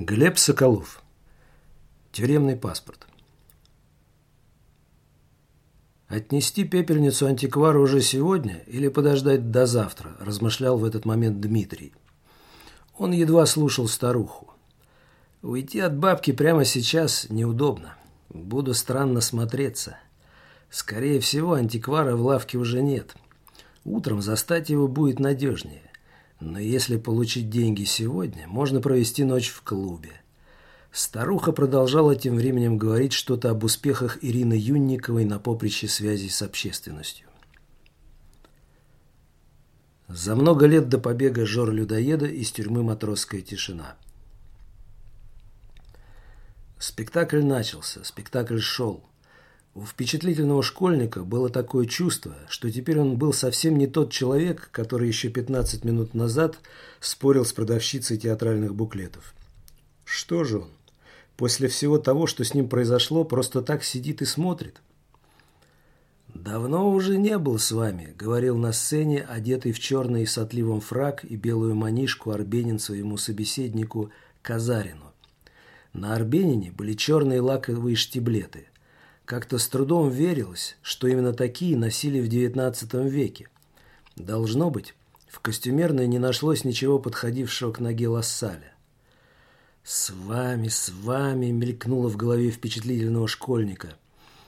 Глеб Соколов. Тюремный паспорт. Отнести пепельницу антиквару уже сегодня или подождать до завтра, размышлял в этот момент Дмитрий. Он едва слушал старуху. Уйти от бабки прямо сейчас неудобно. Буду странно смотреться. Скорее всего, антиквара в лавке уже нет. Утром застать его будет надежнее. Но если получить деньги сегодня, можно провести ночь в клубе. Старуха продолжала тем временем говорить что-то об успехах Ирины Юнниковой на поприще связи с общественностью. За много лет до побега Жор-людоеда из тюрьмы «Матросская тишина». Спектакль начался, спектакль шел. У впечатлительного школьника было такое чувство, что теперь он был совсем не тот человек, который еще 15 минут назад спорил с продавщицей театральных буклетов. Что же он? После всего того, что с ним произошло, просто так сидит и смотрит? «Давно уже не был с вами», — говорил на сцене, одетый в черный с отливом фраг и белую манишку Арбенин своему собеседнику Казарину. На Арбенине были черные лаковые штиблеты — как-то с трудом верилось, что именно такие носили в XIX веке. Должно быть, в костюмерной не нашлось ничего подходившего к ноге Лассаля. «С вами, с вами!» — мелькнуло в голове впечатлительного школьника.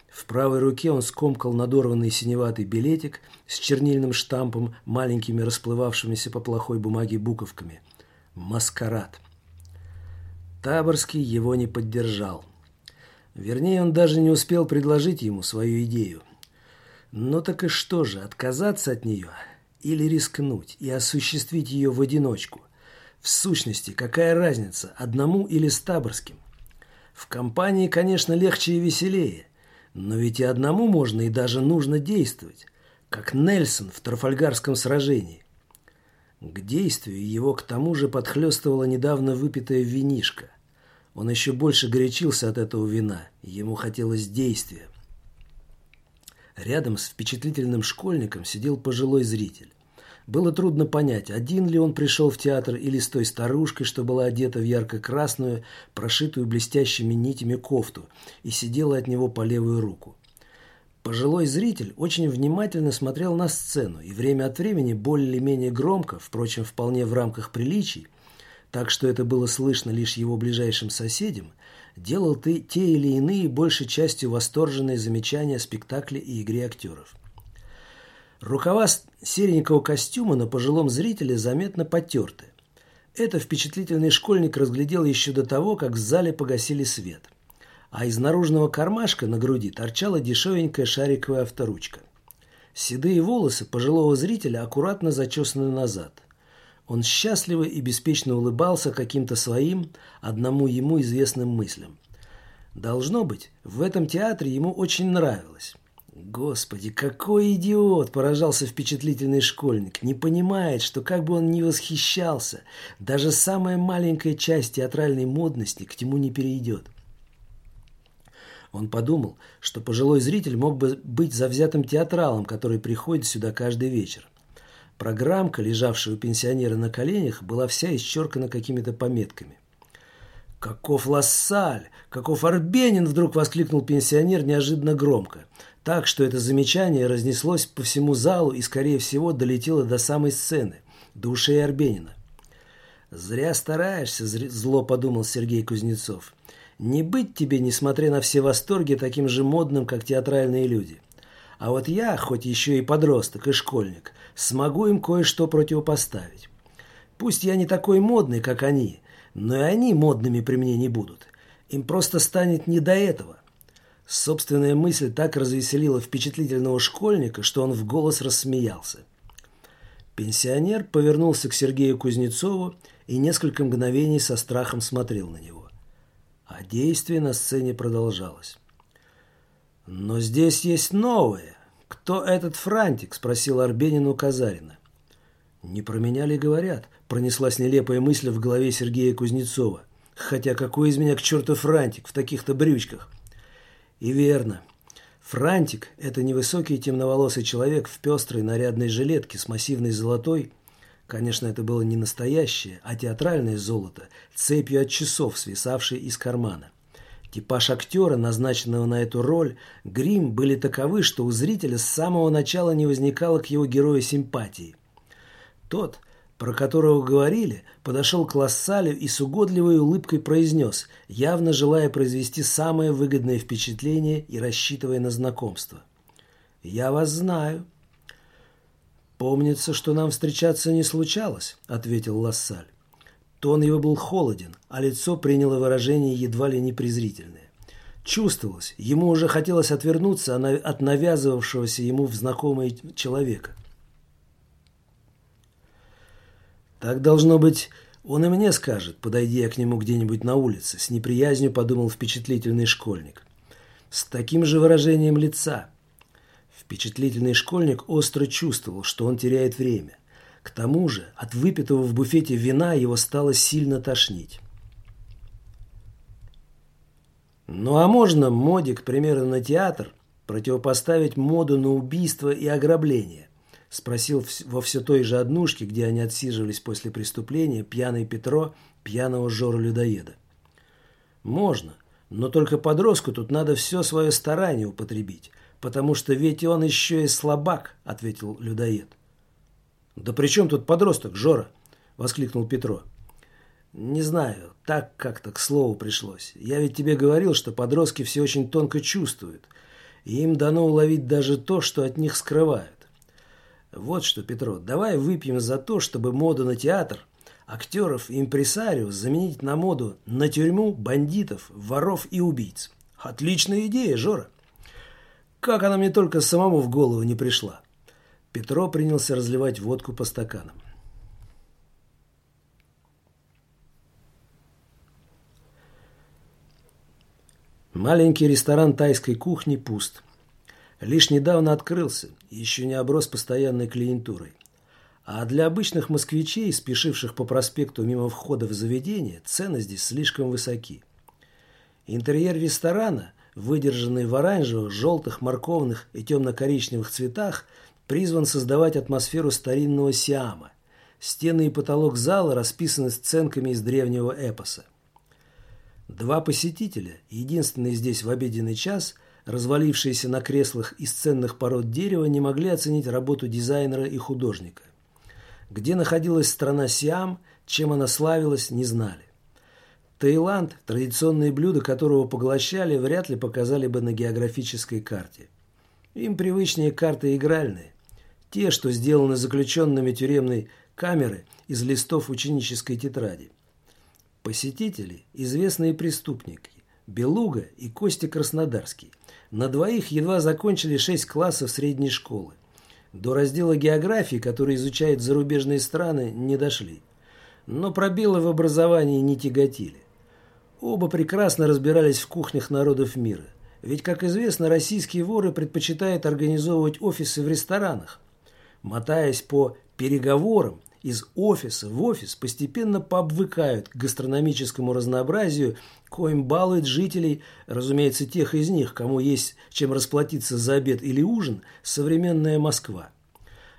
В правой руке он скомкал надорванный синеватый билетик с чернильным штампом, маленькими расплывавшимися по плохой бумаге буковками. «Маскарад». Таборский его не поддержал. Вернее, он даже не успел предложить ему свою идею. Ну так и что же, отказаться от нее? Или рискнуть и осуществить ее в одиночку? В сущности, какая разница, одному или с Таборским? В компании, конечно, легче и веселее, но ведь и одному можно и даже нужно действовать, как Нельсон в Трафальгарском сражении. К действию его к тому же подхлестывала недавно выпитая винишка – он еще больше горячился от этого вина, ему хотелось действия. Рядом с впечатлительным школьником сидел пожилой зритель. Было трудно понять, один ли он пришел в театр или с той старушкой, что была одета в ярко-красную, прошитую блестящими нитями кофту и сидела от него по левую руку. Пожилой зритель очень внимательно смотрел на сцену и время от времени более-менее громко, впрочем, вполне в рамках приличий, так что это было слышно лишь его ближайшим соседям, делал ты те или иные большей частью восторженные замечания о спектакле и игре актеров. Рукава серенького костюма на пожилом зрителе заметно потерты. Это впечатлительный школьник разглядел еще до того, как в зале погасили свет. А из наружного кармашка на груди торчала дешевенькая шариковая авторучка. Седые волосы пожилого зрителя аккуратно зачесаны назад – он счастливо и беспечно улыбался каким-то своим, одному ему известным мыслям. Должно быть, в этом театре ему очень нравилось. Господи, какой идиот, поражался впечатлительный школьник. Не понимает, что как бы он ни восхищался, даже самая маленькая часть театральной модности к нему не перейдет. Он подумал, что пожилой зритель мог бы быть завзятым театралом, который приходит сюда каждый вечер. Программка, лежавшая у пенсионера на коленях, была вся исчеркана какими-то пометками. «Каков Лассаль! Каков Арбенин!» вдруг воскликнул пенсионер неожиданно громко. Так, что это замечание разнеслось по всему залу и, скорее всего, долетело до самой сцены, до ушей Арбенина. «Зря стараешься», – зло подумал Сергей Кузнецов. «Не быть тебе, несмотря на все восторги, таким же модным, как театральные люди». А вот я, хоть еще и подросток и школьник, смогу им кое-что противопоставить. Пусть я не такой модный, как они, но и они модными при мне не будут. Им просто станет не до этого. Собственная мысль так развеселила впечатлительного школьника, что он в голос рассмеялся. Пенсионер повернулся к Сергею Кузнецову и несколько мгновений со страхом смотрел на него. А действие на сцене продолжалось. «Но здесь есть новое. Кто этот Франтик?» – спросил Арбенин у Казарина. «Не про меня ли говорят?» – пронеслась нелепая мысль в голове Сергея Кузнецова. «Хотя какой из меня к черту Франтик в таких-то брючках?» И верно. Франтик – это невысокий темноволосый человек в пестрой нарядной жилетке с массивной золотой, Конечно, это было не настоящее, а театральное золото, цепью от часов, свисавшей из кармана. Типаж актера, назначенного на эту роль, грим были таковы, что у зрителя с самого начала не возникало к его герою симпатии. Тот, про которого говорили, подошел к Лассалю и с угодливой улыбкой произнес, явно желая произвести самое выгодное впечатление и рассчитывая на знакомство. «Я вас знаю». «Помнится, что нам встречаться не случалось», — ответил Лассаль. Тон его был холоден, а лицо приняло выражение едва ли не презрительное. Чувствовалось, ему уже хотелось отвернуться от навязывавшегося ему в знакомое человека. «Так должно быть, он и мне скажет, подойди я к нему где-нибудь на улице», с неприязнью подумал впечатлительный школьник. С таким же выражением лица. Впечатлительный школьник остро чувствовал, что он теряет время. К тому же от выпитого в буфете вина его стало сильно тошнить. Ну а можно моде, к примеру, на театр противопоставить моду на убийство и ограбление? Спросил во все той же однушке, где они отсиживались после преступления, пьяный Петро, пьяного Жора-людоеда. Можно, но только подростку тут надо все свое старание употребить, потому что ведь он еще и слабак, ответил людоед. «Да при чем тут подросток, Жора?» – воскликнул Петро. «Не знаю, так как-то к слову пришлось. Я ведь тебе говорил, что подростки все очень тонко чувствуют, и им дано уловить даже то, что от них скрывают. Вот что, Петро, давай выпьем за то, чтобы моду на театр, актеров и импресарио заменить на моду на тюрьму, бандитов, воров и убийц. Отличная идея, Жора. Как она мне только самому в голову не пришла». Петро принялся разливать водку по стаканам. Маленький ресторан тайской кухни пуст. Лишь недавно открылся, еще не оброс постоянной клиентурой. А для обычных москвичей, спешивших по проспекту мимо входа в заведение, цены здесь слишком высоки. Интерьер ресторана, выдержанный в оранжевых, желтых, морковных и темно-коричневых цветах, призван создавать атмосферу старинного Сиама. Стены и потолок зала расписаны сценками из древнего эпоса. Два посетителя, единственные здесь в обеденный час, развалившиеся на креслах из ценных пород дерева, не могли оценить работу дизайнера и художника. Где находилась страна Сиам, чем она славилась, не знали. Таиланд, традиционные блюда которого поглощали, вряд ли показали бы на географической карте. Им привычнее карты игральные. Те, что сделаны заключенными тюремной камеры из листов ученической тетради. Посетители – известные преступники – Белуга и Костя Краснодарский. На двоих едва закончили шесть классов средней школы. До раздела географии, который изучает зарубежные страны, не дошли. Но пробелы в образовании не тяготили. Оба прекрасно разбирались в кухнях народов мира. Ведь, как известно, российские воры предпочитают организовывать офисы в ресторанах, мотаясь по переговорам из офиса в офис, постепенно пообвыкают к гастрономическому разнообразию, коим балует жителей, разумеется, тех из них, кому есть чем расплатиться за обед или ужин, современная Москва.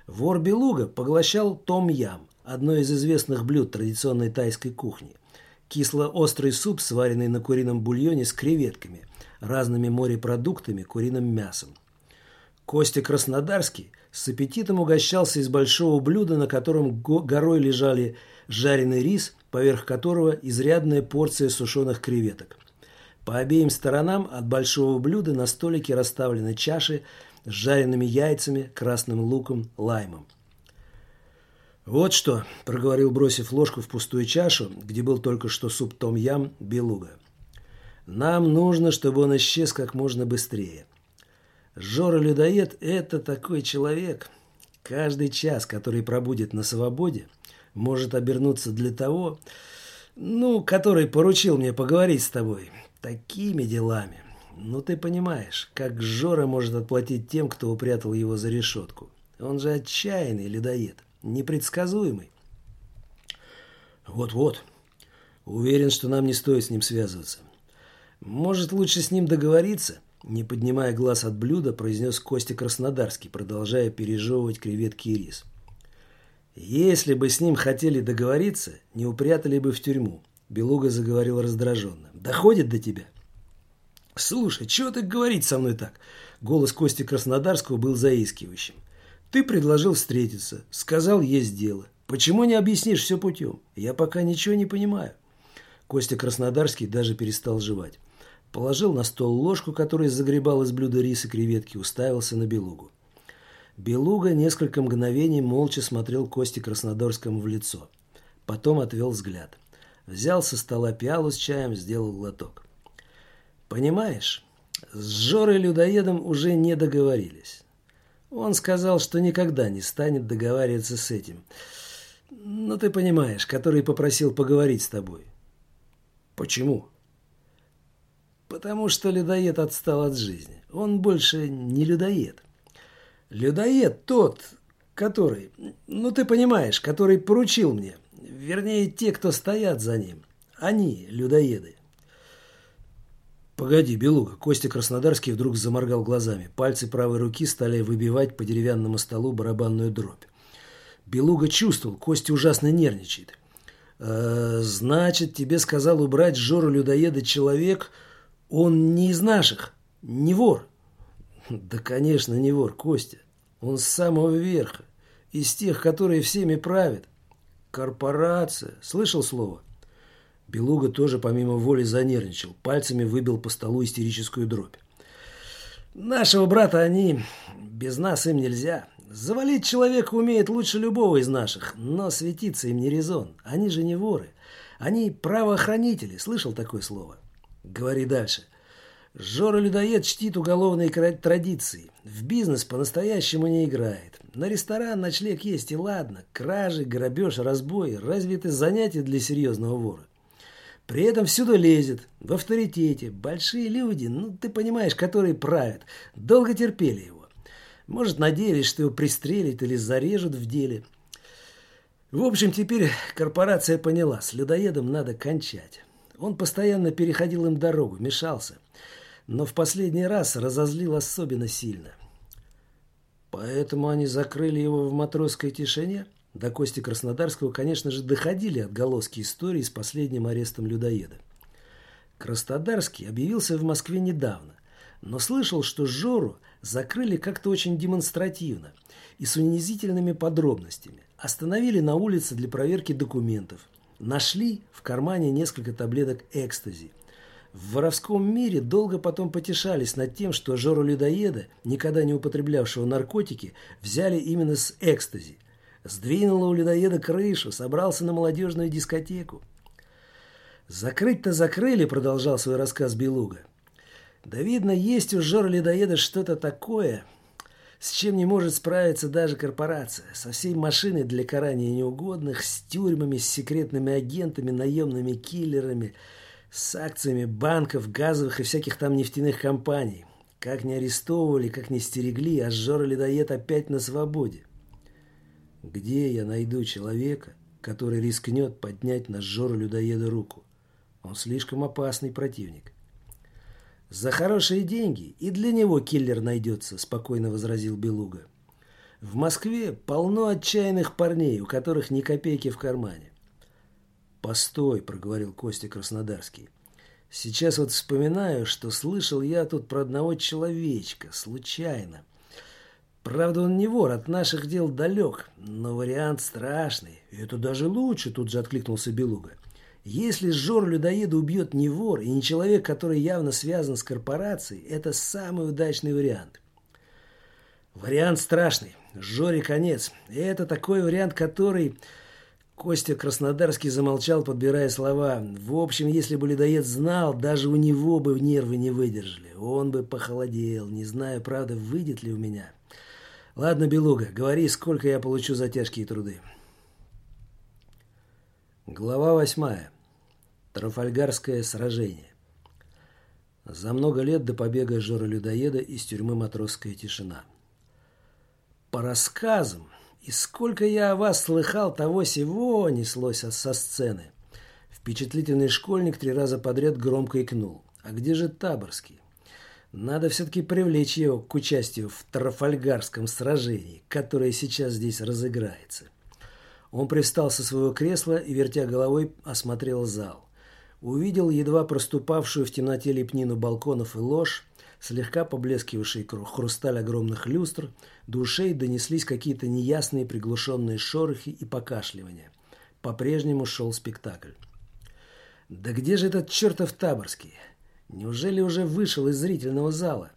Вор Белуга поглощал том-ям, одно из известных блюд традиционной тайской кухни. Кисло-острый суп, сваренный на курином бульоне с креветками, разными морепродуктами, куриным мясом. Костя Краснодарский – с аппетитом угощался из большого блюда, на котором горой лежали жареный рис, поверх которого изрядная порция сушеных креветок. По обеим сторонам от большого блюда на столике расставлены чаши с жареными яйцами, красным луком, лаймом. «Вот что», – проговорил, бросив ложку в пустую чашу, где был только что суп том-ям белуга. «Нам нужно, чтобы он исчез как можно быстрее. Жора-людоед – это такой человек. Каждый час, который пробудет на свободе, может обернуться для того, ну, который поручил мне поговорить с тобой. Такими делами. Ну, ты понимаешь, как Жора может отплатить тем, кто упрятал его за решетку. Он же отчаянный людоед, непредсказуемый. Вот-вот. Уверен, что нам не стоит с ним связываться. Может, лучше с ним договориться – не поднимая глаз от блюда, произнес Костя Краснодарский, продолжая пережевывать креветки и рис. Если бы с ним хотели договориться, не упрятали бы в тюрьму. Белуга заговорил раздраженно. Доходит до тебя? Слушай, чего ты говорить со мной так? Голос Кости Краснодарского был заискивающим. Ты предложил встретиться, сказал, есть дело. Почему не объяснишь все путем? Я пока ничего не понимаю. Костя Краснодарский даже перестал жевать. Положил на стол ложку, которая загребал из блюда рис и креветки, уставился на Белугу. Белуга несколько мгновений молча смотрел Косте Краснодарскому в лицо. Потом отвел взгляд. Взял со стола пиалу с чаем, сделал глоток. «Понимаешь, с Жорой-людоедом уже не договорились. Он сказал, что никогда не станет договариваться с этим. Ну, ты понимаешь, который попросил поговорить с тобой. Почему? Потому что людоед отстал от жизни. Он больше не людоед. Людоед тот, который, ну ты понимаешь, который поручил мне. Вернее, те, кто стоят за ним. Они людоеды. «Погоди, Белуга!» Костя Краснодарский вдруг заморгал глазами. Пальцы правой руки стали выбивать по деревянному столу барабанную дробь. Белуга чувствовал, Костя ужасно нервничает. «Э, «Значит, тебе сказал убрать Жору-людоеда человек, он не из наших, не вор?» «Да, конечно, не вор, Костя. Он с самого верха, из тех, которые всеми правят. Корпорация. Слышал слово?» Белуга тоже помимо воли занервничал, пальцами выбил по столу истерическую дробь. «Нашего брата они... Без нас им нельзя. Завалить человека умеет лучше любого из наших, но светиться им не резон. Они же не воры. Они правоохранители. Слышал такое слово? Говори дальше. Жора-людоед чтит уголовные традиции. В бизнес по-настоящему не играет. На ресторан, ночлег есть и ладно. Кражи, грабеж, разбой. Разве это занятие для серьезного вора? При этом всюду лезет, в авторитете. Большие люди, ну ты понимаешь, которые правят, долго терпели его. Может, надеялись, что его пристрелят или зарежут в деле. В общем, теперь корпорация поняла, с людоедом надо кончать. Он постоянно переходил им дорогу, мешался. Но в последний раз разозлил особенно сильно. Поэтому они закрыли его в матросской тишине – до Кости Краснодарского, конечно же, доходили отголоски истории с последним арестом людоеда. Краснодарский объявился в Москве недавно, но слышал, что Жору закрыли как-то очень демонстративно и с унизительными подробностями. Остановили на улице для проверки документов. Нашли в кармане несколько таблеток экстази. В воровском мире долго потом потешались над тем, что Жору-людоеда, никогда не употреблявшего наркотики, взяли именно с экстази – Сдвинула у людоеда крышу, собрался на молодежную дискотеку. «Закрыть-то закрыли», — продолжал свой рассказ Белуга. «Да видно, есть у жора-людоеда что-то такое, с чем не может справиться даже корпорация. Со всей машиной для карания неугодных, с тюрьмами, с секретными агентами, наемными киллерами, с акциями банков, газовых и всяких там нефтяных компаний. Как не арестовывали, как не стерегли, а жора-людоед опять на свободе. Где я найду человека, который рискнет поднять на Жору-людоеда руку? Он слишком опасный противник. «За хорошие деньги и для него киллер найдется», – спокойно возразил Белуга. «В Москве полно отчаянных парней, у которых ни копейки в кармане». «Постой», – проговорил Костя Краснодарский. «Сейчас вот вспоминаю, что слышал я тут про одного человечка, случайно. Правда, он не вор, от наших дел далек, но вариант страшный. И это даже лучше, тут же откликнулся Белуга. Если Жор-людоеда убьет не вор и не человек, который явно связан с корпорацией, это самый удачный вариант. Вариант страшный. Жоре конец. И это такой вариант, который... Костя Краснодарский замолчал, подбирая слова. В общем, если бы людоед знал, даже у него бы нервы не выдержали. Он бы похолодел. Не знаю, правда, выйдет ли у меня. Ладно, Белуга, говори, сколько я получу за тяжкие труды. Глава восьмая. Трафальгарское сражение. За много лет до побега Жора-людоеда из тюрьмы «Матросская тишина». По рассказам, и сколько я о вас слыхал, того сего неслось со сцены. Впечатлительный школьник три раза подряд громко икнул. А где же Таборский? Надо все-таки привлечь его к участию в Трафальгарском сражении, которое сейчас здесь разыграется. Он привстал со своего кресла и, вертя головой, осмотрел зал. Увидел едва проступавшую в темноте лепнину балконов и ложь, слегка поблескивавший хрусталь огромных люстр, до ушей донеслись какие-то неясные приглушенные шорохи и покашливания. По-прежнему шел спектакль. «Да где же этот чертов Таборский? Неужели уже вышел из зрительного зала?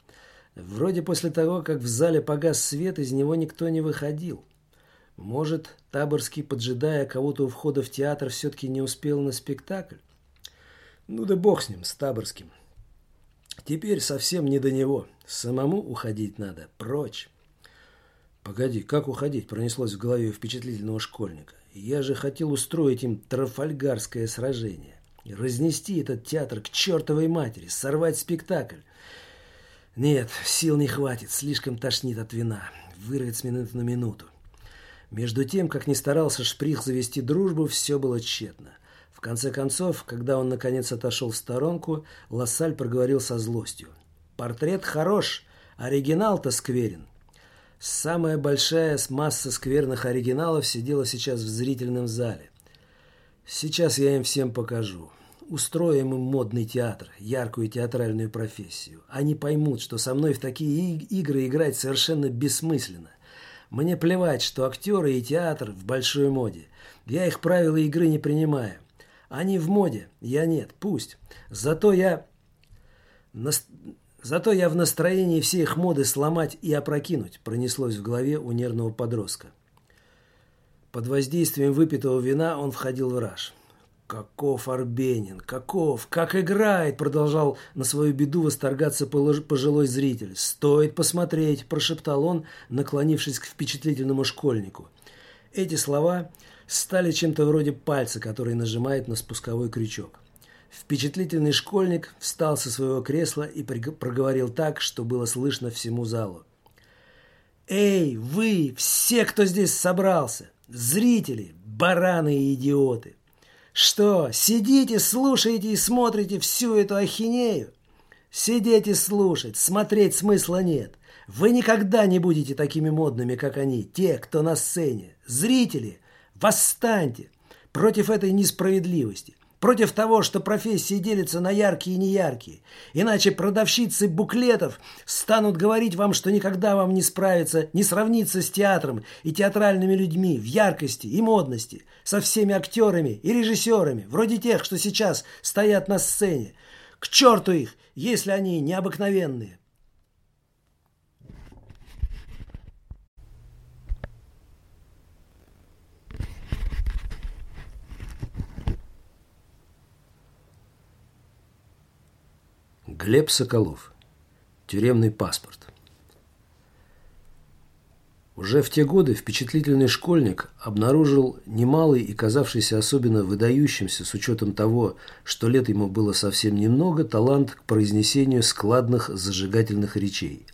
Вроде после того, как в зале погас свет, из него никто не выходил. Может, Таборский, поджидая кого-то у входа в театр, все-таки не успел на спектакль? Ну да бог с ним, с Таборским. Теперь совсем не до него. Самому уходить надо. Прочь. Погоди, как уходить? Пронеслось в голове впечатлительного школьника. Я же хотел устроить им трафальгарское сражение. Разнести этот театр к чертовой матери, сорвать спектакль. Нет, сил не хватит, слишком тошнит от вина. Вырвет с минуты на минуту. Между тем, как не старался Шприх завести дружбу, все было тщетно. Конце концов, когда он наконец отошел в сторонку, Лассаль проговорил со злостью. «Портрет хорош, оригинал-то скверен». Самая большая масса скверных оригиналов сидела сейчас в зрительном зале. Сейчас я им всем покажу. Устроим им модный театр, яркую театральную профессию. Они поймут, что со мной в такие игры играть совершенно бессмысленно. Мне плевать, что актеры и театр в большой моде. Я их правила игры не принимаю. Они в моде, я нет, пусть. Зато я... Нас... Зато я в настроении все их моды сломать и опрокинуть, пронеслось в голове у нервного подростка. Под воздействием выпитого вина он входил в раж. «Каков Арбенин! Каков! Как играет!» Продолжал на свою беду восторгаться пожилой зритель. «Стоит посмотреть!» – прошептал он, наклонившись к впечатлительному школьнику. Эти слова стали чем-то вроде пальца, который нажимает на спусковой крючок. Впечатлительный школьник встал со своего кресла и проговорил так, что было слышно всему залу. «Эй, вы, все, кто здесь собрался, зрители, бараны и идиоты! Что, сидите, слушаете и смотрите всю эту ахинею? Сидеть и слушать, смотреть смысла нет. Вы никогда не будете такими модными, как они, те, кто на сцене. Зрители, восстаньте против этой несправедливости. Против того, что профессии делятся на яркие и неяркие. Иначе продавщицы буклетов станут говорить вам, что никогда вам не справиться, не сравниться с театром и театральными людьми в яркости и модности, со всеми актерами и режиссерами, вроде тех, что сейчас стоят на сцене. К черту их, если они необыкновенные. Глеб Соколов. Тюремный паспорт. Уже в те годы впечатлительный школьник обнаружил немалый и казавшийся особенно выдающимся с учетом того, что лет ему было совсем немного, талант к произнесению складных зажигательных речей.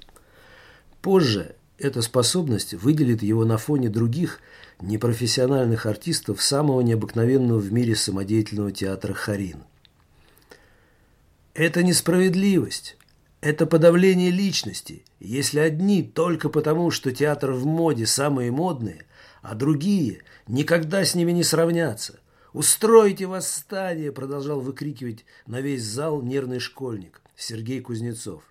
Позже эта способность выделит его на фоне других непрофессиональных артистов самого необыкновенного в мире самодеятельного театра «Харин». Это несправедливость. Это подавление личности, если одни только потому, что театр в моде самые модные, а другие никогда с ними не сравнятся. «Устройте восстание!» – продолжал выкрикивать на весь зал нервный школьник Сергей Кузнецов.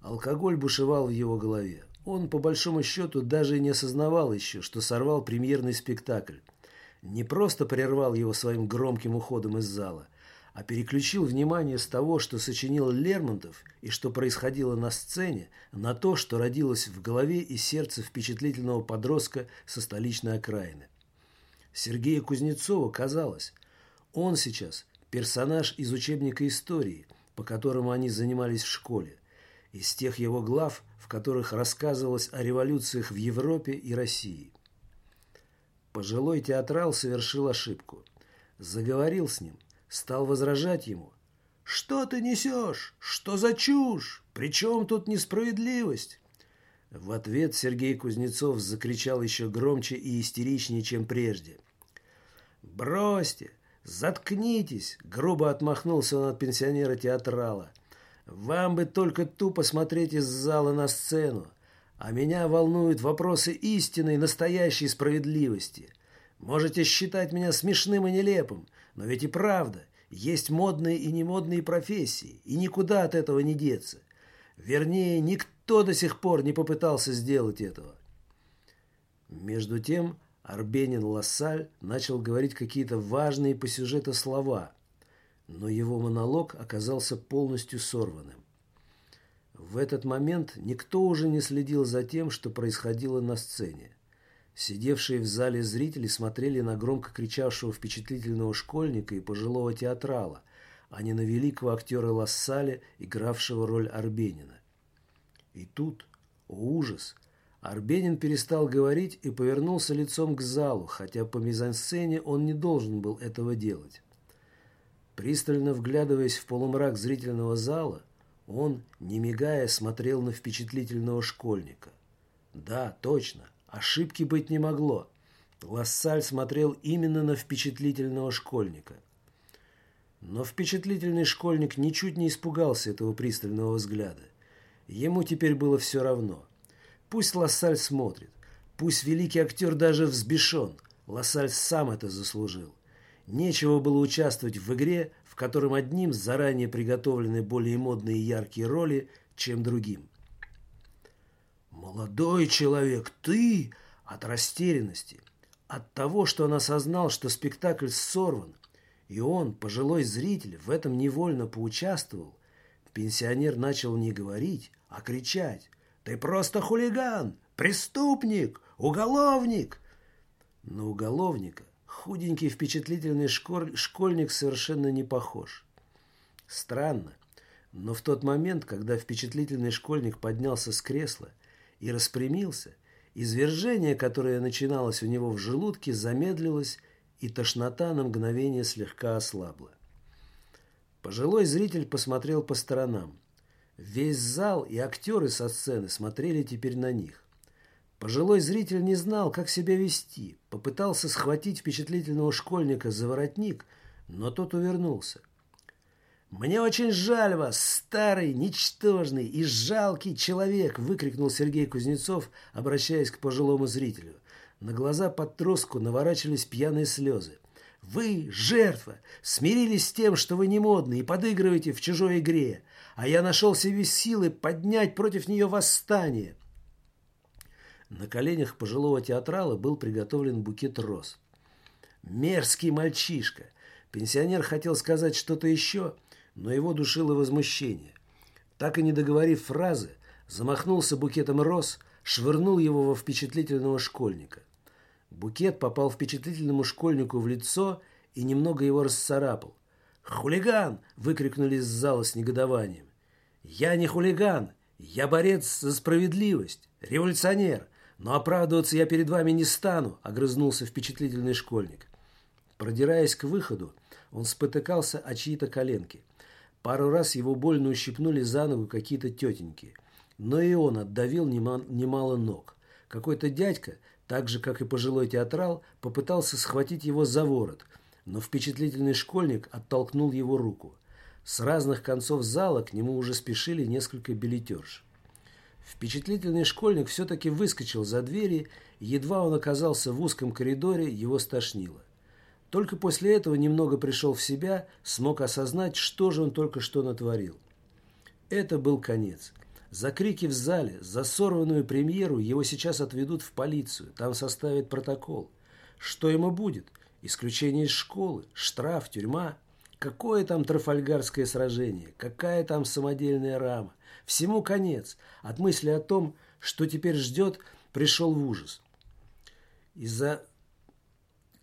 Алкоголь бушевал в его голове. Он, по большому счету, даже и не осознавал еще, что сорвал премьерный спектакль. Не просто прервал его своим громким уходом из зала – а переключил внимание с того, что сочинил Лермонтов и что происходило на сцене, на то, что родилось в голове и сердце впечатлительного подростка со столичной окраины. Сергею Кузнецову казалось, он сейчас персонаж из учебника истории, по которому они занимались в школе, из тех его глав, в которых рассказывалось о революциях в Европе и России. Пожилой театрал совершил ошибку. Заговорил с ним, стал возражать ему. «Что ты несешь? Что за чушь? Причем тут несправедливость?» В ответ Сергей Кузнецов закричал еще громче и истеричнее, чем прежде. «Бросьте! Заткнитесь!» – грубо отмахнулся он от пенсионера-театрала. «Вам бы только тупо смотреть из зала на сцену, а меня волнуют вопросы истинной, настоящей справедливости. Можете считать меня смешным и нелепым, но ведь и правда, есть модные и немодные профессии, и никуда от этого не деться. Вернее, никто до сих пор не попытался сделать этого. Между тем Арбенин Лассаль начал говорить какие-то важные по сюжету слова, но его монолог оказался полностью сорванным. В этот момент никто уже не следил за тем, что происходило на сцене. Сидевшие в зале зрители смотрели на громко кричавшего впечатлительного школьника и пожилого театрала, а не на великого актера Лассаля, игравшего роль Арбенина. И тут, о ужас, Арбенин перестал говорить и повернулся лицом к залу, хотя по мизансцене он не должен был этого делать. Пристально вглядываясь в полумрак зрительного зала, он, не мигая, смотрел на впечатлительного школьника. Да, точно, Ошибки быть не могло. Лассаль смотрел именно на впечатлительного школьника. Но впечатлительный школьник ничуть не испугался этого пристального взгляда. Ему теперь было все равно. Пусть Лассаль смотрит, пусть великий актер даже взбешен, Лассаль сам это заслужил. Нечего было участвовать в игре, в котором одним заранее приготовлены более модные и яркие роли, чем другим. «Молодой человек, ты!» От растерянности, от того, что он осознал, что спектакль сорван, и он, пожилой зритель, в этом невольно поучаствовал, пенсионер начал не говорить, а кричать. «Ты просто хулиган! Преступник! Уголовник!» На уголовника худенький впечатлительный школьник совершенно не похож. Странно, но в тот момент, когда впечатлительный школьник поднялся с кресла и распрямился, извержение, которое начиналось у него в желудке, замедлилось, и тошнота на мгновение слегка ослабла. Пожилой зритель посмотрел по сторонам. Весь зал и актеры со сцены смотрели теперь на них. Пожилой зритель не знал, как себя вести, попытался схватить впечатлительного школьника за воротник, но тот увернулся. «Мне очень жаль вас, старый, ничтожный и жалкий человек!» выкрикнул Сергей Кузнецов, обращаясь к пожилому зрителю. На глаза под троску наворачивались пьяные слезы. «Вы, жертва, смирились с тем, что вы не модны и подыгрываете в чужой игре, а я нашел себе силы поднять против нее восстание!» На коленях пожилого театрала был приготовлен букет роз. «Мерзкий мальчишка!» Пенсионер хотел сказать что-то еще, но его душило возмущение. Так и не договорив фразы, замахнулся букетом роз, швырнул его во впечатлительного школьника. Букет попал впечатлительному школьнику в лицо и немного его расцарапал. «Хулиган!» – выкрикнули из зала с негодованием. «Я не хулиган! Я борец за справедливость! Революционер! Но оправдываться я перед вами не стану!» – огрызнулся впечатлительный школьник. Продираясь к выходу, он спотыкался о чьи-то коленки – Пару раз его больно ущипнули за ногу какие-то тетеньки. Но и он отдавил немало ног. Какой-то дядька, так же, как и пожилой театрал, попытался схватить его за ворот, но впечатлительный школьник оттолкнул его руку. С разных концов зала к нему уже спешили несколько билетерш. Впечатлительный школьник все-таки выскочил за двери, едва он оказался в узком коридоре, его стошнило. Только после этого немного пришел в себя, смог осознать, что же он только что натворил. Это был конец. За крики в зале, за сорванную премьеру его сейчас отведут в полицию, там составят протокол. Что ему будет? Исключение из школы, штраф, тюрьма. Какое там трафальгарское сражение? Какая там самодельная рама? Всему конец. От мысли о том, что теперь ждет, пришел в ужас. Из-за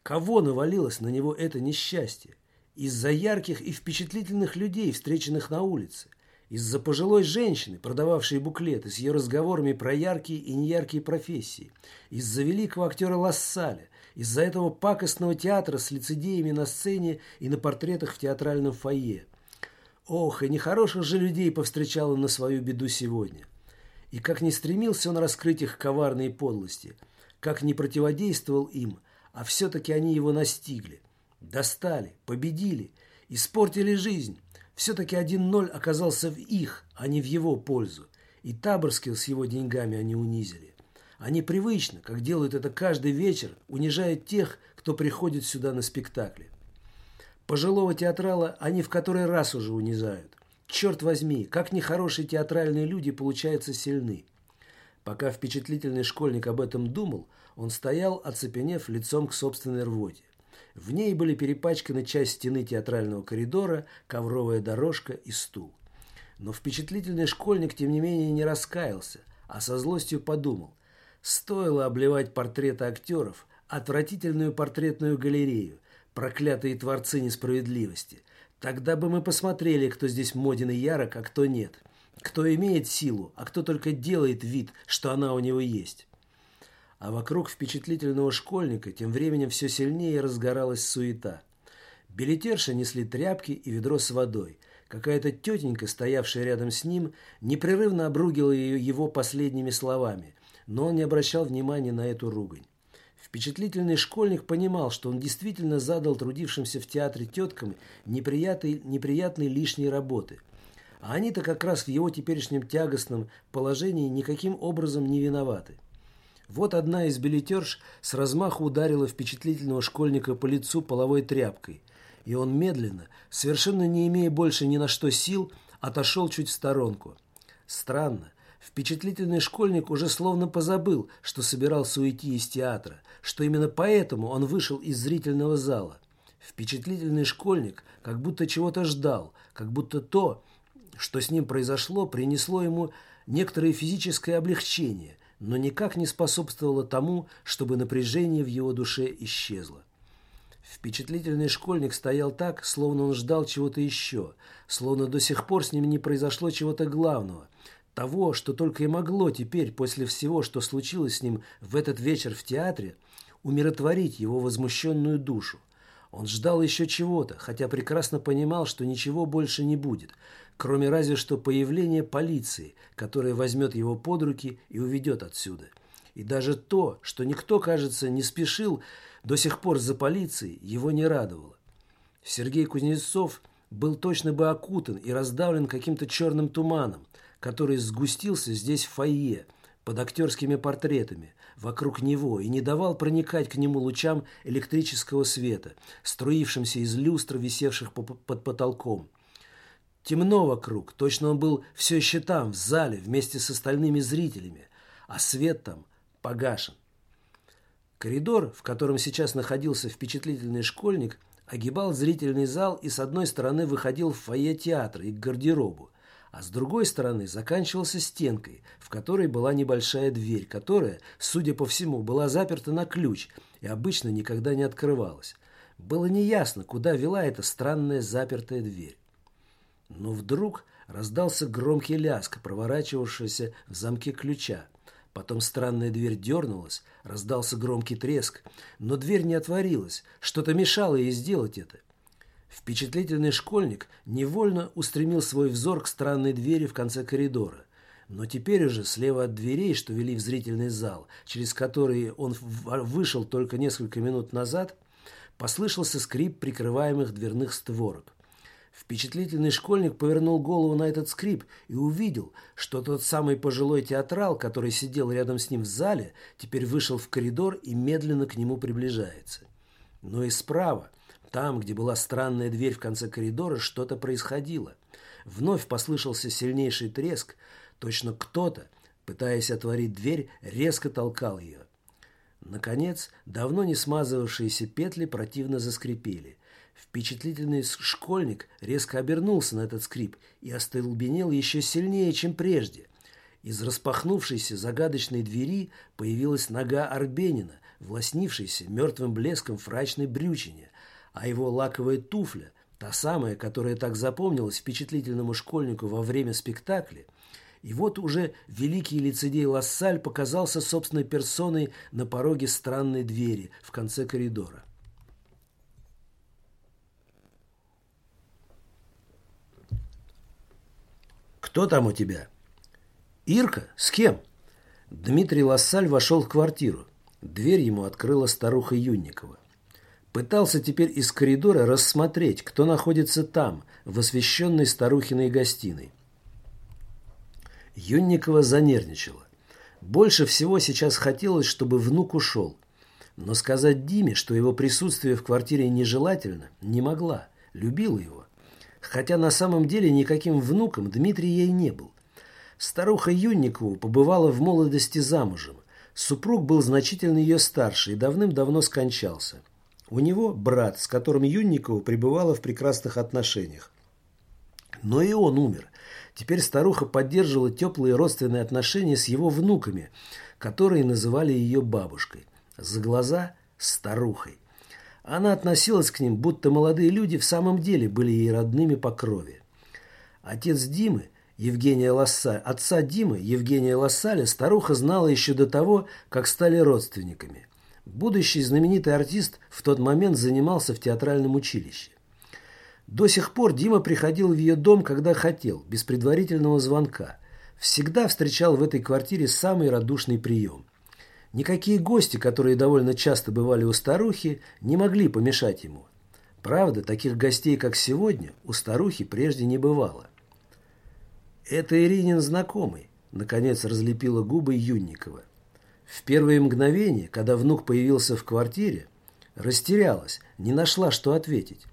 Кого навалилось на него это несчастье? Из-за ярких и впечатлительных людей, встреченных на улице. Из-за пожилой женщины, продававшей буклеты с ее разговорами про яркие и неяркие профессии. Из-за великого актера Лассаля. Из-за этого пакостного театра с лицедеями на сцене и на портретах в театральном фойе. Ох, и нехороших же людей повстречал он на свою беду сегодня. И как не стремился он раскрыть их коварные подлости, как не противодействовал им – а все-таки они его настигли. Достали, победили, испортили жизнь. Все-таки 1-0 оказался в их, а не в его пользу. И Таборских с его деньгами они унизили. Они привычно, как делают это каждый вечер, унижают тех, кто приходит сюда на спектакли. Пожилого театрала они в который раз уже унижают. Черт возьми, как нехорошие театральные люди, получаются, сильны. Пока впечатлительный школьник об этом думал, он стоял, оцепенев лицом к собственной рвоте. В ней были перепачканы часть стены театрального коридора, ковровая дорожка и стул. Но впечатлительный школьник, тем не менее, не раскаялся, а со злостью подумал. Стоило обливать портреты актеров, отвратительную портретную галерею, проклятые творцы несправедливости. Тогда бы мы посмотрели, кто здесь моден и ярок, а кто нет. Кто имеет силу, а кто только делает вид, что она у него есть. А вокруг впечатлительного школьника тем временем все сильнее разгоралась суета. Билетерши несли тряпки и ведро с водой. Какая-то тетенька, стоявшая рядом с ним, непрерывно обругила его последними словами, но он не обращал внимания на эту ругань. Впечатлительный школьник понимал, что он действительно задал трудившимся в театре теткам неприятной, неприятной лишней работы. А они-то как раз в его теперешнем тягостном положении никаким образом не виноваты. Вот одна из билетерш с размаху ударила впечатлительного школьника по лицу половой тряпкой, и он медленно, совершенно не имея больше ни на что сил, отошел чуть в сторонку. Странно, впечатлительный школьник уже словно позабыл, что собирался уйти из театра, что именно поэтому он вышел из зрительного зала. Впечатлительный школьник как будто чего-то ждал, как будто то, что с ним произошло, принесло ему некоторое физическое облегчение, но никак не способствовало тому, чтобы напряжение в его душе исчезло. Впечатлительный школьник стоял так, словно он ждал чего-то еще, словно до сих пор с ним не произошло чего-то главного, того, что только и могло теперь, после всего, что случилось с ним в этот вечер в театре, умиротворить его возмущенную душу. Он ждал еще чего-то, хотя прекрасно понимал, что ничего больше не будет, кроме разве что появления полиции, которая возьмет его под руки и уведет отсюда. И даже то, что никто, кажется, не спешил до сих пор за полицией, его не радовало. Сергей Кузнецов был точно бы окутан и раздавлен каким-то черным туманом, который сгустился здесь в фойе, под актерскими портретами, вокруг него и не давал проникать к нему лучам электрического света, струившимся из люстр, висевших под потолком. Темно вокруг, точно он был все еще там, в зале, вместе с остальными зрителями, а свет там погашен. Коридор, в котором сейчас находился впечатлительный школьник, огибал зрительный зал и с одной стороны выходил в фойе театра и к гардеробу, а с другой стороны заканчивался стенкой, в которой была небольшая дверь, которая, судя по всему, была заперта на ключ и обычно никогда не открывалась. Было неясно, куда вела эта странная запертая дверь. Но вдруг раздался громкий ляск, проворачивавшийся в замке ключа. Потом странная дверь дернулась, раздался громкий треск, но дверь не отворилась, что-то мешало ей сделать это. Впечатлительный школьник невольно устремил свой взор к странной двери в конце коридора. Но теперь уже слева от дверей, что вели в зрительный зал, через которые он вышел только несколько минут назад, послышался скрип прикрываемых дверных створок. Впечатлительный школьник повернул голову на этот скрип и увидел, что тот самый пожилой театрал, который сидел рядом с ним в зале, теперь вышел в коридор и медленно к нему приближается. Но и справа, там, где была странная дверь в конце коридора, что-то происходило. Вновь послышался сильнейший треск. Точно кто-то, пытаясь отворить дверь, резко толкал ее. Наконец, давно не смазывавшиеся петли противно заскрипели. Впечатлительный школьник резко обернулся на этот скрип и остолбенел еще сильнее, чем прежде. Из распахнувшейся загадочной двери появилась нога Арбенина, властнившейся мертвым блеском фрачной брючине а его лаковая туфля, та самая, которая так запомнилась впечатлительному школьнику во время спектакля, и вот уже великий лицедей Лассаль показался собственной персоной на пороге странной двери в конце коридора. «Кто там у тебя?» «Ирка? С кем?» Дмитрий Лассаль вошел в квартиру. Дверь ему открыла старуха Юнникова. Пытался теперь из коридора рассмотреть, кто находится там, в освещенной старухиной гостиной. Юнникова занервничала. Больше всего сейчас хотелось, чтобы внук ушел. Но сказать Диме, что его присутствие в квартире нежелательно, не могла. Любила его. Хотя на самом деле никаким внуком Дмитрий ей не был. Старуха Юнникову побывала в молодости замужем. Супруг был значительно ее старше и давным-давно скончался. У него брат, с которым Юнникова пребывала в прекрасных отношениях. Но и он умер. Теперь старуха поддерживала теплые родственные отношения с его внуками, которые называли ее бабушкой. За глаза – старухой. Она относилась к ним, будто молодые люди в самом деле были ей родными по крови. Отец Димы, Евгения Лассаль, отца Димы, Евгения Лассаля, старуха знала еще до того, как стали родственниками. Будущий знаменитый артист в тот момент занимался в театральном училище. До сих пор Дима приходил в ее дом, когда хотел, без предварительного звонка. Всегда встречал в этой квартире самый радушный прием. Никакие гости, которые довольно часто бывали у старухи, не могли помешать ему. Правда, таких гостей, как сегодня, у старухи прежде не бывало. «Это Иринин знакомый», – наконец разлепила губы Юнникова. В первые мгновения, когда внук появился в квартире, растерялась, не нашла, что ответить.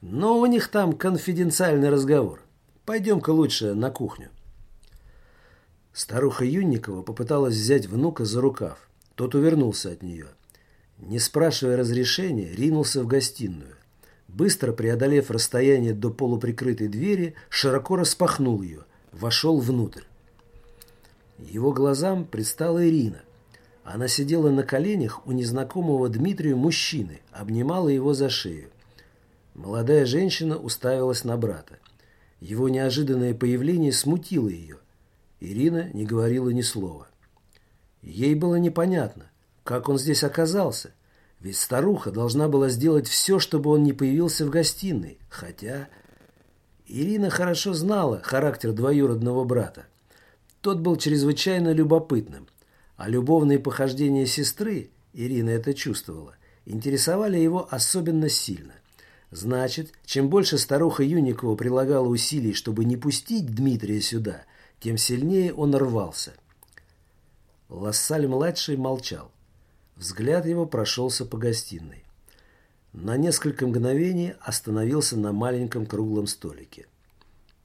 Но у них там конфиденциальный разговор. Пойдем-ка лучше на кухню. Старуха Юнникова попыталась взять внука за рукав. Тот увернулся от нее. Не спрашивая разрешения, ринулся в гостиную. Быстро преодолев расстояние до полуприкрытой двери, широко распахнул ее, вошел внутрь. Его глазам предстала Ирина. Она сидела на коленях у незнакомого Дмитрию мужчины, обнимала его за шею. Молодая женщина уставилась на брата. Его неожиданное появление смутило ее. Ирина не говорила ни слова. Ей было непонятно, как он здесь оказался, ведь старуха должна была сделать все, чтобы он не появился в гостиной, хотя... Ирина хорошо знала характер двоюродного брата. Тот был чрезвычайно любопытным, а любовные похождения сестры, Ирина это чувствовала, интересовали его особенно сильно. Значит, чем больше старуха Юникова прилагала усилий, чтобы не пустить Дмитрия сюда, тем сильнее он рвался. Лассаль-младший молчал. Взгляд его прошелся по гостиной. На несколько мгновений остановился на маленьком круглом столике.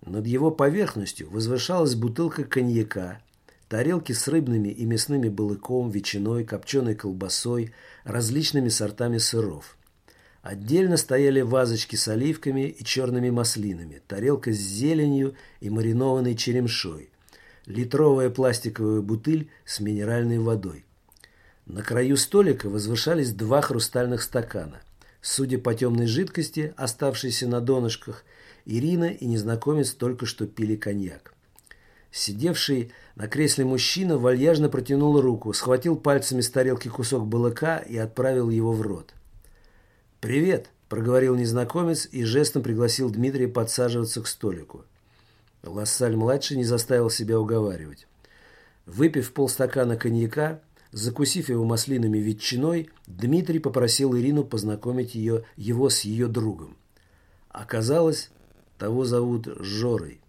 Над его поверхностью возвышалась бутылка коньяка, тарелки с рыбными и мясными балыком, ветчиной, копченой колбасой, различными сортами сыров. Отдельно стояли вазочки с оливками и черными маслинами, тарелка с зеленью и маринованной черемшой – литровая пластиковая бутыль с минеральной водой. На краю столика возвышались два хрустальных стакана. Судя по темной жидкости, оставшейся на донышках, Ирина и незнакомец только что пили коньяк. Сидевший на кресле мужчина вальяжно протянул руку, схватил пальцами с тарелки кусок балыка и отправил его в рот. «Привет!» – проговорил незнакомец и жестом пригласил Дмитрия подсаживаться к столику. Лассаль-младший не заставил себя уговаривать. Выпив полстакана коньяка, закусив его маслинами ветчиной, Дмитрий попросил Ирину познакомить ее, его с ее другом. Оказалось, того зовут Жорой.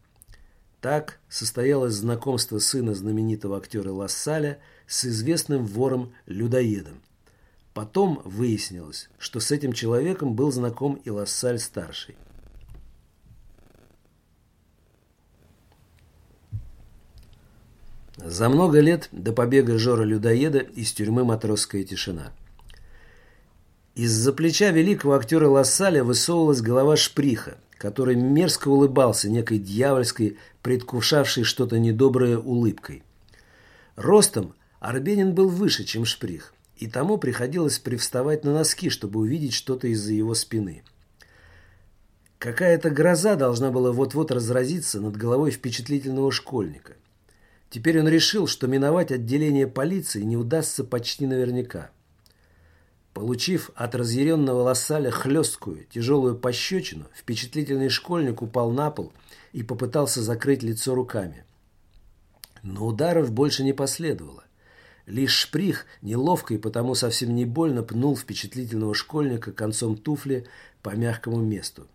Так состоялось знакомство сына знаменитого актера Лассаля с известным вором-людоедом. Потом выяснилось, что с этим человеком был знаком и Лассаль-старший. За много лет до побега Жора-людоеда из тюрьмы «Матросская тишина». Из-за плеча великого актера Лассаля высовывалась голова Шприха, который мерзко улыбался некой дьявольской, предвкушавшей что-то недоброе улыбкой. Ростом Арбенин был выше, чем Шприх, и тому приходилось привставать на носки, чтобы увидеть что-то из-за его спины. Какая-то гроза должна была вот-вот разразиться над головой впечатлительного школьника. Теперь он решил, что миновать отделение полиции не удастся почти наверняка. Получив от разъяренного Лассаля хлесткую, тяжелую пощечину, впечатлительный школьник упал на пол и попытался закрыть лицо руками. Но ударов больше не последовало. Лишь шприх, неловко и потому совсем не больно, пнул впечатлительного школьника концом туфли по мягкому месту.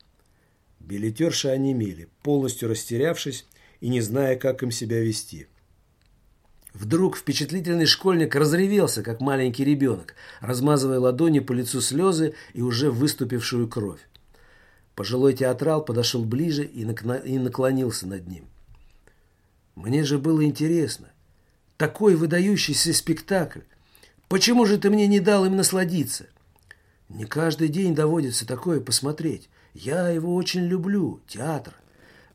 Билетерши онемели, полностью растерявшись и не зная, как им себя вести. Вдруг впечатлительный школьник разревелся, как маленький ребенок, размазывая ладони по лицу слезы и уже выступившую кровь. Пожилой театрал подошел ближе и наклонился над ним. «Мне же было интересно. Такой выдающийся спектакль. Почему же ты мне не дал им насладиться? Не каждый день доводится такое посмотреть. Я его очень люблю, театр.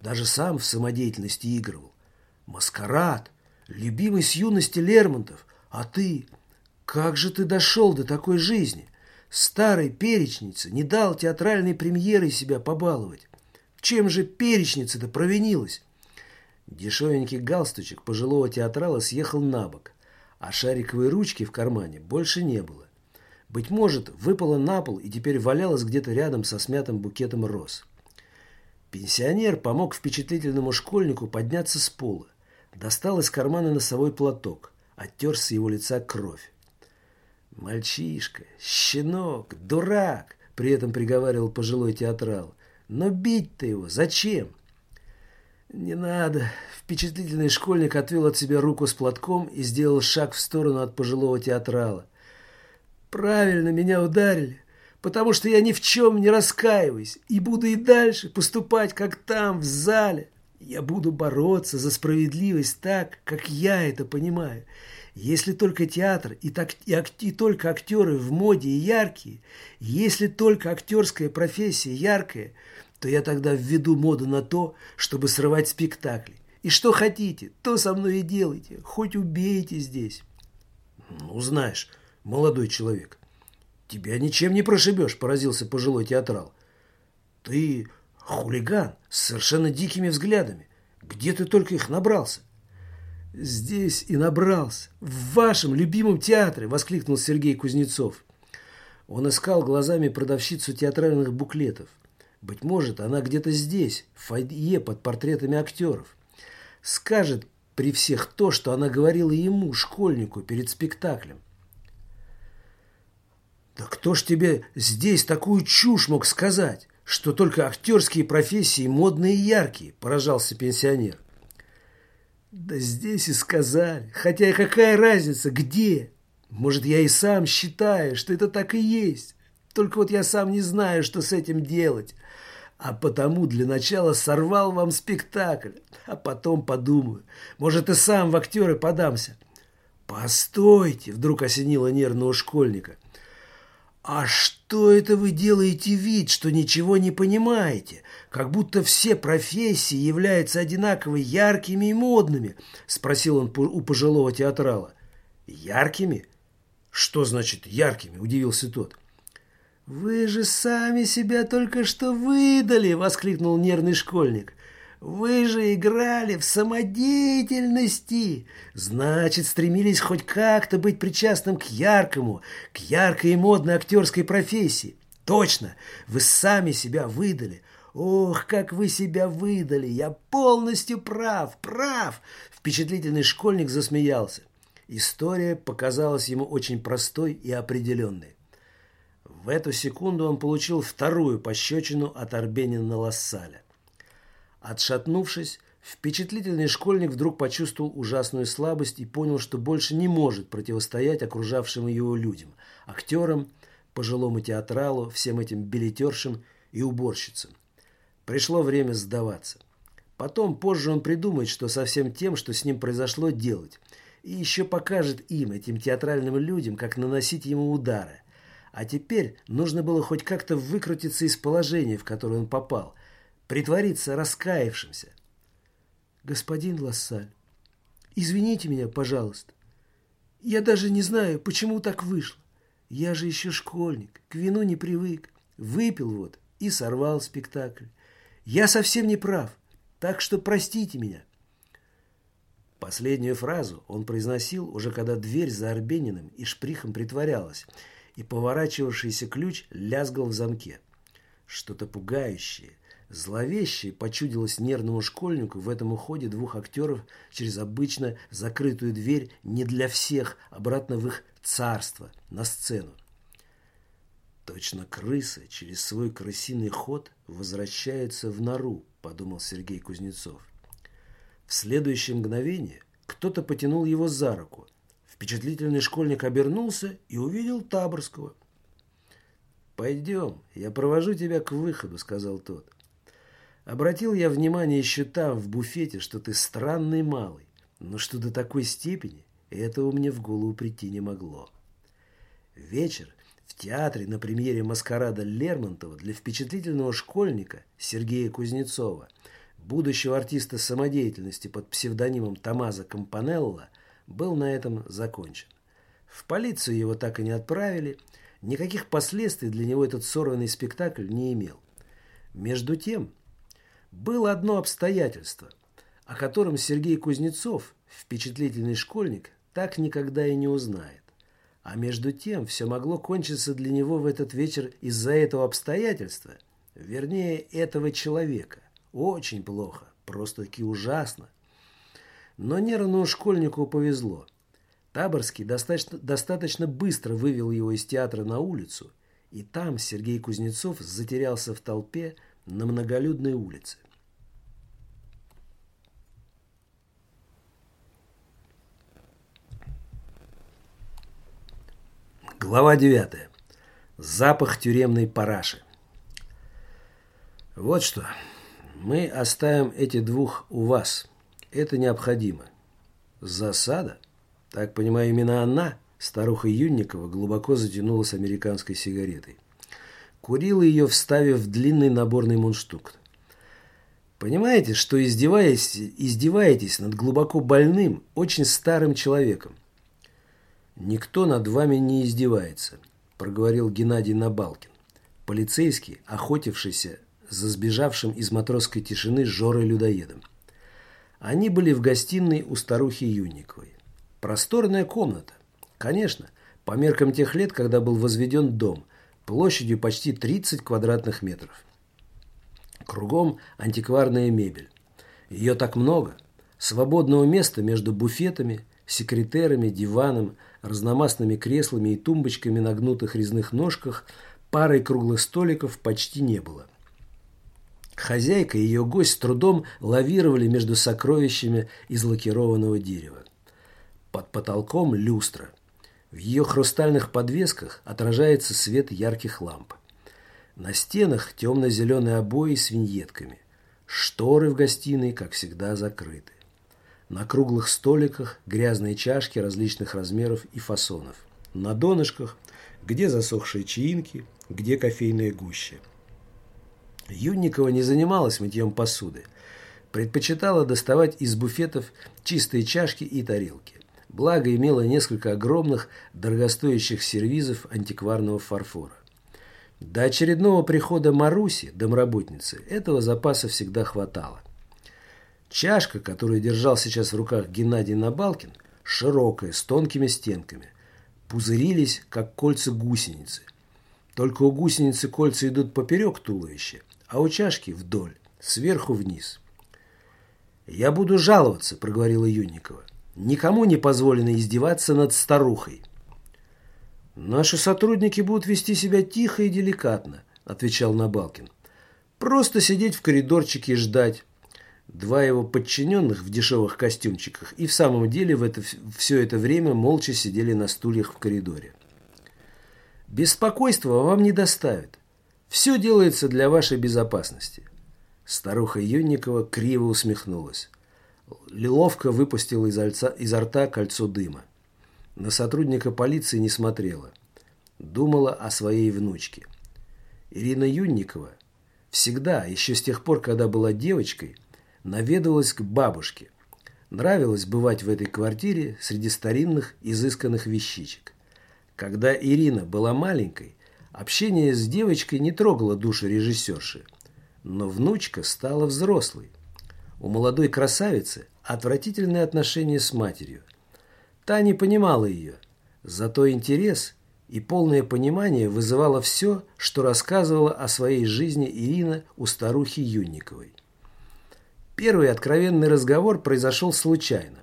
Даже сам в самодеятельности игрывал. Маскарад, любимый с юности Лермонтов. А ты, как же ты дошел до такой жизни? Старой перечнице не дал театральной премьерой себя побаловать. Чем же перечница-то провинилась? Дешевенький галстучек пожилого театрала съехал на бок, а шариковой ручки в кармане больше не было. Быть может, выпала на пол и теперь валялась где-то рядом со смятым букетом роз. Пенсионер помог впечатлительному школьнику подняться с пола, достал из кармана носовой платок, оттер с его лица кровь. «Мальчишка, щенок, дурак!» – при этом приговаривал пожилой театрал. «Но бить-то его зачем?» «Не надо!» – впечатлительный школьник отвел от себя руку с платком и сделал шаг в сторону от пожилого театрала. «Правильно меня ударили, потому что я ни в чем не раскаиваюсь и буду и дальше поступать, как там, в зале. Я буду бороться за справедливость так, как я это понимаю. Если только театр и, так, и, и только актеры в моде и яркие, если только актерская профессия яркая, то я тогда введу моду на то, чтобы срывать спектакли. И что хотите, то со мной и делайте, хоть убейте здесь. Ну, знаешь, молодой человек, тебя ничем не прошибешь, поразился пожилой театрал. Ты хулиган с совершенно дикими взглядами. Где ты только их набрался? «Здесь и набрался, в вашем любимом театре!» – воскликнул Сергей Кузнецов. Он искал глазами продавщицу театральных буклетов. Быть может, она где-то здесь, в фойе под портретами актеров. Скажет при всех то, что она говорила ему, школьнику, перед спектаклем. «Да кто ж тебе здесь такую чушь мог сказать, что только актерские профессии модные и яркие?» – поражался пенсионер. Да здесь и сказали. Хотя какая разница, где? Может, я и сам считаю, что это так и есть. Только вот я сам не знаю, что с этим делать. А потому для начала сорвал вам спектакль. А потом подумаю. Может, и сам в актеры подамся. Постойте, вдруг осенило нервного школьника. «А что это вы делаете вид, что ничего не понимаете? Как будто все профессии являются одинаково яркими и модными?» – спросил он у пожилого театрала. «Яркими? Что значит яркими?» – удивился тот. «Вы же сами себя только что выдали!» – воскликнул нервный школьник. Вы же играли в самодеятельности. Значит, стремились хоть как-то быть причастным к яркому, к яркой и модной актерской профессии. Точно, вы сами себя выдали. Ох, как вы себя выдали! Я полностью прав, прав! Впечатлительный школьник засмеялся. История показалась ему очень простой и определенной. В эту секунду он получил вторую пощечину от Арбенина Лассаля. Отшатнувшись, впечатлительный школьник вдруг почувствовал ужасную слабость и понял, что больше не может противостоять окружавшим его людям, актерам, пожилому театралу, всем этим билетершам и уборщицам. Пришло время сдаваться. Потом, позже он придумает, что со всем тем, что с ним произошло, делать. И еще покажет им, этим театральным людям, как наносить ему удары. А теперь нужно было хоть как-то выкрутиться из положения, в которое он попал, притвориться раскаявшимся. Господин Лассаль, извините меня, пожалуйста. Я даже не знаю, почему так вышло. Я же еще школьник, к вину не привык. Выпил вот и сорвал спектакль. Я совсем не прав, так что простите меня. Последнюю фразу он произносил уже когда дверь за Арбениным и шприхом притворялась, и поворачивавшийся ключ лязгал в замке. Что-то пугающее, Зловеще почудилось нервному школьнику в этом уходе двух актеров через обычно закрытую дверь не для всех, обратно в их царство, на сцену. Точно крыса через свой крысиный ход возвращается в нору, подумал Сергей Кузнецов. В следующее мгновение кто-то потянул его за руку. Впечатлительный школьник обернулся и увидел Таборского. «Пойдем, я провожу тебя к выходу», — сказал тот. Обратил я внимание еще там, в буфете, что ты странный малый, но что до такой степени, этого мне в голову прийти не могло. Вечер в театре на премьере «Маскарада» Лермонтова для впечатлительного школьника Сергея Кузнецова, будущего артиста самодеятельности под псевдонимом Томазо Кампанелло, был на этом закончен. В полицию его так и не отправили – Никаких последствий для него этот сорванный спектакль не имел. Между тем, было одно обстоятельство, о котором Сергей Кузнецов, впечатлительный школьник, так никогда и не узнает. А между тем, все могло кончиться для него в этот вечер из-за этого обстоятельства, вернее, этого человека. Очень плохо, просто-таки ужасно. Но нервному школьнику повезло – Таборский достаточно, достаточно быстро вывел его из театра на улицу, и там Сергей Кузнецов затерялся в толпе на многолюдной улице. Глава 9. Запах тюремной параши. Вот что. Мы оставим эти двух у вас. Это необходимо. Засада? Так понимаю, именно она, старуха Юнникова, глубоко затянулась американской сигаретой. Курила ее, вставив в длинный наборный мундштук. Понимаете, что издеваясь, издеваетесь над глубоко больным, очень старым человеком? Никто над вами не издевается, проговорил Геннадий Набалкин, полицейский, охотившийся за сбежавшим из матросской тишины Жорой-людоедом. Они были в гостиной у старухи Юнниковой. Просторная комната. Конечно, по меркам тех лет, когда был возведен дом, площадью почти 30 квадратных метров. Кругом антикварная мебель. Ее так много. Свободного места между буфетами, секретерами, диваном, разномастными креслами и тумбочками на гнутых резных ножках, парой круглых столиков почти не было. Хозяйка и ее гость с трудом лавировали между сокровищами из лакированного дерева. Под потолком люстра. В ее хрустальных подвесках отражается свет ярких ламп. На стенах темно-зеленые обои с виньетками. Шторы в гостиной, как всегда, закрыты. На круглых столиках грязные чашки различных размеров и фасонов. На донышках, где засохшие чаинки, где кофейная гуща. Юнникова не занималась мытьем посуды. Предпочитала доставать из буфетов чистые чашки и тарелки благо имела несколько огромных, дорогостоящих сервизов антикварного фарфора. До очередного прихода Маруси, домработницы, этого запаса всегда хватало. Чашка, которую держал сейчас в руках Геннадий Набалкин, широкая, с тонкими стенками, пузырились, как кольца гусеницы. Только у гусеницы кольца идут поперек туловища, а у чашки вдоль, сверху вниз. «Я буду жаловаться», – проговорила Юнникова. Никому не позволено издеваться над старухой. «Наши сотрудники будут вести себя тихо и деликатно», – отвечал Набалкин. «Просто сидеть в коридорчике и ждать». Два его подчиненных в дешевых костюмчиках и в самом деле в это, все это время молча сидели на стульях в коридоре. «Беспокойства вам не доставит. Все делается для вашей безопасности». Старуха Юнникова криво усмехнулась. Лиловка выпустила из, альца, изо рта кольцо дыма. На сотрудника полиции не смотрела. Думала о своей внучке. Ирина Юнникова всегда, еще с тех пор, когда была девочкой, наведывалась к бабушке. Нравилось бывать в этой квартире среди старинных, изысканных вещичек. Когда Ирина была маленькой, общение с девочкой не трогало душу режиссерши. Но внучка стала взрослой. У молодой красавицы отвратительные отношения с матерью. Та не понимала ее, зато интерес и полное понимание вызывало все, что рассказывала о своей жизни Ирина у старухи Юнниковой. Первый откровенный разговор произошел случайно.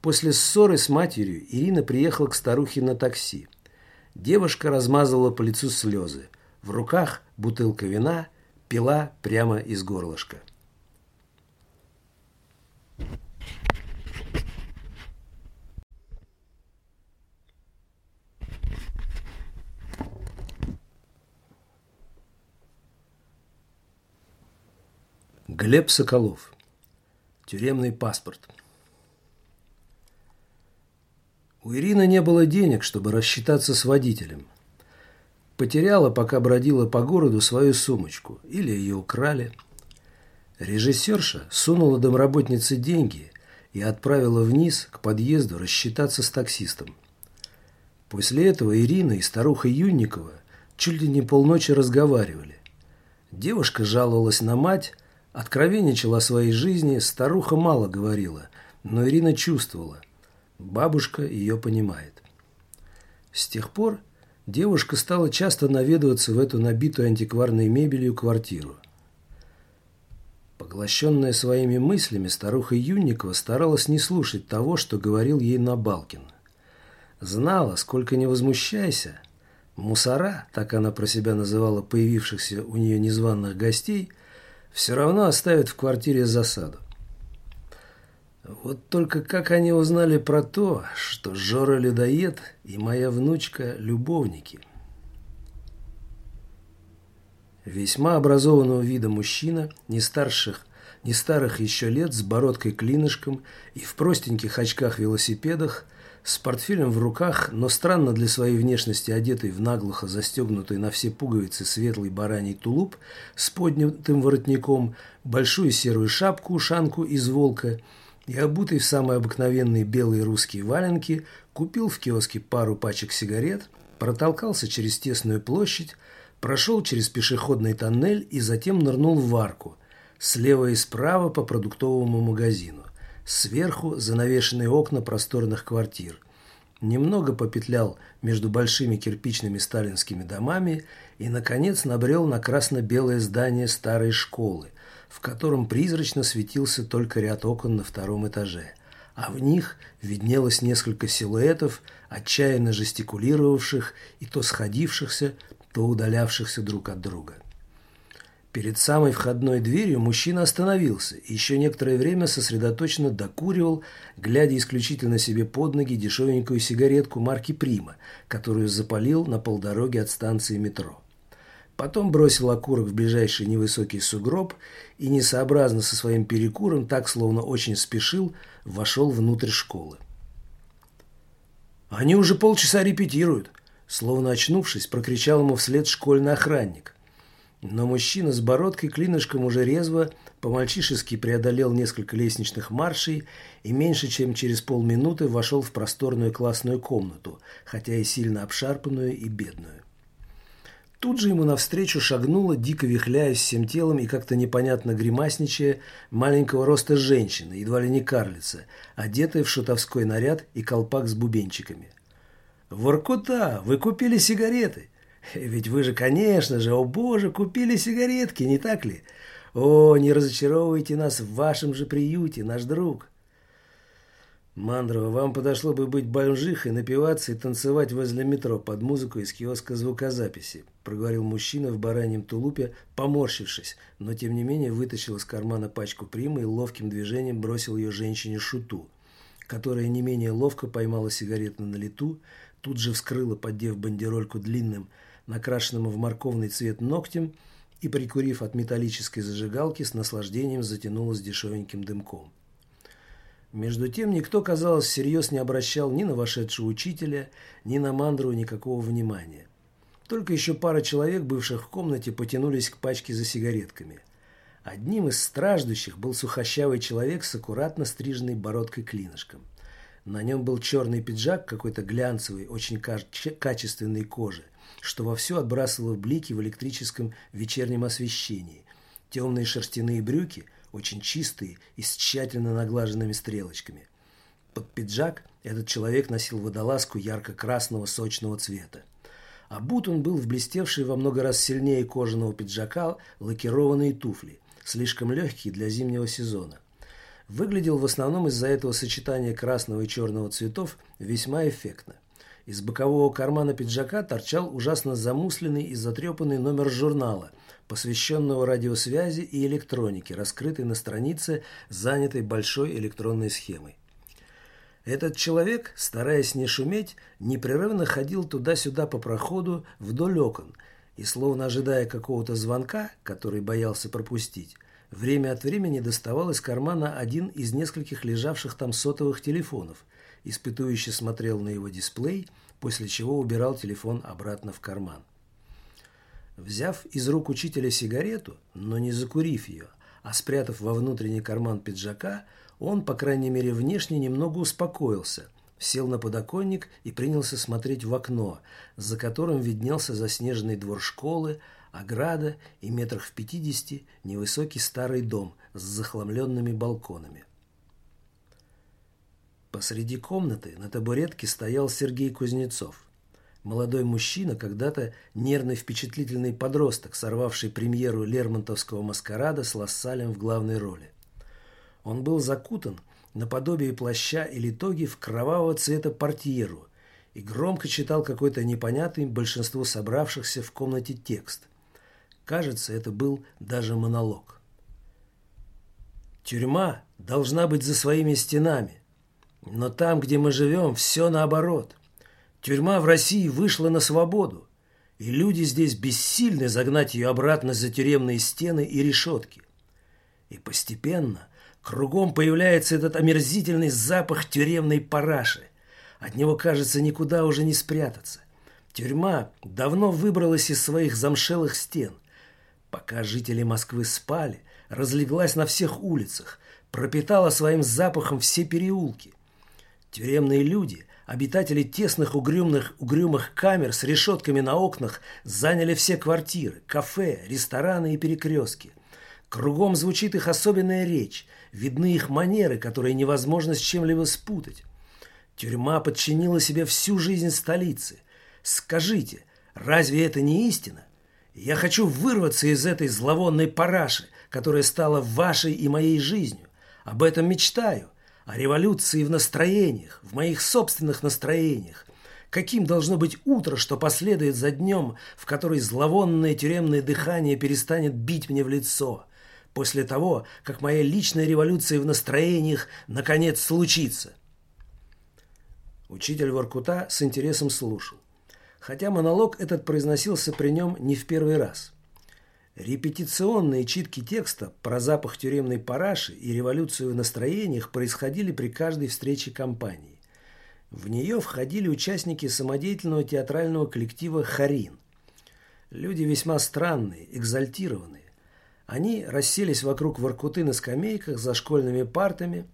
После ссоры с матерью Ирина приехала к старухе на такси. Девушка размазывала по лицу слезы. В руках бутылка вина пила прямо из горлышка. Глеб Соколов. Тюремный паспорт. У Ирины не было денег, чтобы рассчитаться с водителем. Потеряла, пока бродила по городу, свою сумочку. Или ее украли. Режиссерша сунула домработнице деньги и отправила вниз к подъезду рассчитаться с таксистом. После этого Ирина и старуха Юнникова чуть ли не полночи разговаривали. Девушка жаловалась на мать, откровенничала о своей жизни, старуха мало говорила, но Ирина чувствовала – Бабушка ее понимает. С тех пор девушка стала часто наведываться в эту набитую антикварной мебелью квартиру. Поглощенная своими мыслями, старуха Юнникова старалась не слушать того, что говорил ей Набалкин. Знала, сколько не возмущайся, мусора, так она про себя называла появившихся у нее незваных гостей, все равно оставят в квартире засаду. Вот только как они узнали про то, что Жора людоед и моя внучка любовники. Весьма образованного вида мужчина, не старших, не старых еще лет, с бородкой-клинышком и в простеньких очках-велосипедах, с портфелем в руках, но странно для своей внешности одетый в наглухо застегнутый на все пуговицы светлый бараний тулуп с поднятым воротником, большую серую шапку-ушанку из волка – и, обутый в самые обыкновенные белые русские валенки, купил в киоске пару пачек сигарет, протолкался через тесную площадь, прошел через пешеходный тоннель и затем нырнул в арку, слева и справа по продуктовому магазину, сверху занавешенные окна просторных квартир. Немного попетлял между большими кирпичными сталинскими домами и, наконец, набрел на красно-белое здание старой школы – в котором призрачно светился только ряд окон на втором этаже, а в них виднелось несколько силуэтов, отчаянно жестикулировавших и то сходившихся, то удалявшихся друг от друга. Перед самой входной дверью мужчина остановился и еще некоторое время сосредоточенно докуривал, глядя исключительно себе под ноги дешевенькую сигаретку марки «Прима», которую запалил на полдороге от станции метро. Потом бросил окурок в ближайший невысокий сугроб и, несообразно со своим перекуром, так словно очень спешил, вошел внутрь школы. «Они уже полчаса репетируют!» Словно очнувшись, прокричал ему вслед школьный охранник. Но мужчина с бородкой клинышком уже резво, по-мальчишески преодолел несколько лестничных маршей и меньше чем через полминуты вошел в просторную классную комнату, хотя и сильно обшарпанную и бедную. Тут же ему навстречу шагнула, дико вихляясь всем телом и как-то непонятно гримасничая, маленького роста женщина, едва ли не карлица, одетая в шутовской наряд и колпак с бубенчиками. «Воркута, вы купили сигареты! Ведь вы же, конечно же, о боже, купили сигаретки, не так ли? О, не разочаровывайте нас в вашем же приюте, наш друг!» «Мандрова, вам подошло бы быть бомжихой, напиваться и танцевать возле метро под музыку из киоска звукозаписи», проговорил мужчина в бараньем тулупе, поморщившись, но тем не менее вытащил из кармана пачку примы и ловким движением бросил ее женщине-шуту, которая не менее ловко поймала сигарету на лету, тут же вскрыла, поддев бандерольку длинным, накрашенным в морковный цвет ногтем и, прикурив от металлической зажигалки, с наслаждением затянулась дешевеньким дымком. Между тем никто, казалось, всерьез не обращал ни на вошедшего учителя, ни на мандру никакого внимания. Только еще пара человек, бывших в комнате, потянулись к пачке за сигаретками. Одним из страждущих был сухощавый человек с аккуратно стриженной бородкой-клинышком. На нем был черный пиджак какой-то глянцевый, очень качественной кожи, что вовсю отбрасывало блики в электрическом вечернем освещении. Темные шерстяные брюки – очень чистые и с тщательно наглаженными стрелочками. Под пиджак этот человек носил водолазку ярко-красного сочного цвета. А бут он был в блестевшие во много раз сильнее кожаного пиджака лакированные туфли, слишком легкие для зимнего сезона. Выглядел в основном из-за этого сочетания красного и черного цветов весьма эффектно. Из бокового кармана пиджака торчал ужасно замусленный и затрепанный номер журнала – посвященного радиосвязи и электронике, раскрытой на странице, занятой большой электронной схемой. Этот человек, стараясь не шуметь, непрерывно ходил туда-сюда по проходу вдоль окон и, словно ожидая какого-то звонка, который боялся пропустить, время от времени доставал из кармана один из нескольких лежавших там сотовых телефонов, испытующе смотрел на его дисплей, после чего убирал телефон обратно в карман. Взяв из рук учителя сигарету, но не закурив ее, а спрятав во внутренний карман пиджака, он, по крайней мере внешне, немного успокоился, сел на подоконник и принялся смотреть в окно, за которым виднелся заснеженный двор школы, ограда и метрах в пятидесяти невысокий старый дом с захламленными балконами. Посреди комнаты на табуретке стоял Сергей Кузнецов. Молодой мужчина, когда-то нервный впечатлительный подросток, сорвавший премьеру Лермонтовского маскарада с Лассалем в главной роли. Он был закутан наподобие плаща или тоги в кровавого цвета портьеру и громко читал какой-то непонятный большинству собравшихся в комнате текст. Кажется, это был даже монолог. Тюрьма должна быть за своими стенами. Но там, где мы живем, все наоборот. Тюрьма в России вышла на свободу, и люди здесь бессильны загнать ее обратно за тюремные стены и решетки. И постепенно кругом появляется этот омерзительный запах тюремной параши. От него, кажется, никуда уже не спрятаться. Тюрьма давно выбралась из своих замшелых стен. Пока жители Москвы спали, разлеглась на всех улицах, пропитала своим запахом все переулки. Тюремные люди, обитатели тесных угрюмных, угрюмых камер с решетками на окнах, заняли все квартиры, кафе, рестораны и перекрестки. Кругом звучит их особенная речь, видны их манеры, которые невозможно с чем-либо спутать. Тюрьма подчинила себе всю жизнь столицы. Скажите, разве это не истина? Я хочу вырваться из этой зловонной параши, которая стала вашей и моей жизнью. Об этом мечтаю. О революции в настроениях, в моих собственных настроениях. Каким должно быть утро, что последует за днем, в который зловонное тюремное дыхание перестанет бить мне в лицо, после того, как моя личная революция в настроениях наконец случится. Учитель Воркута с интересом слушал хотя монолог этот произносился при нем не в первый раз. Репетиционные читки текста про запах тюремной параши и революцию в настроениях происходили при каждой встрече компании. В нее входили участники самодеятельного театрального коллектива «Харин». Люди весьма странные, экзальтированные. Они расселись вокруг Воркуты на скамейках за школьными партами.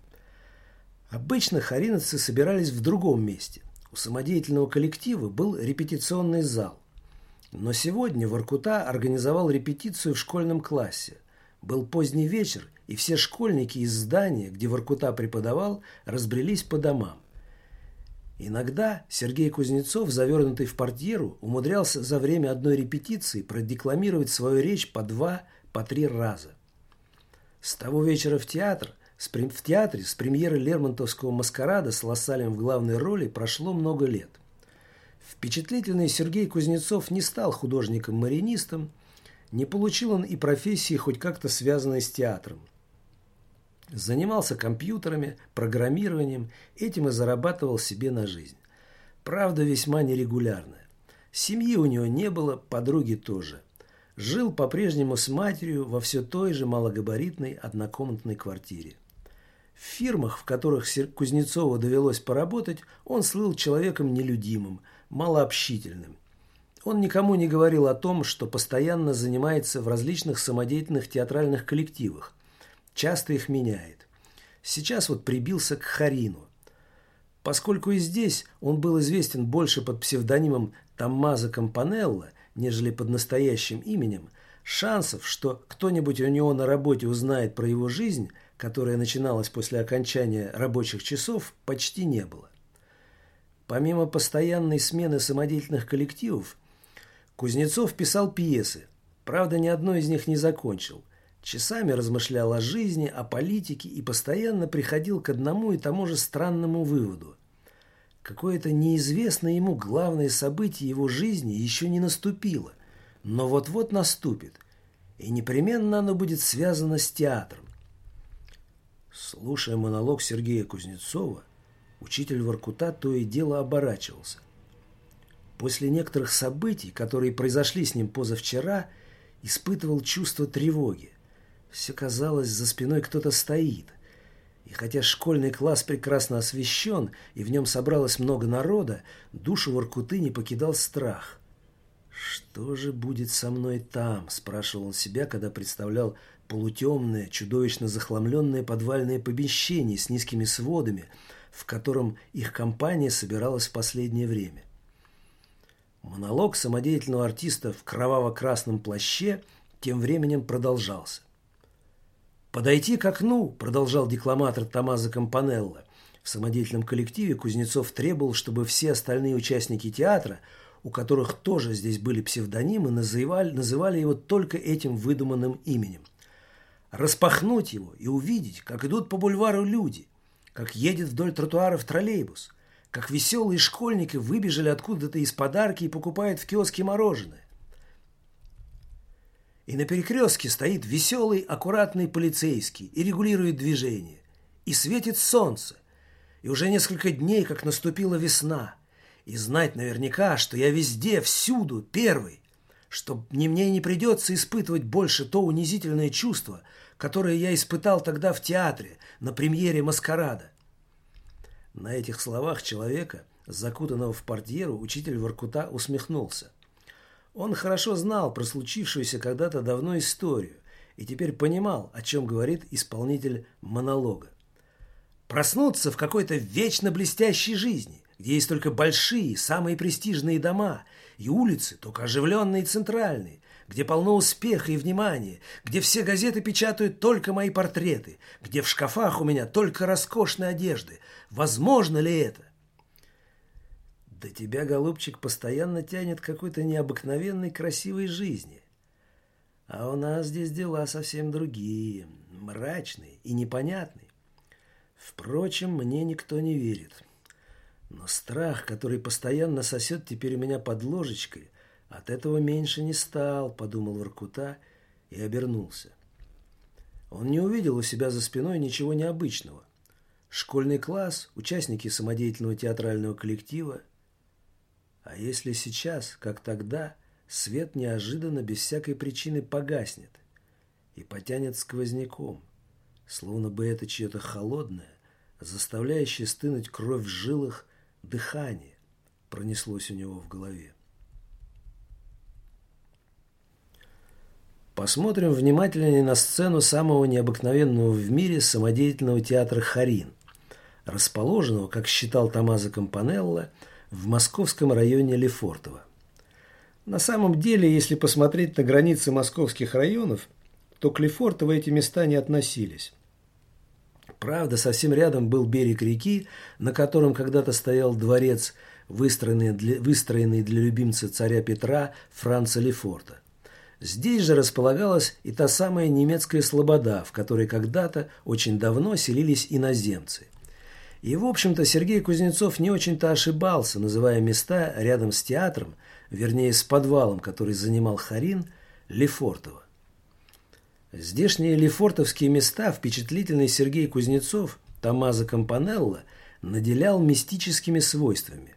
Обычно хариновцы собирались в другом месте. У самодеятельного коллектива был репетиционный зал. Но сегодня Воркута организовал репетицию в школьном классе. Был поздний вечер, и все школьники из здания, где Воркута преподавал, разбрелись по домам. Иногда Сергей Кузнецов, завернутый в портьеру, умудрялся за время одной репетиции продекламировать свою речь по два, по три раза. С того вечера в театр в театре с премьеры Лермонтовского «Маскарада» с Лассалем в главной роли прошло много лет. Впечатлительный Сергей Кузнецов не стал художником-маринистом, не получил он и профессии, хоть как-то связанной с театром. Занимался компьютерами, программированием, этим и зарабатывал себе на жизнь. Правда, весьма нерегулярная. Семьи у него не было, подруги тоже. Жил по-прежнему с матерью во все той же малогабаритной однокомнатной квартире. В фирмах, в которых Кузнецову довелось поработать, он слыл человеком нелюдимым, малообщительным. Он никому не говорил о том, что постоянно занимается в различных самодеятельных театральных коллективах. Часто их меняет. Сейчас вот прибился к Харину. Поскольку и здесь он был известен больше под псевдонимом Томмазо Кампанелло, нежели под настоящим именем, шансов, что кто-нибудь у него на работе узнает про его жизнь – которая начиналась после окончания рабочих часов, почти не было. Помимо постоянной смены самодеятельных коллективов, Кузнецов писал пьесы, правда, ни одной из них не закончил. Часами размышлял о жизни, о политике и постоянно приходил к одному и тому же странному выводу. Какое-то неизвестное ему главное событие его жизни еще не наступило, но вот-вот наступит, и непременно оно будет связано с театром. Слушая монолог Сергея Кузнецова, учитель Воркута то и дело оборачивался. После некоторых событий, которые произошли с ним позавчера, испытывал чувство тревоги. Все казалось, за спиной кто-то стоит. И хотя школьный класс прекрасно освещен, и в нем собралось много народа, душу Воркуты не покидал страх. «Что же будет со мной там?» – спрашивал он себя, когда представлял полутемное, чудовищно захламленное подвальное помещение с низкими сводами, в котором их компания собиралась в последнее время. Монолог самодеятельного артиста в кроваво-красном плаще тем временем продолжался. «Подойти к окну», – продолжал декламатор Томазо Кампанелло. В самодеятельном коллективе Кузнецов требовал, чтобы все остальные участники театра, у которых тоже здесь были псевдонимы, называли, называли его только этим выдуманным именем. Распахнуть его и увидеть, как идут по бульвару люди, как едет вдоль тротуаров троллейбус, как веселые школьники выбежали откуда-то из подарки и покупают в киоске мороженое. И на перекрестке стоит веселый, аккуратный полицейский и регулирует движение. И светит солнце. И уже несколько дней, как наступила весна. И знать наверняка, что я везде, всюду, первый. Что ни мне не придется испытывать больше то унизительное чувство, которое я испытал тогда в театре, на премьере «Маскарада». На этих словах человека, закутанного в портьеру, учитель Воркута усмехнулся. Он хорошо знал про случившуюся когда-то давно историю и теперь понимал, о чем говорит исполнитель монолога. Проснуться в какой-то вечно блестящей жизни, где есть только большие, самые престижные дома, и улицы только оживленные и центральные, где полно успеха и внимания, где все газеты печатают только мои портреты, где в шкафах у меня только роскошные одежды. Возможно ли это? Да тебя, голубчик, постоянно тянет какой-то необыкновенной красивой жизни. А у нас здесь дела совсем другие, мрачные и непонятные. Впрочем, мне никто не верит. Но страх, который постоянно сосет теперь у меня под ложечкой, от этого меньше не стал, подумал Воркута и обернулся. Он не увидел у себя за спиной ничего необычного. Школьный класс, участники самодеятельного театрального коллектива, а если сейчас, как тогда, свет неожиданно, без всякой причины погаснет и потянет сквозняком, словно бы это чье-то холодное, заставляющее стынуть кровь в жилах, дыхание пронеслось у него в голове. Посмотрим внимательнее на сцену самого необыкновенного в мире самодеятельного театра «Харин», расположенного, как считал Томазо Кампанелло, в московском районе Лефортово. На самом деле, если посмотреть на границы московских районов, то к Лефортово эти места не относились. Правда, совсем рядом был берег реки, на котором когда-то стоял дворец, выстроенный для, выстроенный для любимца царя Петра Франца Лефорта. Здесь же располагалась и та самая немецкая слобода, в которой когда-то очень давно селились иноземцы – и, в общем-то, Сергей Кузнецов не очень-то ошибался, называя места рядом с театром, вернее, с подвалом, который занимал Харин, Лефортово. Здешние лефортовские места впечатлительный Сергей Кузнецов, Томазо Кампанелло, наделял мистическими свойствами.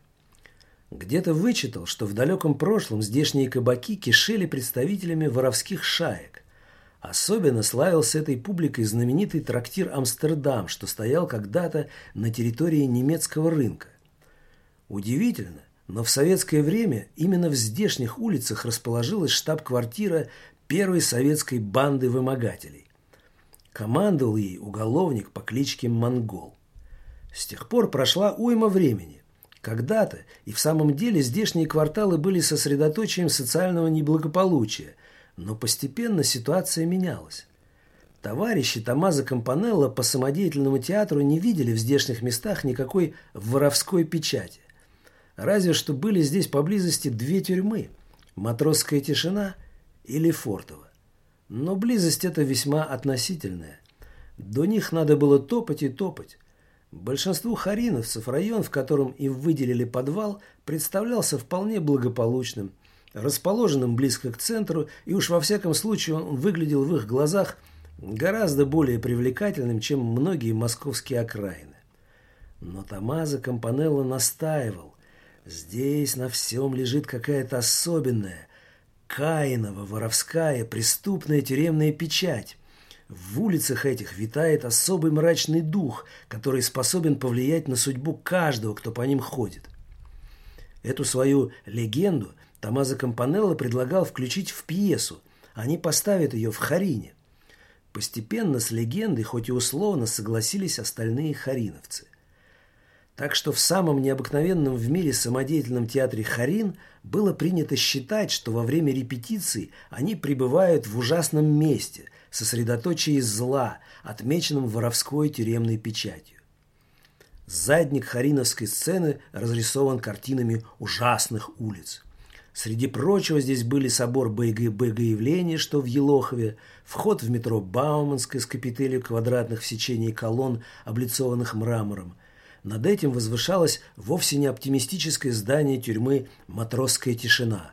Где-то вычитал, что в далеком прошлом здешние кабаки кишели представителями воровских шаек. Особенно славился этой публикой знаменитый трактир «Амстердам», что стоял когда-то на территории немецкого рынка. Удивительно, но в советское время именно в здешних улицах расположилась штаб-квартира первой советской банды вымогателей. Командовал ей уголовник по кличке Монгол. С тех пор прошла уйма времени. Когда-то и в самом деле здешние кварталы были сосредоточием социального неблагополучия, но постепенно ситуация менялась. Товарищи Томазо Кампанелло по самодеятельному театру не видели в здешних местах никакой воровской печати. Разве что были здесь поблизости две тюрьмы – Матросская тишина и Лефортово. Но близость эта весьма относительная. До них надо было топать и топать. Большинству хариновцев район, в котором им выделили подвал, представлялся вполне благополучным – расположенным близко к центру, и уж во всяком случае он выглядел в их глазах гораздо более привлекательным, чем многие московские окраины. Но Томазо Кампанелло настаивал. Здесь на всем лежит какая-то особенная, Каинова, воровская, преступная тюремная печать. В улицах этих витает особый мрачный дух, который способен повлиять на судьбу каждого, кто по ним ходит. Эту свою легенду Томазо Кампанелло предлагал включить в пьесу. Они поставят ее в Харине. Постепенно с легендой, хоть и условно, согласились остальные хариновцы. Так что в самом необыкновенном в мире самодеятельном театре Харин было принято считать, что во время репетиций они пребывают в ужасном месте, сосредоточие зла, отмеченном воровской тюремной печатью. Задник хариновской сцены разрисован картинами ужасных улиц. Среди прочего здесь были собор Богоявления, что в Елохове, вход в метро Бауманское с капителью квадратных в сечении колонн, облицованных мрамором. Над этим возвышалось вовсе не оптимистическое здание тюрьмы «Матросская тишина»,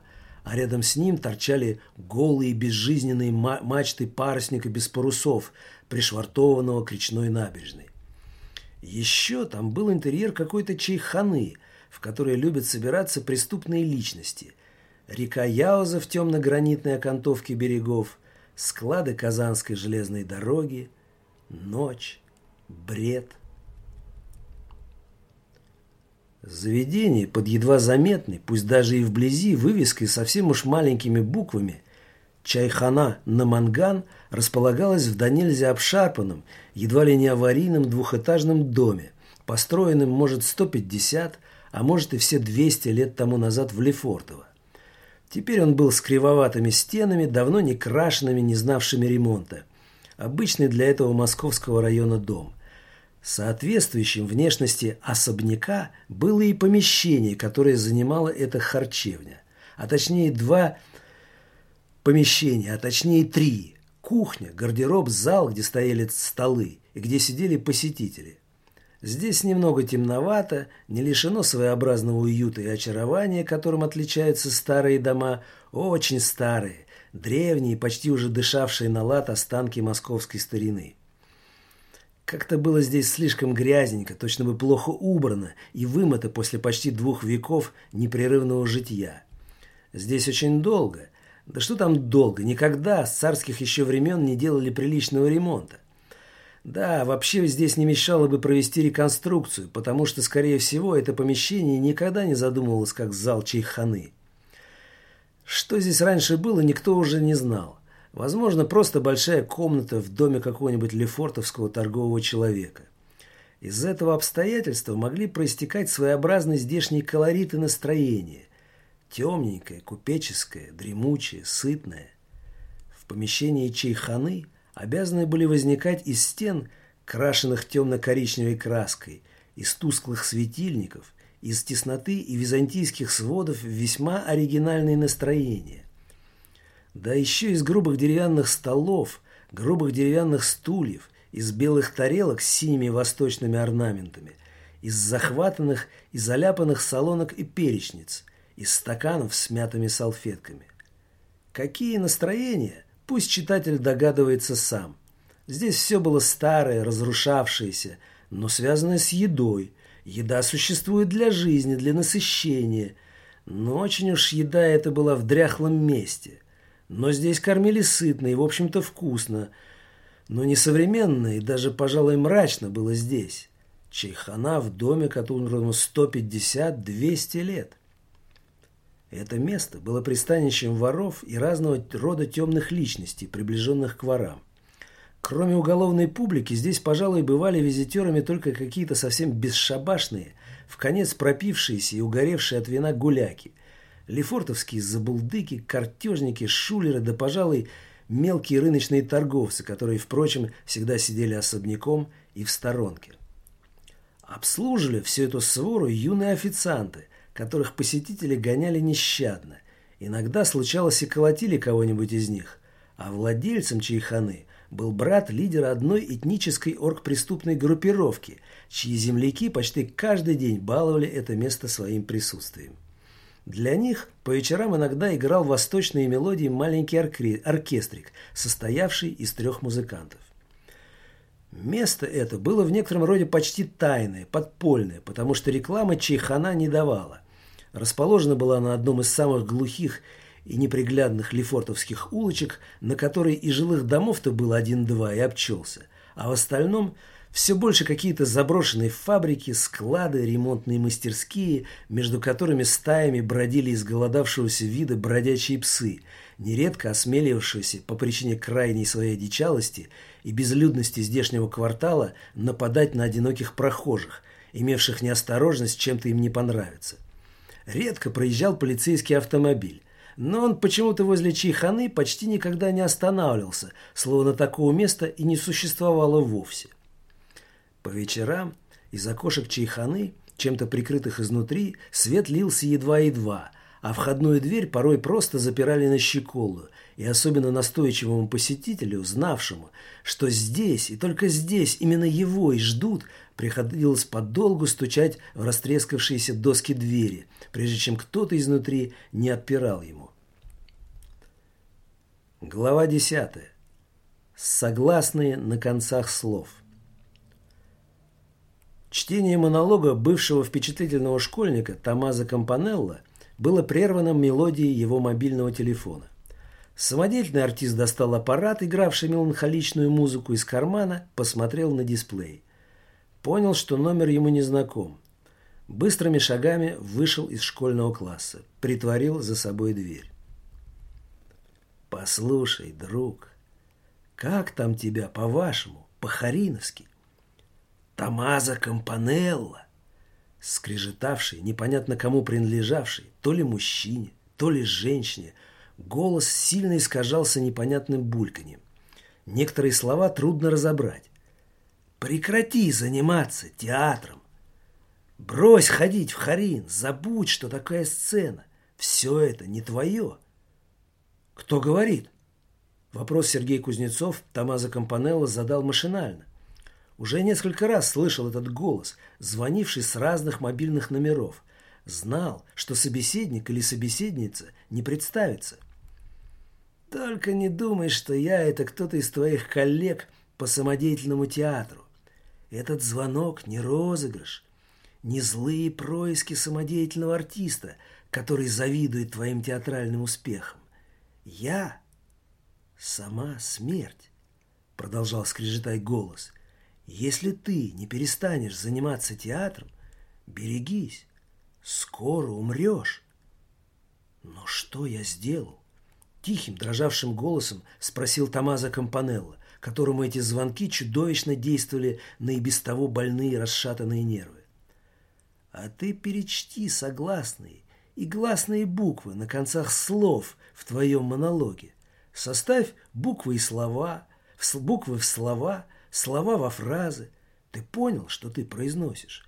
а рядом с ним торчали голые безжизненные мачты парусника без парусов, пришвартованного к речной набережной. Еще там был интерьер какой-то чайханы, в которой любят собираться преступные личности – река Яуза в темно-гранитной окантовке берегов, склады Казанской железной дороги, ночь, бред. Заведение под едва заметной, пусть даже и вблизи, вывеской совсем уж маленькими буквами «Чайхана на манган» располагалось в до нельзя обшарпанном, едва ли не аварийном двухэтажном доме, построенном, может, 150, а может и все 200 лет тому назад в Лефортово. Теперь он был с кривоватыми стенами, давно не крашенными, не знавшими ремонта. Обычный для этого московского района дом. Соответствующим внешности особняка было и помещение, которое занимала эта харчевня. А точнее два помещения, а точнее три. Кухня, гардероб, зал, где стояли столы и где сидели посетители. Здесь немного темновато, не лишено своеобразного уюта и очарования, которым отличаются старые дома, очень старые, древние, почти уже дышавшие на лад останки московской старины. Как-то было здесь слишком грязненько, точно бы плохо убрано и вымыто после почти двух веков непрерывного житья. Здесь очень долго, да что там долго, никогда с царских еще времен не делали приличного ремонта. Да, вообще здесь не мешало бы провести реконструкцию, потому что, скорее всего, это помещение никогда не задумывалось как зал чайханы. Что здесь раньше было, никто уже не знал. Возможно, просто большая комната в доме какого-нибудь лефортовского торгового человека. Из этого обстоятельства могли проистекать своеобразный здешний колорит и настроение. Темненькое, купеческое, дремучее, сытное. В помещении чайханы – обязаны были возникать из стен, крашенных темно-коричневой краской, из тусклых светильников, из тесноты и византийских сводов весьма оригинальные настроения. Да еще из грубых деревянных столов, грубых деревянных стульев, из белых тарелок с синими восточными орнаментами, из захватанных и заляпанных солонок и перечниц, из стаканов с мятыми салфетками. Какие настроения! Пусть читатель догадывается сам. Здесь все было старое, разрушавшееся, но связанное с едой. Еда существует для жизни, для насыщения. Но очень уж еда эта была в дряхлом месте. Но здесь кормили сытно и, в общем-то, вкусно. Но несовременно и даже, пожалуй, мрачно было здесь. Чайхана в доме, которому 150-200 лет. Это место было пристанищем воров и разного рода темных личностей, приближенных к ворам. Кроме уголовной публики, здесь, пожалуй, бывали визитерами только какие-то совсем бесшабашные, в конец пропившиеся и угоревшие от вина гуляки. Лефортовские забулдыки, картежники, шулеры, да, пожалуй, мелкие рыночные торговцы, которые, впрочем, всегда сидели особняком и в сторонке. Обслуживали всю эту свору юные официанты – которых посетители гоняли нещадно. Иногда случалось и колотили кого-нибудь из них. А владельцем чайханы был брат лидера одной этнической оргпреступной группировки, чьи земляки почти каждый день баловали это место своим присутствием. Для них по вечерам иногда играл восточные мелодии маленький оркестрик, состоявший из трех музыкантов. Место это было в некотором роде почти тайное, подпольное, потому что реклама чайхана не давала. Расположена была на одном из самых глухих и неприглядных лефортовских улочек, на которой и жилых домов-то было один-два и обчелся, а в остальном все больше какие-то заброшенные фабрики, склады, ремонтные мастерские, между которыми стаями бродили изголодавшегося вида бродячие псы, нередко осмеливавшиеся по причине крайней своей дичалости и безлюдности здешнего квартала нападать на одиноких прохожих, имевших неосторожность чем-то им не понравиться. Редко проезжал полицейский автомобиль, но он почему-то возле Чайханы почти никогда не останавливался, словно такого места и не существовало вовсе. По вечерам из окошек чайханы, чем-то прикрытых изнутри, свет лился едва-едва, а входную дверь порой просто запирали на щеколду, и особенно настойчивому посетителю, знавшему, что здесь и только здесь именно его и ждут, приходилось подолгу стучать в растрескавшиеся доски двери, прежде чем кто-то изнутри не отпирал ему. Глава десятая. Согласные на концах слов. Чтение монолога бывшего впечатлительного школьника Томазо Кампанелло было прервано мелодией его мобильного телефона. Самодельный артист достал аппарат, игравший меланхоличную музыку из кармана, посмотрел на дисплей. Понял, что номер ему не знаком. Быстрыми шагами вышел из школьного класса, притворил за собой дверь. «Послушай, друг, как там тебя, по-вашему, по-хариновски?» Томазо Кампанелло, скрежетавший, непонятно кому принадлежавший, то ли мужчине, то ли женщине, голос сильно искажался непонятным бульканьем. Некоторые слова трудно разобрать. Прекрати заниматься театром. Брось ходить в Харин, забудь, что такая сцена. Все это не твое. Кто говорит? Вопрос Сергей Кузнецов Томазо Кампанелло задал машинально. Уже несколько раз слышал этот голос, звонивший с разных мобильных номеров. Знал, что собеседник или собеседница не представится. Только не думай, что я – это кто-то из твоих коллег по самодеятельному театру. Этот звонок не розыгрыш, не злые происки самодеятельного артиста, который завидует твоим театральным успехам. Я – сама смерть, продолжал скрежетать голос – если ты не перестанешь заниматься театром, берегись, скоро умрешь. Но что я сделал? Тихим, дрожавшим голосом спросил Томазо Кампанелло, которому эти звонки чудовищно действовали на и без того больные расшатанные нервы. А ты перечти согласные и гласные буквы на концах слов в твоем монологе. Составь буквы и слова, буквы в слова – слова во фразы. Ты понял, что ты произносишь?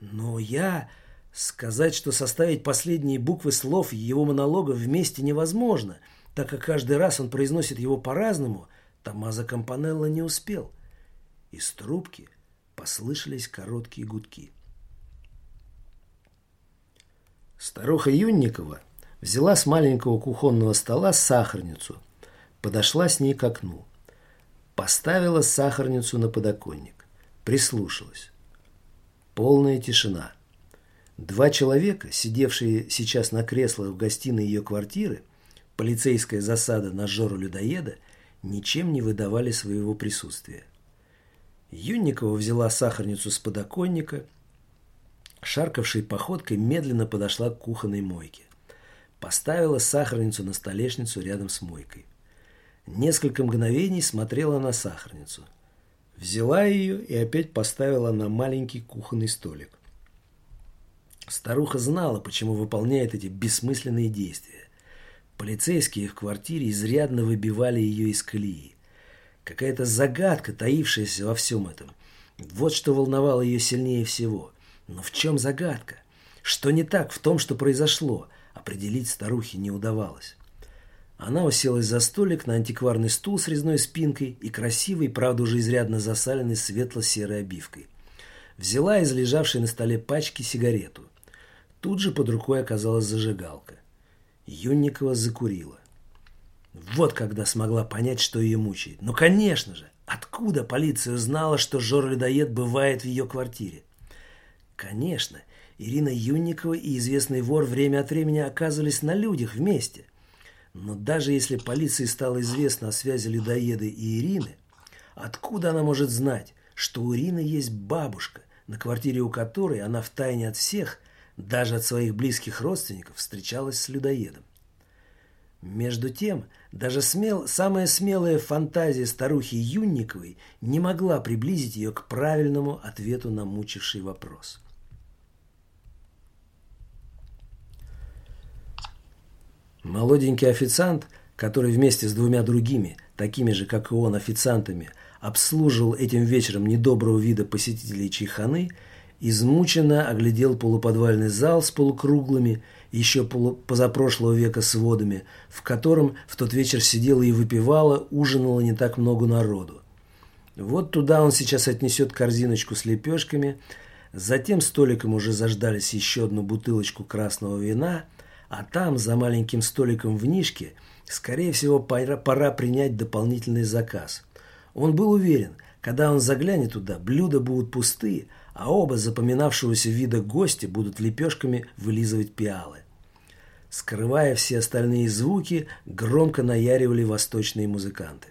Но я... Сказать, что составить последние буквы слов его монолога вместе невозможно, так как каждый раз он произносит его по-разному, Томазо Кампанелло не успел. Из трубки послышались короткие гудки. Старуха Юнникова взяла с маленького кухонного стола сахарницу, подошла с ней к окну. Поставила сахарницу на подоконник. Прислушалась. Полная тишина. Два человека, сидевшие сейчас на креслах в гостиной ее квартиры, полицейская засада на Жору-людоеда, ничем не выдавали своего присутствия. Юнникова взяла сахарницу с подоконника, шаркавшей походкой медленно подошла к кухонной мойке. Поставила сахарницу на столешницу рядом с мойкой. Несколько мгновений смотрела на сахарницу. Взяла ее и опять поставила на маленький кухонный столик. Старуха знала, почему выполняет эти бессмысленные действия. Полицейские в квартире изрядно выбивали ее из колеи. Какая-то загадка, таившаяся во всем этом. Вот что волновало ее сильнее всего. Но в чем загадка? Что не так в том, что произошло, определить старухе не удавалось. Она уселась за столик на антикварный стул с резной спинкой и красивой, правда уже изрядно засаленной светло-серой обивкой. Взяла из лежавшей на столе пачки сигарету. Тут же под рукой оказалась зажигалка. Юнникова закурила. Вот когда смогла понять, что ее мучает. Ну, конечно же, откуда полиция узнала, что Жор-людоед бывает в ее квартире? Конечно, Ирина Юнникова и известный вор время от времени оказывались на людях вместе – Но даже если полиции стало известно о связи людоеда и Ирины, откуда она может знать, что у Ирины есть бабушка, на квартире у которой она втайне от всех, даже от своих близких родственников, встречалась с людоедом? Между тем, даже смел, самая смелая фантазия старухи Юнниковой не могла приблизить ее к правильному ответу на мучивший вопрос. Молоденький официант, который вместе с двумя другими, такими же, как и он, официантами, обслуживал этим вечером недоброго вида посетителей чайханы, измученно оглядел полуподвальный зал с полукруглыми, еще полу позапрошлого века сводами, в котором в тот вечер сидела и выпивала, ужинала не так много народу. Вот туда он сейчас отнесет корзиночку с лепешками, затем столиком уже заждались еще одну бутылочку красного вина, а там, за маленьким столиком в нишке, скорее всего, пора, пора принять дополнительный заказ. Он был уверен, когда он заглянет туда, блюда будут пустые, а оба запоминавшегося вида гости будут лепешками вылизывать пиалы. Скрывая все остальные звуки, громко наяривали восточные музыканты.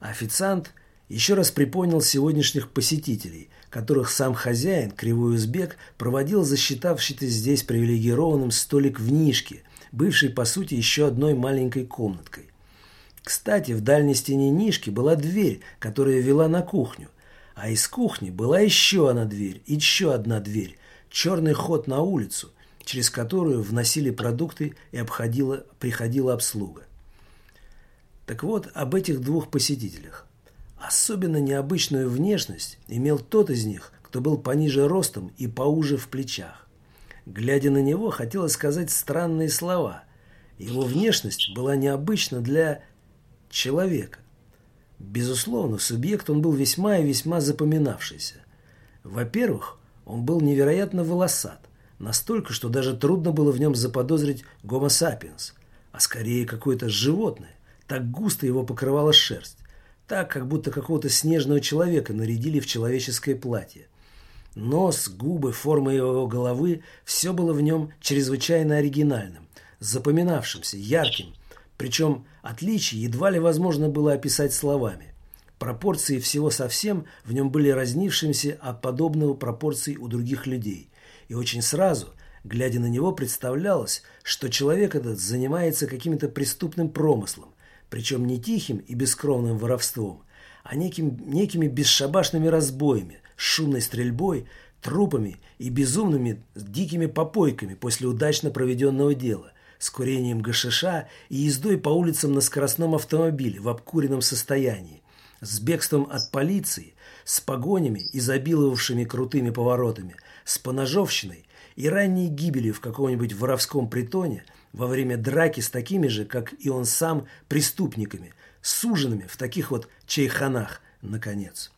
Официант еще раз припомнил сегодняшних посетителей, которых сам хозяин, Кривой Узбек, проводил засчитавший здесь привилегированным столик в нишке, бывший, по сути, еще одной маленькой комнаткой. Кстати, в дальней стене нишки была дверь, которая вела на кухню – а из кухни была еще одна дверь, еще одна дверь, черный ход на улицу, через которую вносили продукты и обходила, приходила обслуга. Так вот, об этих двух посетителях. Особенно необычную внешность имел тот из них, кто был пониже ростом и поуже в плечах. Глядя на него, хотелось сказать странные слова. Его внешность была необычна для человека. Безусловно, субъект он был весьма и весьма запоминавшийся. Во-первых, он был невероятно волосат, настолько, что даже трудно было в нем заподозрить гомо сапиенс, а скорее какое-то животное. Так густо его покрывала шерсть, так, как будто какого-то снежного человека нарядили в человеческое платье. Нос, губы, форма его головы – все было в нем чрезвычайно оригинальным, запоминавшимся, ярким, причем отличий едва ли возможно было описать словами. Пропорции всего совсем в нем были разнившимися от подобного пропорций у других людей. И очень сразу, глядя на него, представлялось, что человек этот занимается каким-то преступным промыслом, причем не тихим и бескровным воровством, а неким, некими бесшабашными разбоями, шумной стрельбой, трупами и безумными дикими попойками после удачно проведенного дела – с курением гашиша и ездой по улицам на скоростном автомобиле в обкуренном состоянии, с бегством от полиции, с погонями, изобиловавшими крутыми поворотами, с поножовщиной и ранней гибелью в каком-нибудь воровском притоне во время драки с такими же, как и он сам, преступниками, суженными в таких вот чайханах, наконец.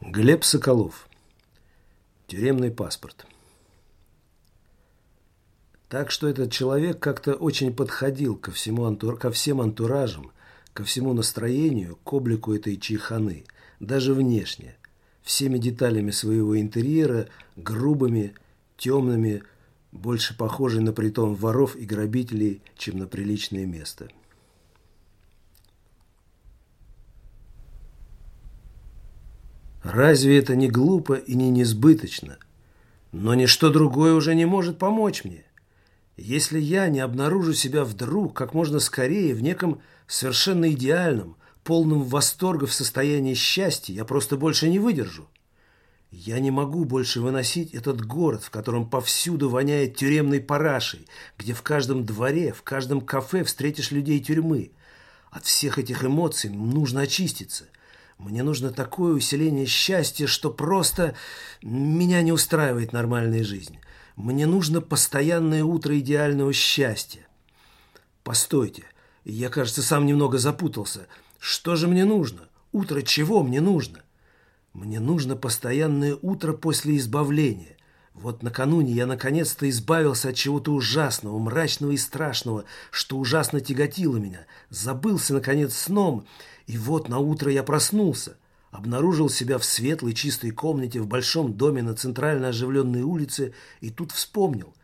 Глеб Соколов. Тюремный паспорт. Так что этот человек как-то очень подходил ко, всему антур... ко всем антуражам, ко всему настроению, к облику этой чайханы, даже внешне, всеми деталями своего интерьера, грубыми, темными, больше похожий на притон воров и грабителей, чем на приличное место. Разве это не глупо и не несбыточно? Но ничто другое уже не может помочь мне. Если я не обнаружу себя вдруг как можно скорее в неком совершенно идеальном, полном восторга в состоянии счастья, я просто больше не выдержу. Я не могу больше выносить этот город, в котором повсюду воняет тюремной парашей, где в каждом дворе, в каждом кафе встретишь людей тюрьмы. От всех этих эмоций нужно очиститься. Мне нужно такое усиление счастья, что просто меня не устраивает нормальная жизнь. Мне нужно постоянное утро идеального счастья. Постойте, я, кажется, сам немного запутался. Что же мне нужно? Утро чего мне нужно? Мне нужно постоянное утро после избавления, Вот накануне я наконец-то избавился от чего-то ужасного, мрачного и страшного, что ужасно тяготило меня. Забылся, наконец, сном, и вот на утро я проснулся. Обнаружил себя в светлой чистой комнате в большом доме на центрально оживленной улице и тут вспомнил.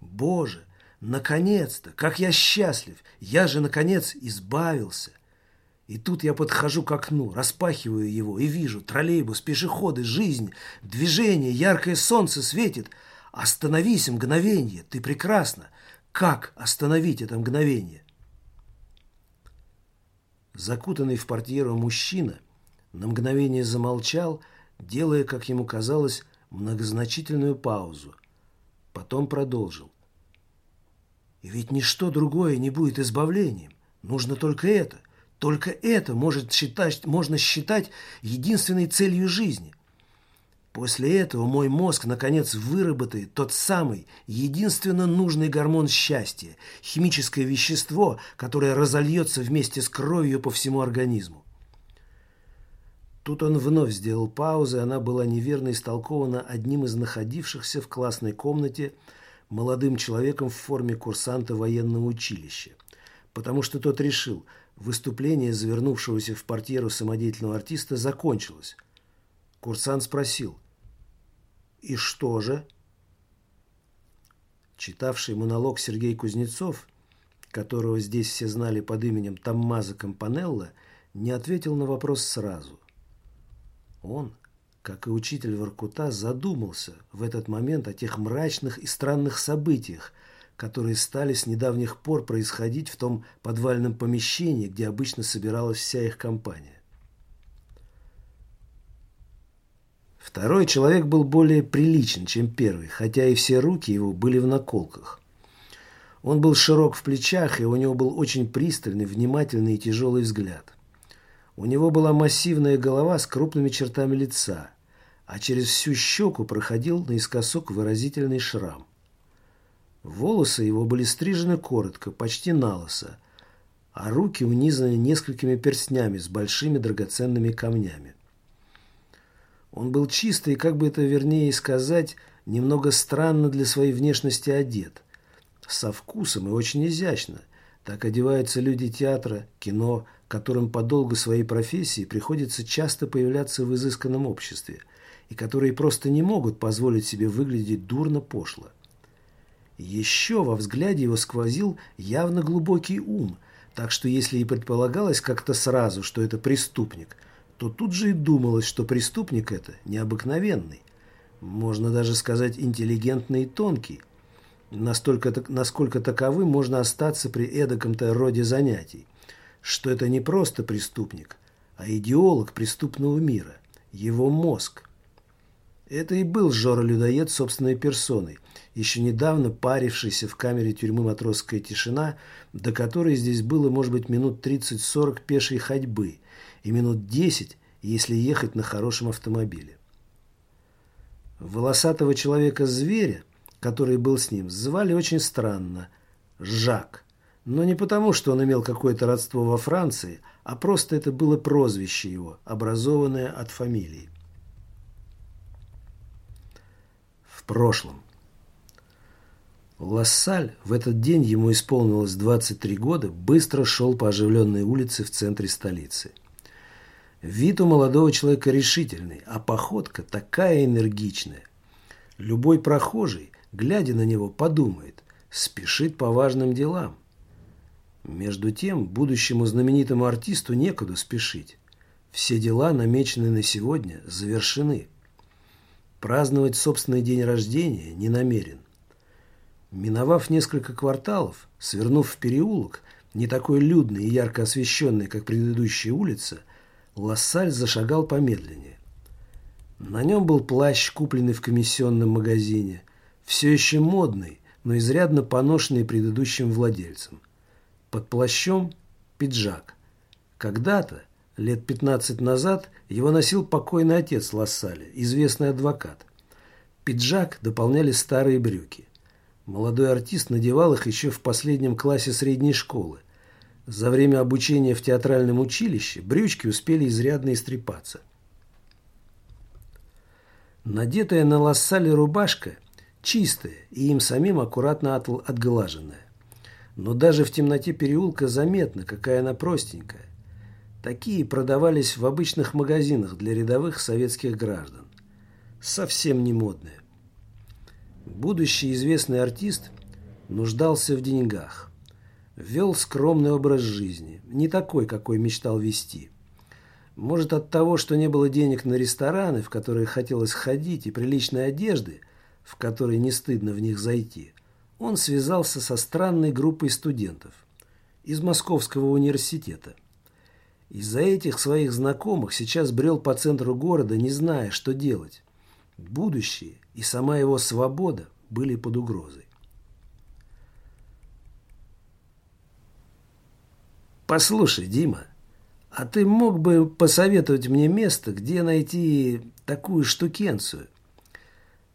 Боже, наконец-то, как я счастлив! Я же, наконец, избавился. И тут я подхожу к окну, распахиваю его и вижу троллейбус, пешеходы, жизнь, движение, яркое солнце светит. Остановись мгновенье, ты прекрасна. Как остановить это мгновение? Закутанный в портьеру мужчина на мгновение замолчал, делая, как ему казалось, многозначительную паузу. Потом продолжил. И ведь ничто другое не будет избавлением. Нужно только это – только это может считать, можно считать единственной целью жизни. После этого мой мозг, наконец, выработает тот самый, единственно нужный гормон счастья, химическое вещество, которое разольется вместе с кровью по всему организму. Тут он вновь сделал паузу, и она была неверно истолкована одним из находившихся в классной комнате молодым человеком в форме курсанта военного училища, потому что тот решил – Выступление завернувшегося в портьеру самодеятельного артиста закончилось. Курсант спросил. «И что же?» Читавший монолог Сергей Кузнецов, которого здесь все знали под именем Таммаза Кампанелла, не ответил на вопрос сразу. Он, как и учитель Воркута, задумался в этот момент о тех мрачных и странных событиях, которые стали с недавних пор происходить в том подвальном помещении, где обычно собиралась вся их компания. Второй человек был более приличен, чем первый, хотя и все руки его были в наколках. Он был широк в плечах, и у него был очень пристальный, внимательный и тяжелый взгляд. У него была массивная голова с крупными чертами лица, а через всю щеку проходил наискосок выразительный шрам. Волосы его были стрижены коротко, почти на лысо, а руки унизаны несколькими перстнями с большими драгоценными камнями. Он был чистый, как бы это вернее сказать, немного странно для своей внешности одет. Со вкусом и очень изящно. Так одеваются люди театра, кино, которым по долгу своей профессии приходится часто появляться в изысканном обществе, и которые просто не могут позволить себе выглядеть дурно пошло. Еще во взгляде его сквозил явно глубокий ум, так что если и предполагалось как-то сразу, что это преступник, то тут же и думалось, что преступник это необыкновенный. Можно даже сказать интеллигентный и тонкий. Настолько, насколько таковым можно остаться при эдаком-то роде занятий. Что это не просто преступник, а идеолог преступного мира, его мозг. Это и был Жора-людоед собственной персоной – еще недавно парившийся в камере тюрьмы «Матросская тишина», до которой здесь было, может быть, минут 30-40 пешей ходьбы и минут 10, если ехать на хорошем автомобиле. Волосатого человека-зверя, который был с ним, звали очень странно – Жак. Но не потому, что он имел какое-то родство во Франции, а просто это было прозвище его, образованное от фамилии. В прошлом. Лассаль, в этот день ему исполнилось 23 года, быстро шел по оживленной улице в центре столицы. Вид у молодого человека решительный, а походка такая энергичная. Любой прохожий, глядя на него, подумает, спешит по важным делам. Между тем, будущему знаменитому артисту некуда спешить. Все дела, намеченные на сегодня, завершены. Праздновать собственный день рождения не намерен. Миновав несколько кварталов, свернув в переулок, не такой людный и ярко освещенный, как предыдущая улица, Лассаль зашагал помедленнее. На нем был плащ, купленный в комиссионном магазине, все еще модный, но изрядно поношенный предыдущим владельцем. Под плащом пиджак. Когда-то, лет 15 назад, его носил покойный отец Лассаля, известный адвокат. Пиджак дополняли старые брюки. Молодой артист надевал их еще в последнем классе средней школы. За время обучения в театральном училище брючки успели изрядно истрепаться. Надетая на Лассале рубашка Чистое и им самим аккуратно отглаженное. Но даже в темноте переулка заметно, какая она простенькая. Такие продавались в обычных магазинах для рядовых советских граждан. Совсем не модные. Будущий известный артист нуждался в деньгах. Вел скромный образ жизни, не такой, какой мечтал вести. Может, от того, что не было денег на рестораны, в которые хотелось ходить, и приличной одежды, в которые не стыдно в них зайти, он связался со странной группой студентов из Московского университета. Из-за этих своих знакомых сейчас брел по центру города, не зная, что делать. Будущее и сама его свобода были под угрозой. «Послушай, Дима, а ты мог бы посоветовать мне место, где найти такую штукенцию?»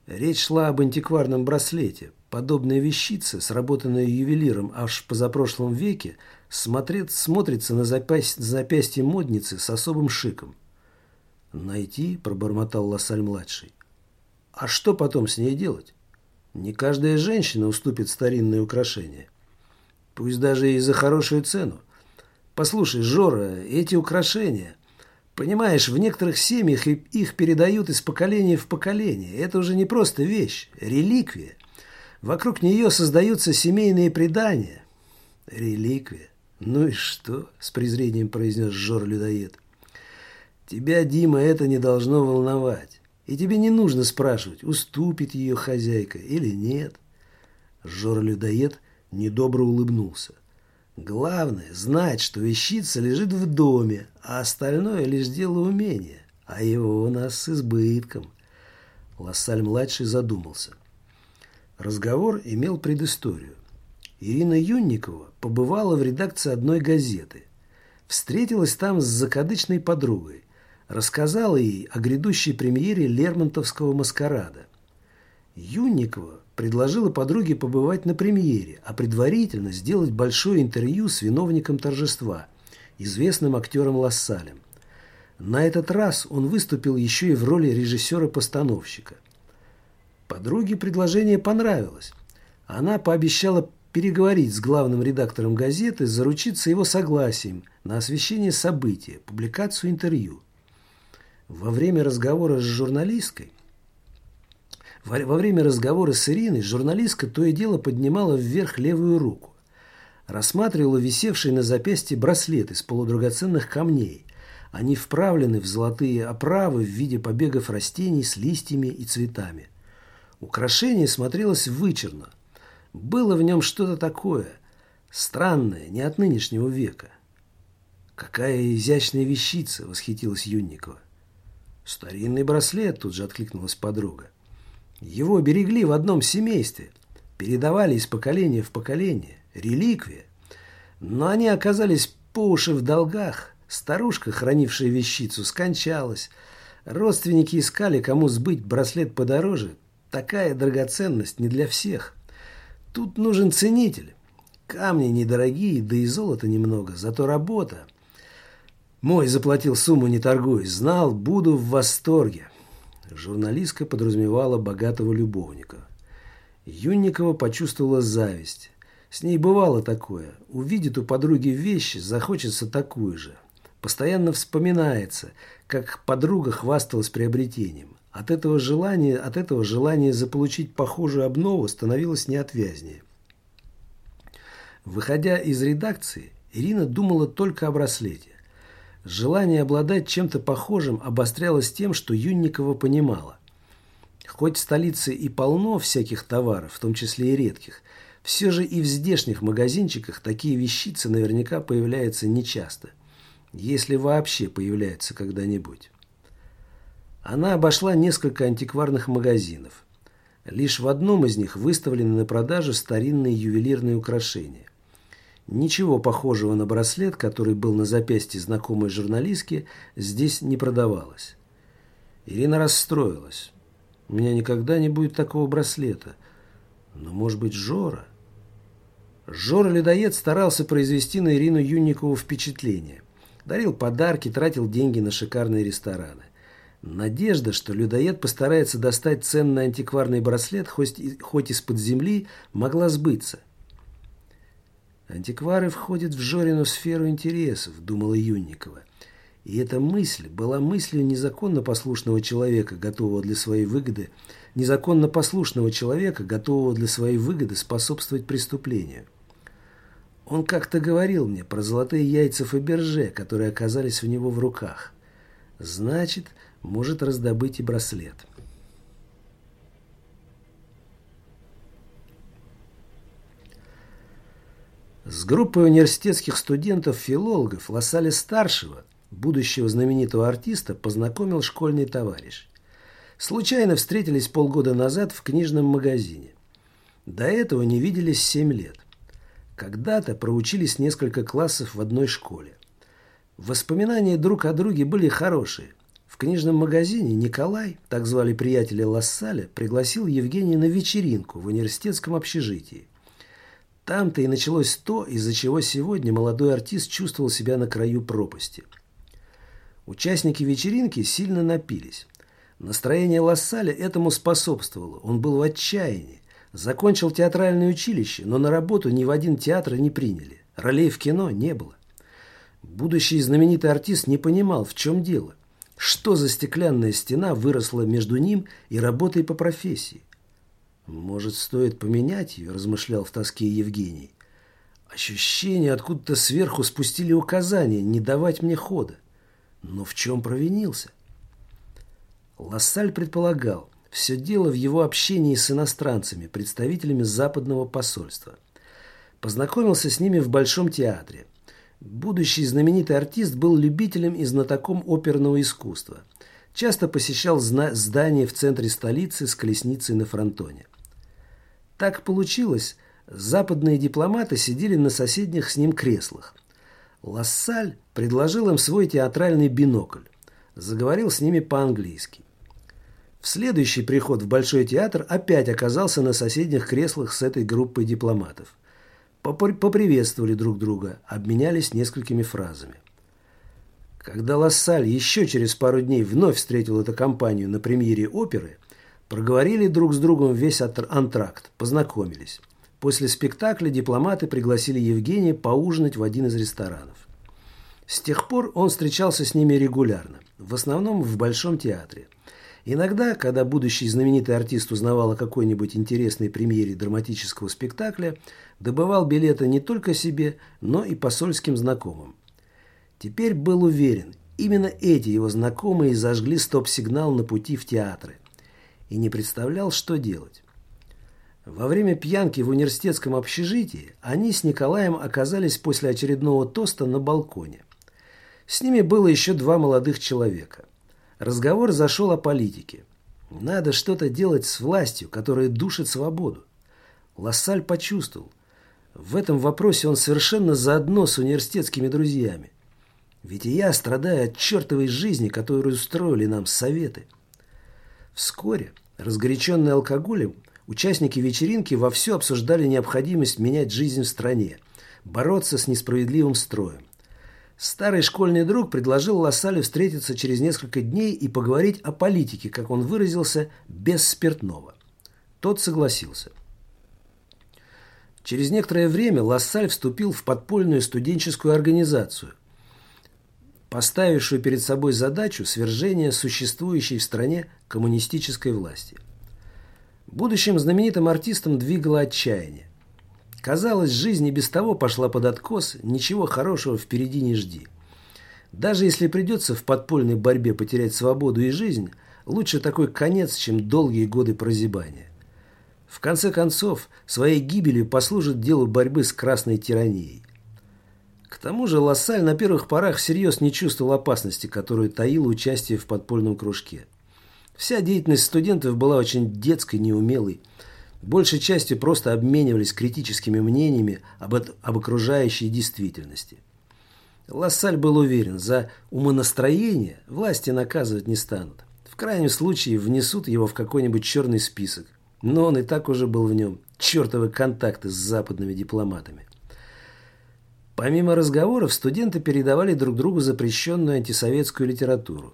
Речь шла об антикварном браслете. Подобная вещица, сработанная ювелиром аж в позапрошлом веке, смотрит, смотрится на запястье, запястье модницы с особым шиком. «Найти?» – пробормотал Лассаль-младший. «А что потом с ней делать? Не каждая женщина уступит старинное украшение. Пусть даже и за хорошую цену. Послушай, Жора, эти украшения... Понимаешь, в некоторых семьях их передают из поколения в поколение. Это уже не просто вещь, реликвия. Вокруг нее создаются семейные предания. Реликвия. Ну и что? С презрением произнес Жор-людоед. Тебя, Дима, это не должно волновать. И тебе не нужно спрашивать, уступит ее хозяйка или нет. Жора-людоед недобро улыбнулся. Главное – знать, что вещица лежит в доме, а остальное – лишь дело умения. А его у нас с избытком. Лассаль-младший задумался. Разговор имел предысторию. Ирина Юнникова побывала в редакции одной газеты. Встретилась там с закадычной подругой. Рассказала ей о грядущей премьере Лермонтовского «Маскарада». Юнникова предложила подруге побывать на премьере, а предварительно сделать большое интервью с виновником торжества, известным актером Лассалем. На этот раз он выступил еще и в роли режиссера-постановщика. Подруге предложение понравилось. Она пообещала переговорить с главным редактором газеты, заручиться его согласием на освещение события, публикацию интервью. Во время разговора с журналисткой во время разговора с Ириной журналистка то и дело поднимала вверх левую руку. Рассматривала висевший на запястье браслет из полудрагоценных камней. Они вправлены в золотые оправы в виде побегов растений с листьями и цветами. Украшение смотрелось вычурно. Было в нем что-то такое, странное, не от нынешнего века. «Какая изящная вещица!» – восхитилась Юнникова. «Старинный браслет», – тут же откликнулась подруга. Его берегли в одном семействе, передавали из поколения в поколение, реликвия. Но они оказались по уши в долгах. Старушка, хранившая вещицу, скончалась. Родственники искали, кому сбыть браслет подороже. Такая драгоценность не для всех. Тут нужен ценитель. Камни недорогие, да и золота немного, зато работа. Мой заплатил сумму, не торгуясь. Знал, буду в восторге. Журналистка подразумевала богатого любовника. Юнникова почувствовала зависть. С ней бывало такое. Увидит у подруги вещи, захочется такую же. Постоянно вспоминается, как подруга хвасталась приобретением. От этого желания, от этого желания заполучить похожую обнову становилось неотвязнее. Выходя из редакции, Ирина думала только о браслете. Желание обладать чем-то похожим обострялось тем, что Юнникова понимала. Хоть в столице и полно всяких товаров, в том числе и редких, все же и в здешних магазинчиках такие вещицы наверняка появляются нечасто, если вообще появляются когда-нибудь. Она обошла несколько антикварных магазинов. Лишь в одном из них выставлены на продажу старинные ювелирные украшения. Ничего похожего на браслет, который был на запястье знакомой журналистки, здесь не продавалось. Ирина расстроилась. У меня никогда не будет такого браслета. Но, может быть, Жора? Жора-ледоед старался произвести на Ирину Юнникову впечатление. Дарил подарки, тратил деньги на шикарные рестораны. Надежда, что людоед постарается достать ценный антикварный браслет хоть, хоть из-под земли, могла сбыться. «Антиквары входят в Жорину сферу интересов», — думала Юнникова. И эта мысль была мыслью незаконно послушного человека, готового для своей выгоды, незаконно послушного человека, готового для своей выгоды способствовать преступлению. Он как-то говорил мне про золотые яйца Фаберже, которые оказались у него в руках. Значит, может раздобыть и браслет. С группой университетских студентов-филологов Лассаля-старшего, будущего знаменитого артиста, познакомил школьный товарищ. Случайно встретились полгода назад в книжном магазине. До этого не виделись семь лет. Когда-то проучились несколько классов в одной школе. Воспоминания друг о друге были хорошие. В книжном магазине Николай, так звали приятеля Лассаля, пригласил Евгения на вечеринку в университетском общежитии. Там-то и началось то, из-за чего сегодня молодой артист чувствовал себя на краю пропасти. Участники вечеринки сильно напились. Настроение Лассаля этому способствовало. Он был в отчаянии. Закончил театральное училище, но на работу ни в один театр не приняли. Ролей в кино не было. Будущий знаменитый артист не понимал, в чем дело. Что за стеклянная стена выросла между ним и работой по профессии? «Может, стоит поменять ее?» – размышлял в тоске Евгений. Ощущение, откуда-то сверху спустили указания не давать мне хода. Но в чем провинился? Лассаль предполагал, все дело в его общении с иностранцами, представителями западного посольства. Познакомился с ними в Большом театре – Будущий знаменитый артист был любителем и знатоком оперного искусства. Часто посещал здания в центре столицы с колесницей на фронтоне. Так получилось, западные дипломаты сидели на соседних с ним креслах. Лассаль предложил им свой театральный бинокль. Заговорил с ними по-английски. В следующий приход в Большой театр опять оказался на соседних креслах с этой группой дипломатов – поприветствовали друг друга, обменялись несколькими фразами. Когда Лассаль еще через пару дней вновь встретил эту компанию на премьере оперы, проговорили друг с другом весь антракт, познакомились. После спектакля дипломаты пригласили Евгения поужинать в один из ресторанов. С тех пор он встречался с ними регулярно, в основном в Большом театре. Иногда, когда будущий знаменитый артист узнавал о какой-нибудь интересной премьере драматического спектакля, добывал билеты не только себе, но и посольским знакомым. Теперь был уверен, именно эти его знакомые зажгли стоп-сигнал на пути в театры. И не представлял, что делать. Во время пьянки в университетском общежитии они с Николаем оказались после очередного тоста на балконе. С ними было еще два молодых человека. Разговор зашел о политике. Надо что-то делать с властью, которая душит свободу. Лассаль почувствовал. В этом вопросе он совершенно заодно с университетскими друзьями. Ведь и я страдаю от чертовой жизни, которую устроили нам советы. Вскоре, разгоряченные алкоголем, участники вечеринки вовсю обсуждали необходимость менять жизнь в стране, бороться с несправедливым строем. Старый школьный друг предложил Лассалю встретиться через несколько дней и поговорить о политике, как он выразился, без спиртного. Тот согласился. Через некоторое время Лассаль вступил в подпольную студенческую организацию, поставившую перед собой задачу свержения существующей в стране коммунистической власти. Будущим знаменитым артистом двигало отчаяние. Казалось, жизнь и без того пошла под откос, ничего хорошего впереди не жди. Даже если придется в подпольной борьбе потерять свободу и жизнь, лучше такой конец, чем долгие годы прозябания. В конце концов, своей гибелью послужит делу борьбы с красной тиранией. К тому же Лассаль на первых порах всерьез не чувствовал опасности, которую таило участие в подпольном кружке. Вся деятельность студентов была очень детской, неумелой, большей частью просто обменивались критическими мнениями об, об окружающей действительности. Лассаль был уверен, за умонастроение власти наказывать не станут. В крайнем случае внесут его в какой-нибудь черный список. Но он и так уже был в нем. Чертовы контакты с западными дипломатами. Помимо разговоров, студенты передавали друг другу запрещенную антисоветскую литературу.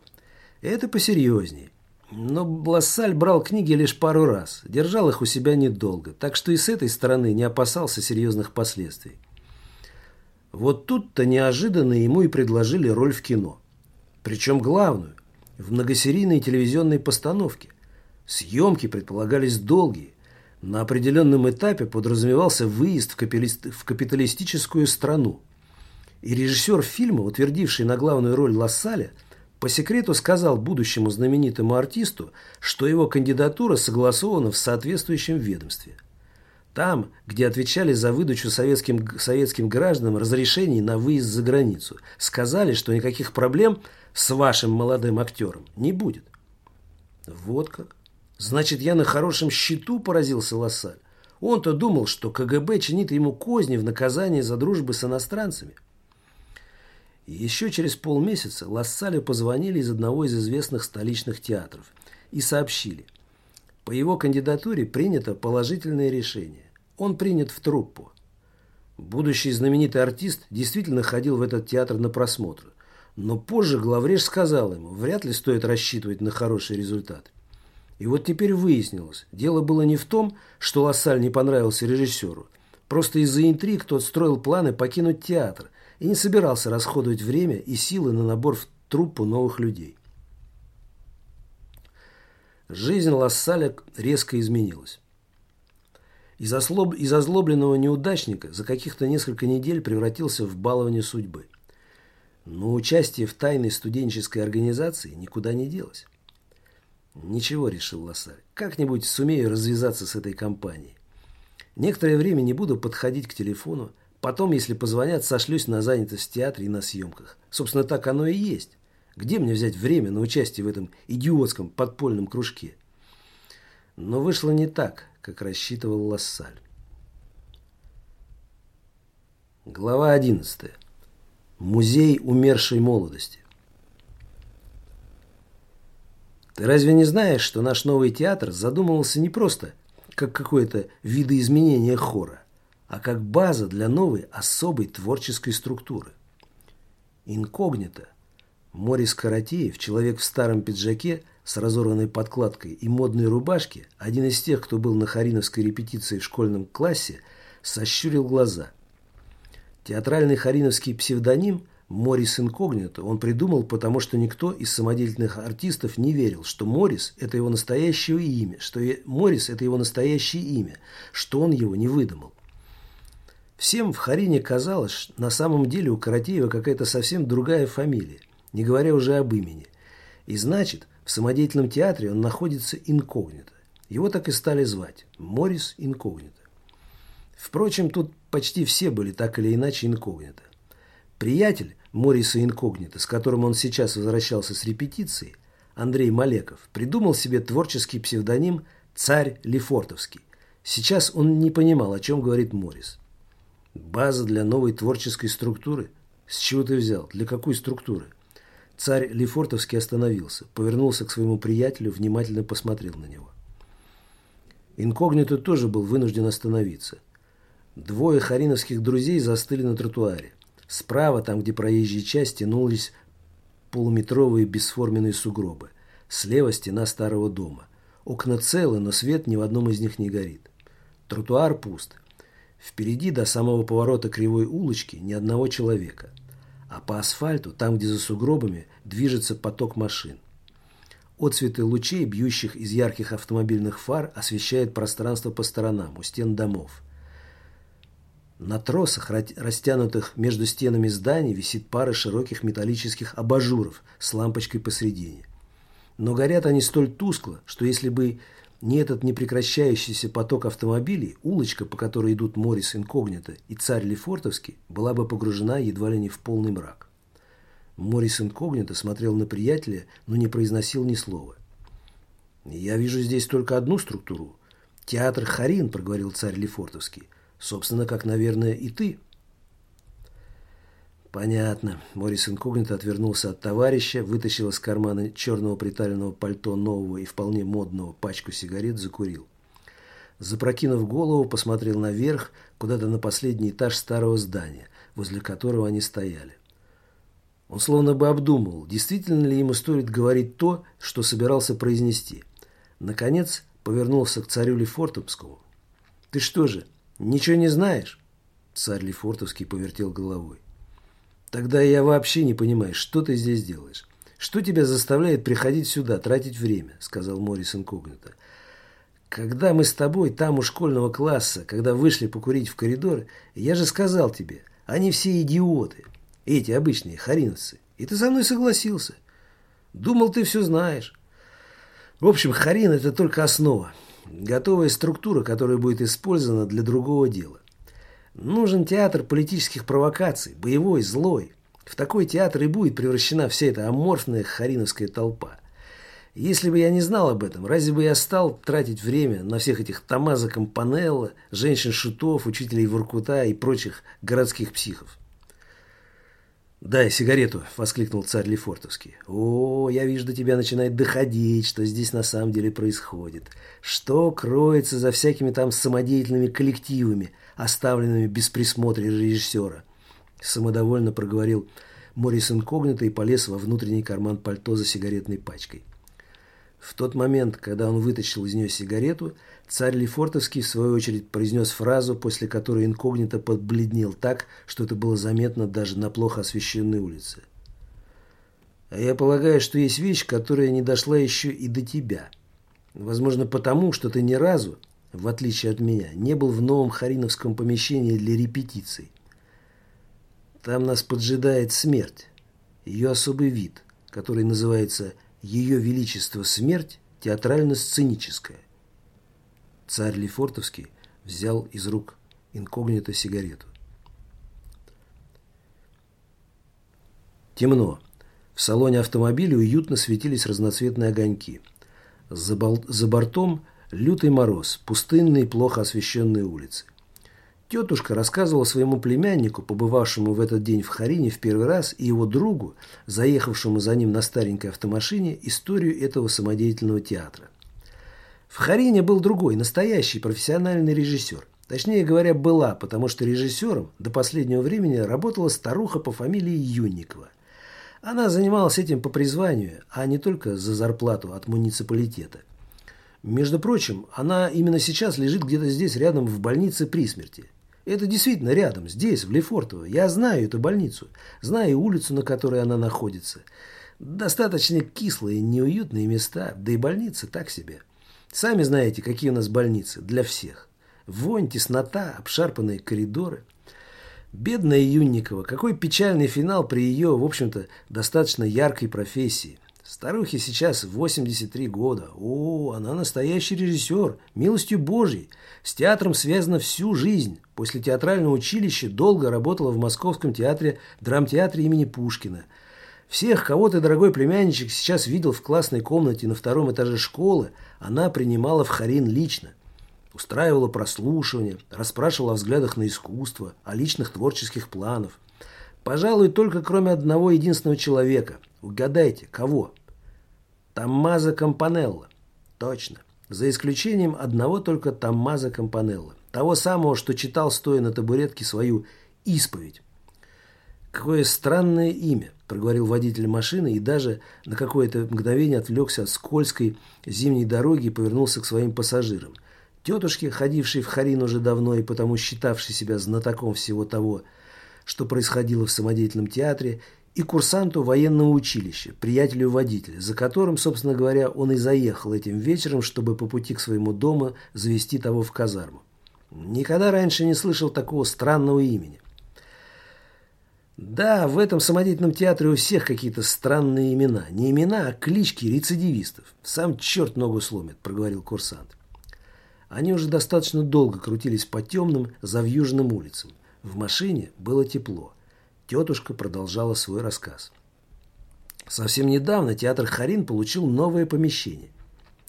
Это посерьезнее. Но Лассаль брал книги лишь пару раз, держал их у себя недолго, так что и с этой стороны не опасался серьезных последствий. Вот тут-то неожиданно ему и предложили роль в кино. Причем главную, в многосерийной телевизионной постановке. Съемки предполагались долгие. На определенном этапе подразумевался выезд в капиталистическую страну. И режиссер фильма, утвердивший на главную роль Лассаля, по секрету сказал будущему знаменитому артисту, что его кандидатура согласована в соответствующем ведомстве. Там, где отвечали за выдачу советским, советским гражданам разрешений на выезд за границу, сказали, что никаких проблем с вашим молодым актером не будет. Вот как. Значит, я на хорошем счету поразился Лассаль. Он-то думал, что КГБ чинит ему козни в наказание за дружбу с иностранцами. Еще через полмесяца Лассалю позвонили из одного из известных столичных театров и сообщили. По его кандидатуре принято положительное решение. Он принят в труппу. Будущий знаменитый артист действительно ходил в этот театр на просмотр. Но позже главреж сказал ему, вряд ли стоит рассчитывать на хороший результат. И вот теперь выяснилось, дело было не в том, что Лассаль не понравился режиссеру. Просто из-за интриг тот строил планы покинуть театр, и не собирался расходовать время и силы на набор в труппу новых людей. Жизнь Лассаля резко изменилась. Из, ослоб... из озлобленного неудачника за каких-то несколько недель превратился в балование судьбы. Но участие в тайной студенческой организации никуда не делось. Ничего, решил Лассаль, как-нибудь сумею развязаться с этой компанией. Некоторое время не буду подходить к телефону, Потом, если позвонят, сошлюсь на занятость в театре и на съемках. Собственно, так оно и есть. Где мне взять время на участие в этом идиотском подпольном кружке? Но вышло не так, как рассчитывал Лассаль. Глава 11. Музей умершей молодости. Ты разве не знаешь, что наш новый театр задумывался не просто как какое-то видоизменение хора, а как база для новой особой творческой структуры. Инкогнито. Морис Каратеев, человек в старом пиджаке с разорванной подкладкой и модной рубашке, один из тех, кто был на Хариновской репетиции в школьном классе, сощурил глаза. Театральный хариновский псевдоним Морис Инкогнито он придумал, потому что никто из самодеятельных артистов не верил, что Морис – это его настоящее имя, что Морис – это его настоящее имя, что он его не выдумал. Всем в Харине казалось, на самом деле у Каратеева какая-то совсем другая фамилия, не говоря уже об имени. И значит, в самодеятельном театре он находится инкогнито. Его так и стали звать – Морис Инкогнито. Впрочем, тут почти все были так или иначе инкогнито. Приятель Мориса Инкогнито, с которым он сейчас возвращался с репетиции, Андрей Малеков, придумал себе творческий псевдоним «Царь Лефортовский». Сейчас он не понимал, о чем говорит Морис. База для новой творческой структуры? С чего ты взял? Для какой структуры? Царь Лефортовский остановился, повернулся к своему приятелю, внимательно посмотрел на него. Инкогнито тоже был вынужден остановиться. Двое хариновских друзей застыли на тротуаре. Справа, там, где проезжие части, тянулись полуметровые бесформенные сугробы. Слева стена старого дома. Окна целы, но свет ни в одном из них не горит. Тротуар пуст. Впереди до самого поворота кривой улочки ни одного человека. А по асфальту, там, где за сугробами, движется поток машин. Отцветы лучей, бьющих из ярких автомобильных фар, освещают пространство по сторонам, у стен домов. На тросах, растянутых между стенами зданий, висит пара широких металлических абажуров с лампочкой посредине. Но горят они столь тускло, что если бы не этот непрекращающийся поток автомобилей, улочка, по которой идут Морис Инкогнито и царь Лефортовский, была бы погружена едва ли не в полный мрак. Морис Инкогнито смотрел на приятеля, но не произносил ни слова. «Я вижу здесь только одну структуру. Театр Харин», — проговорил царь Лефортовский. «Собственно, как, наверное, и ты». Понятно. Морис инкогнито отвернулся от товарища, вытащил из кармана черного приталенного пальто нового и вполне модного пачку сигарет, закурил. Запрокинув голову, посмотрел наверх, куда-то на последний этаж старого здания, возле которого они стояли. Он словно бы обдумывал, действительно ли ему стоит говорить то, что собирался произнести. Наконец повернулся к царю Лефортовскому. «Ты что же, ничего не знаешь?» Царь Лефортовский повертел головой. «Тогда я вообще не понимаю, что ты здесь делаешь. Что тебя заставляет приходить сюда, тратить время?» сказал Морис инкогнито. «Когда мы с тобой там у школьного класса, когда вышли покурить в коридор, я же сказал тебе, они все идиоты. Эти обычные хариновцы. И ты со мной согласился. Думал, ты все знаешь. В общем, харин – это только основа. Готовая структура, которая будет использована для другого дела. Нужен театр политических провокаций, боевой, злой. В такой театр и будет превращена вся эта аморфная хариновская толпа. Если бы я не знал об этом, разве бы я стал тратить время на всех этих Томазо Кампанелло, женщин-шутов, учителей Воркута и прочих городских психов? «Дай сигарету!» – воскликнул царь Лефортовский. «О, я вижу, до тебя начинает доходить, что здесь на самом деле происходит. Что кроется за всякими там самодеятельными коллективами, оставленными без присмотра режиссера?» Самодовольно проговорил Морис Инкогнито и полез во внутренний карман пальто за сигаретной пачкой. В тот момент, когда он вытащил из нее сигарету, царь Лефортовский, в свою очередь, произнес фразу, после которой инкогнито подбледнел так, что это было заметно даже на плохо освещенной улице. «А я полагаю, что есть вещь, которая не дошла еще и до тебя. Возможно, потому, что ты ни разу, в отличие от меня, не был в новом Хариновском помещении для репетиций. Там нас поджидает смерть, ее особый вид, который называется ее Величество смерть театрально-сценическая. Царь Лефортовский взял из рук инкогнито сигарету. Темно. В салоне автомобиля уютно светились разноцветные огоньки. За, бол... За бортом лютый мороз, пустынные, плохо освещенные улицы. Тетушка рассказывала своему племяннику, побывавшему в этот день в Харине в первый раз, и его другу, заехавшему за ним на старенькой автомашине, историю этого самодеятельного театра. В Харине был другой, настоящий профессиональный режиссер. Точнее говоря, была, потому что режиссером до последнего времени работала старуха по фамилии Юнникова. Она занималась этим по призванию, а не только за зарплату от муниципалитета. Между прочим, она именно сейчас лежит где-то здесь рядом в больнице при смерти. Это действительно рядом, здесь, в Лефортово. Я знаю эту больницу, знаю улицу, на которой она находится. Достаточно кислые, неуютные места, да и больницы так себе. Сами знаете, какие у нас больницы для всех. Вонь, теснота, обшарпанные коридоры. Бедная Юнникова, какой печальный финал при ее, в общем-то, достаточно яркой профессии. Старухе сейчас 83 года. О, она настоящий режиссер, милостью Божьей. С театром связана всю жизнь. После театрального училища долго работала в Московском театре, драмтеатре имени Пушкина. Всех, кого ты, дорогой племянничек, сейчас видел в классной комнате на втором этаже школы, она принимала в Харин лично. Устраивала прослушивания, расспрашивала о взглядах на искусство, о личных творческих планах. Пожалуй, только кроме одного единственного человека. Угадайте, кого? Томмазо Кампанелло. Точно. За исключением одного только Томмазо Кампанелло. Того самого, что читал, стоя на табуретке, свою исповедь. «Какое странное имя», – проговорил водитель машины и даже на какое-то мгновение отвлекся от скользкой зимней дороги и повернулся к своим пассажирам. Тетушке, ходившей в Харин уже давно и потому считавшей себя знатоком всего того, что происходило в самодеятельном театре, и курсанту военного училища, приятелю водителя, за которым, собственно говоря, он и заехал этим вечером, чтобы по пути к своему дому завести того в казарму. Никогда раньше не слышал такого странного имени. Да, в этом самодеятельном театре у всех какие-то странные имена. Не имена, а клички рецидивистов. Сам черт ногу сломит, проговорил курсант. Они уже достаточно долго крутились по темным, завьюженным улицам. В машине было тепло. Тетушка продолжала свой рассказ. Совсем недавно театр Харин получил новое помещение.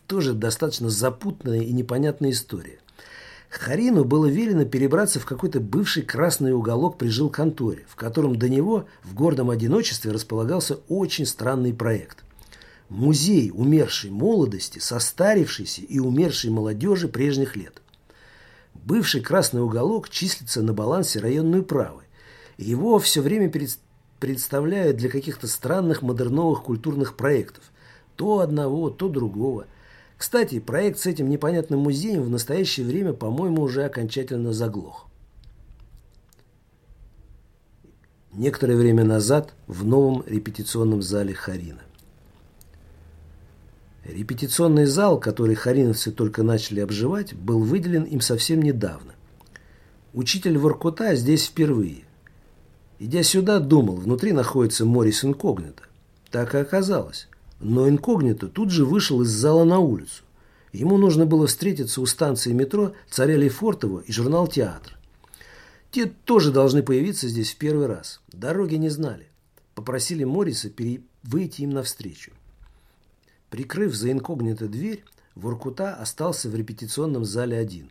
Тоже достаточно запутанная и непонятная история. Харину было велено перебраться в какой-то бывший красный уголок при жилконторе, в котором до него в гордом одиночестве располагался очень странный проект. Музей умершей молодости, состарившейся и умершей молодежи прежних лет. Бывший красный уголок числится на балансе районной управы. Его все время представляют для каких-то странных модерновых культурных проектов. То одного, то другого. Кстати, проект с этим непонятным музеем в настоящее время, по-моему, уже окончательно заглох. Некоторое время назад в новом репетиционном зале Харина. Репетиционный зал, который хариновцы только начали обживать, был выделен им совсем недавно. Учитель Воркута здесь впервые. Идя сюда, думал, внутри находится Морис Инкогнито. Так и оказалось. Но Инкогнито тут же вышел из зала на улицу. Ему нужно было встретиться у станции метро царя Лефортово и журнал «Театр». Те тоже должны появиться здесь в первый раз. Дороги не знали. Попросили Мориса выйти им навстречу. Прикрыв за инкогнито дверь, Воркута остался в репетиционном зале один.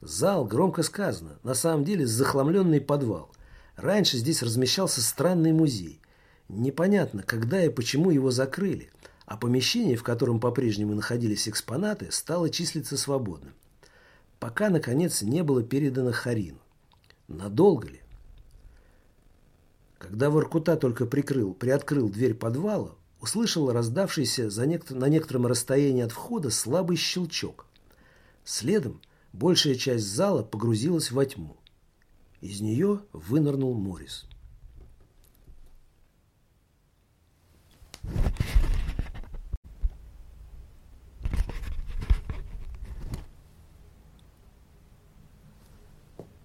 Зал, громко сказано, на самом деле захламленный подвал. Раньше здесь размещался странный музей. Непонятно, когда и почему его закрыли, а помещение, в котором по-прежнему находились экспонаты, стало числиться свободным. Пока, наконец, не было передано Харину. Надолго ли? Когда Воркута только прикрыл, приоткрыл дверь подвала, услышал раздавшийся за некотор- на некотором расстоянии от входа слабый щелчок. Следом большая часть зала погрузилась во тьму. Из нее вынырнул Морис.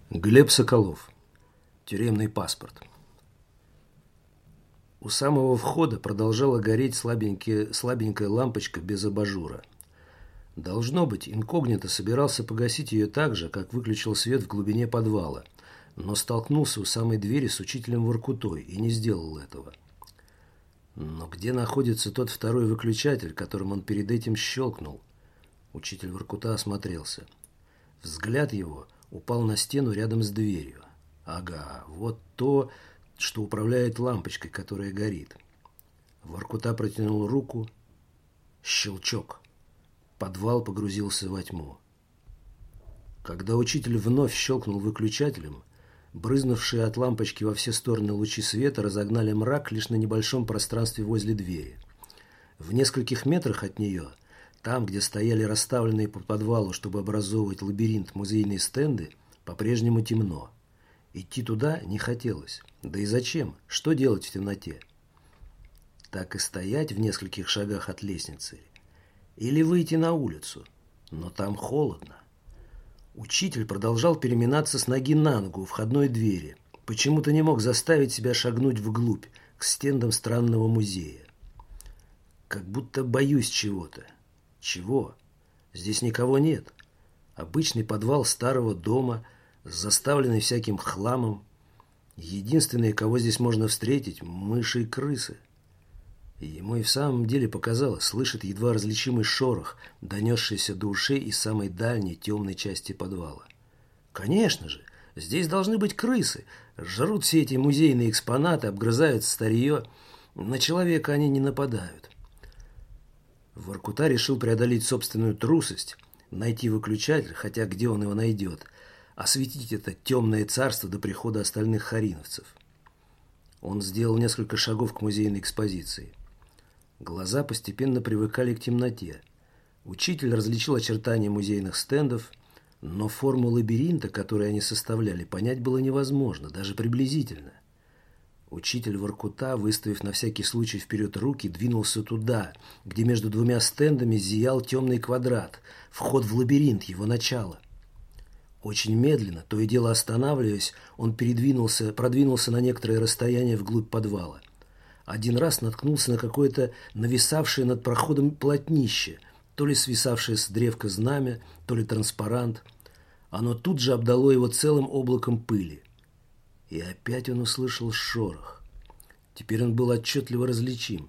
Глеб Соколов. Тюремный паспорт. У самого входа продолжала гореть слабенькая лампочка без абажура. Должно быть, инкогнито собирался погасить ее так же, как выключил свет в глубине подвала, но столкнулся у самой двери с учителем Воркутой и не сделал этого. Но где находится тот второй выключатель, которым он перед этим щелкнул? Учитель Воркута осмотрелся. Взгляд его упал на стену рядом с дверью. Ага, вот то, что управляет лампочкой, которая горит. Воркута протянул руку. Щелчок. Подвал погрузился во тьму. Когда учитель вновь щелкнул выключателем, брызнувшие от лампочки во все стороны лучи света разогнали мрак лишь на небольшом пространстве возле двери. В нескольких метрах от нее, там, где стояли расставленные по подвалу, чтобы образовывать лабиринт музейные стенды, по-прежнему темно. Идти туда не хотелось. Да и зачем? Что делать в темноте? Так и стоять в нескольких шагах от лестницы. Или выйти на улицу. Но там холодно. Учитель продолжал переминаться с ноги на ногу у входной двери. Почему-то не мог заставить себя шагнуть вглубь, к стендам странного музея. Как будто боюсь чего-то. Чего? Здесь никого нет. Обычный подвал старого дома – заставленный всяким хламом. Единственные, кого здесь можно встретить – мыши и крысы. Ему и в самом деле показалось, слышит едва различимый шорох, донесшийся до ушей из самой дальней темной части подвала. Конечно же, здесь должны быть крысы. Жрут все эти музейные экспонаты, обгрызают старье. На человека они не нападают. Воркута решил преодолеть собственную трусость, найти выключатель, хотя где он его найдет – осветить это темное царство до прихода остальных хариновцев. Он сделал несколько шагов к музейной экспозиции. Глаза постепенно привыкали к темноте. Учитель различил очертания музейных стендов, но форму лабиринта, который они составляли, понять было невозможно, даже приблизительно. Учитель Воркута, выставив на всякий случай вперед руки, двинулся туда, где между двумя стендами зиял темный квадрат, вход в лабиринт, его начало – очень медленно, то и дело останавливаясь, он передвинулся, продвинулся на некоторое расстояние вглубь подвала. Один раз наткнулся на какое-то нависавшее над проходом полотнище, то ли свисавшее с древка знамя, то ли транспарант. Оно тут же обдало его целым облаком пыли. И опять он услышал шорох. Теперь он был отчетливо различим,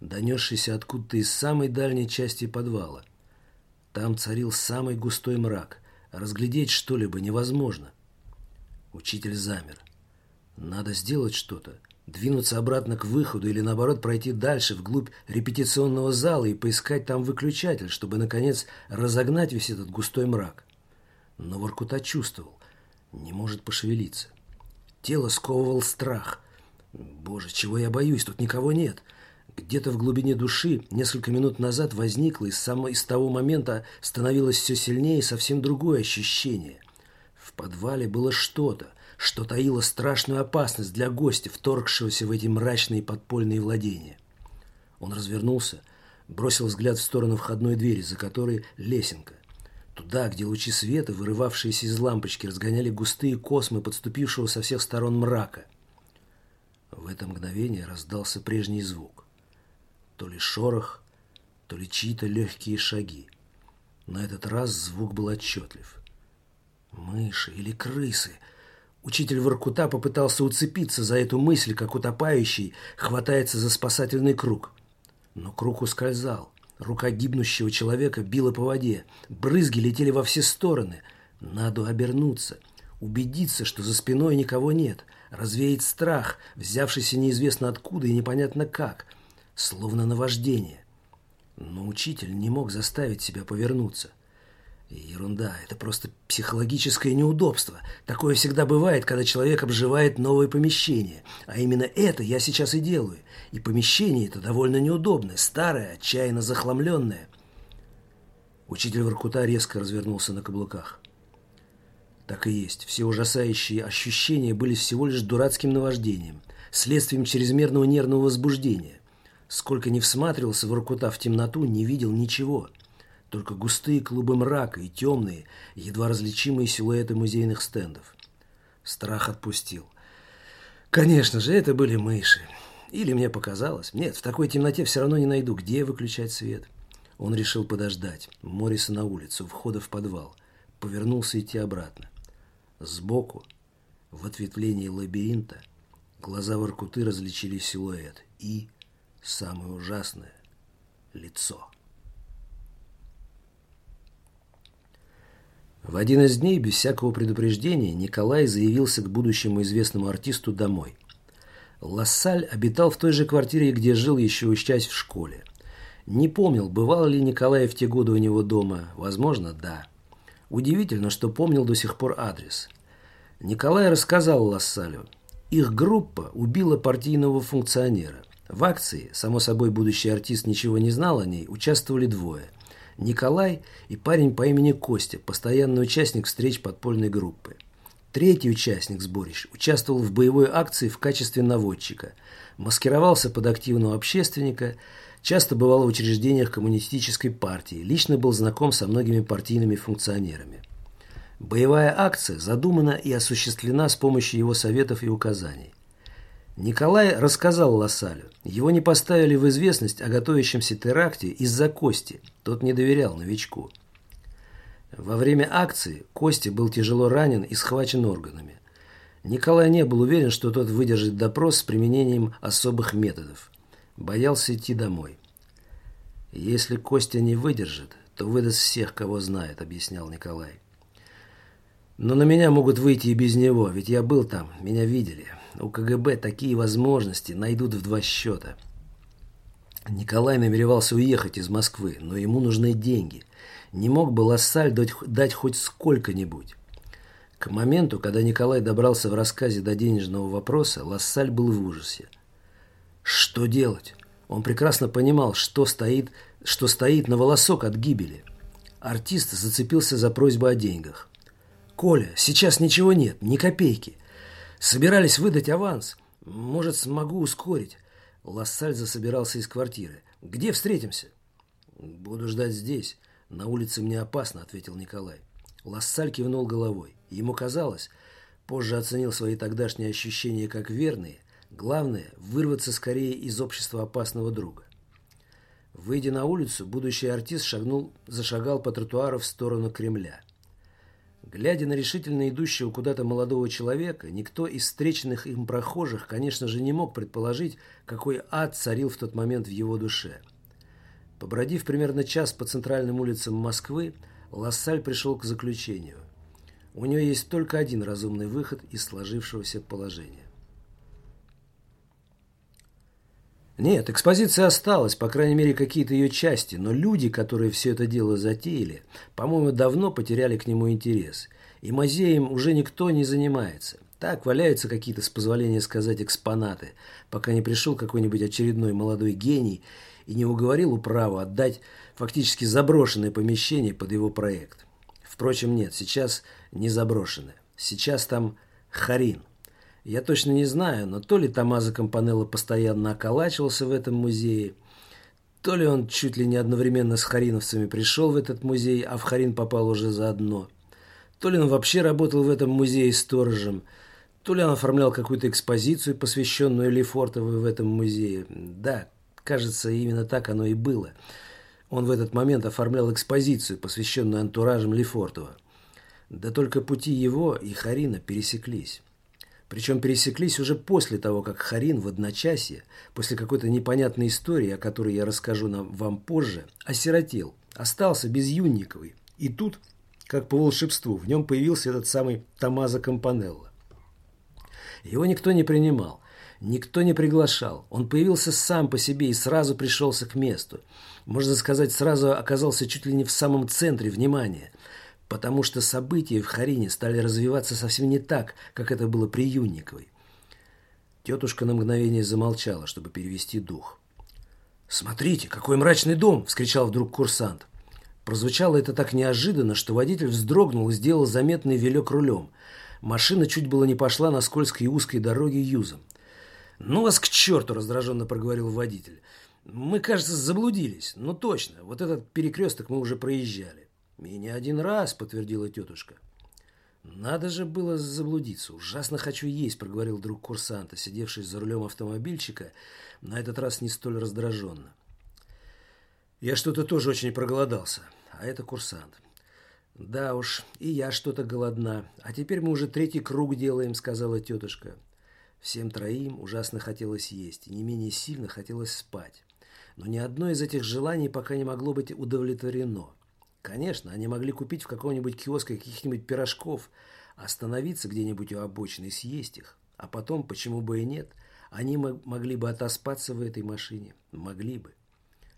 донесшийся откуда-то из самой дальней части подвала. Там царил самый густой мрак – Разглядеть что-либо невозможно. Учитель замер. Надо сделать что-то. Двинуться обратно к выходу или, наоборот, пройти дальше, вглубь репетиционного зала и поискать там выключатель, чтобы, наконец, разогнать весь этот густой мрак. Но Воркута чувствовал, не может пошевелиться. Тело сковывал страх. Боже, чего я боюсь, тут никого нет. Где-то в глубине души несколько минут назад возникло и с, самого, с того момента становилось все сильнее совсем другое ощущение. В подвале было что-то, что таило страшную опасность для гостя, вторгшегося в эти мрачные подпольные владения. Он развернулся, бросил взгляд в сторону входной двери, за которой лесенка. Туда, где лучи света, вырывавшиеся из лампочки, разгоняли густые космы подступившего со всех сторон мрака. В это мгновение раздался прежний звук. То ли шорох, то ли чьи-то легкие шаги. На этот раз звук был отчетлив. Мыши или крысы. Учитель Воркута попытался уцепиться за эту мысль, как утопающий хватается за спасательный круг. Но круг ускользал. Рука гибнущего человека била по воде. Брызги летели во все стороны. Надо обернуться. Убедиться, что за спиной никого нет. Развеять страх, взявшийся неизвестно откуда и непонятно как. Словно наваждение. Но учитель не мог заставить себя повернуться. Ерунда, это просто психологическое неудобство. Такое всегда бывает, когда человек обживает новое помещение. А именно это я сейчас и делаю. И помещение это довольно неудобное, старое, отчаянно захламленное. Учитель Воркута резко развернулся на каблуках. Так и есть. Все ужасающие ощущения были всего лишь дурацким наваждением, следствием чрезмерного нервного возбуждения. Сколько ни всматривался Воркута в темноту, не видел ничего – только густые клубы мрака и темные, едва различимые силуэты музейных стендов. Страх отпустил. Конечно же, это были мыши. Или мне показалось. Нет, в такой темноте все равно не найду, где выключать свет. Он решил подождать. Мориса на улицу, входа в подвал. Повернулся идти обратно. Сбоку, в ответвлении лабиринта, глаза Воркуты различили силуэт и, самое ужасное, лицо. В один из дней, без всякого предупреждения, Николай заявился к будущему известному артисту домой. Лассаль обитал в той же квартире, где жил еще учась в школе. Не помнил, бывал ли Николай в те годы у него дома. Возможно, да. Удивительно, что помнил до сих пор адрес. Николай рассказал Лассалю. Их группа убила партийного функционера. В акции, само собой, будущий артист ничего не знал о ней, участвовали двое – Николай и парень по имени Костя, постоянный участник встреч подпольной группы. Третий участник сборищ участвовал в боевой акции в качестве наводчика, маскировался под активного общественника, часто бывал в учреждениях коммунистической партии, лично был знаком со многими партийными функционерами. Боевая акция задумана и осуществлена с помощью его советов и указаний. Николай рассказал Лассалю. Его не поставили в известность о готовящемся теракте из-за Кости. Тот не доверял новичку. Во время акции Костя был тяжело ранен и схвачен органами. Николай не был уверен, что тот выдержит допрос с применением особых методов. Боялся идти домой. «Если Костя не выдержит, то выдаст всех, кого знает», — объяснял Николай. «Но на меня могут выйти и без него, ведь я был там, меня видели. У КГБ такие возможности найдут в два счета. Николай намеревался уехать из Москвы, но ему нужны деньги. Не мог бы Лассаль дать, хоть сколько-нибудь. К моменту, когда Николай добрался в рассказе до денежного вопроса, Лассаль был в ужасе. Что делать? Он прекрасно понимал, что стоит, что стоит на волосок от гибели. Артист зацепился за просьбу о деньгах. «Коля, сейчас ничего нет, ни копейки. Собирались выдать аванс. Может, смогу ускорить. Лассаль засобирался из квартиры. Где встретимся? Буду ждать здесь. На улице мне опасно, ответил Николай. Лассаль кивнул головой. Ему казалось, позже оценил свои тогдашние ощущения как верные. Главное – вырваться скорее из общества опасного друга. Выйдя на улицу, будущий артист шагнул, зашагал по тротуару в сторону Кремля – Глядя на решительно идущего куда-то молодого человека, никто из встреченных им прохожих, конечно же, не мог предположить, какой ад царил в тот момент в его душе. Побродив примерно час по центральным улицам Москвы, Лассаль пришел к заключению. У него есть только один разумный выход из сложившегося положения. Нет, экспозиция осталась, по крайней мере, какие-то ее части, но люди, которые все это дело затеяли, по-моему, давно потеряли к нему интерес. И музеем уже никто не занимается. Так валяются какие-то, с позволения сказать, экспонаты, пока не пришел какой-нибудь очередной молодой гений и не уговорил управу отдать фактически заброшенное помещение под его проект. Впрочем, нет, сейчас не заброшенное. Сейчас там Харин. Я точно не знаю, но то ли Томазо Кампанелло постоянно околачивался в этом музее, то ли он чуть ли не одновременно с хариновцами пришел в этот музей, а в Харин попал уже заодно, то ли он вообще работал в этом музее сторожем – то ли он оформлял какую-то экспозицию, посвященную Лефортову в этом музее. Да, кажется, именно так оно и было. Он в этот момент оформлял экспозицию, посвященную антуражам Лефортова. Да только пути его и Харина пересеклись. Причем пересеклись уже после того, как Харин в одночасье, после какой-то непонятной истории, о которой я расскажу вам позже, осиротел, остался без Юнниковой. И тут, как по волшебству, в нем появился этот самый Томазо Кампанелло. Его никто не принимал, никто не приглашал. Он появился сам по себе и сразу пришелся к месту. Можно сказать, сразу оказался чуть ли не в самом центре внимания, потому что события в Харине стали развиваться совсем не так, как это было при Юнниковой. Тетушка на мгновение замолчала, чтобы перевести дух. «Смотрите, какой мрачный дом!» – вскричал вдруг курсант. Прозвучало это так неожиданно, что водитель вздрогнул и сделал заметный велек рулем. Машина чуть было не пошла на скользкой и узкой дороге юзом. «Ну вас к черту!» – раздраженно проговорил водитель. «Мы, кажется, заблудились. Ну точно, вот этот перекресток мы уже проезжали». «И не один раз», – подтвердила тетушка. «Надо же было заблудиться. Ужасно хочу есть», – проговорил друг курсанта, сидевший за рулем автомобильчика, на этот раз не столь раздраженно. «Я что-то тоже очень проголодался, а это курсант. «Да уж, и я что-то голодна. А теперь мы уже третий круг делаем», — сказала тетушка. Всем троим ужасно хотелось есть, и не менее сильно хотелось спать. Но ни одно из этих желаний пока не могло быть удовлетворено. Конечно, они могли купить в каком-нибудь киоске каких-нибудь пирожков, остановиться где-нибудь у обочины и съесть их. А потом, почему бы и нет, они могли бы отоспаться в этой машине. Могли бы.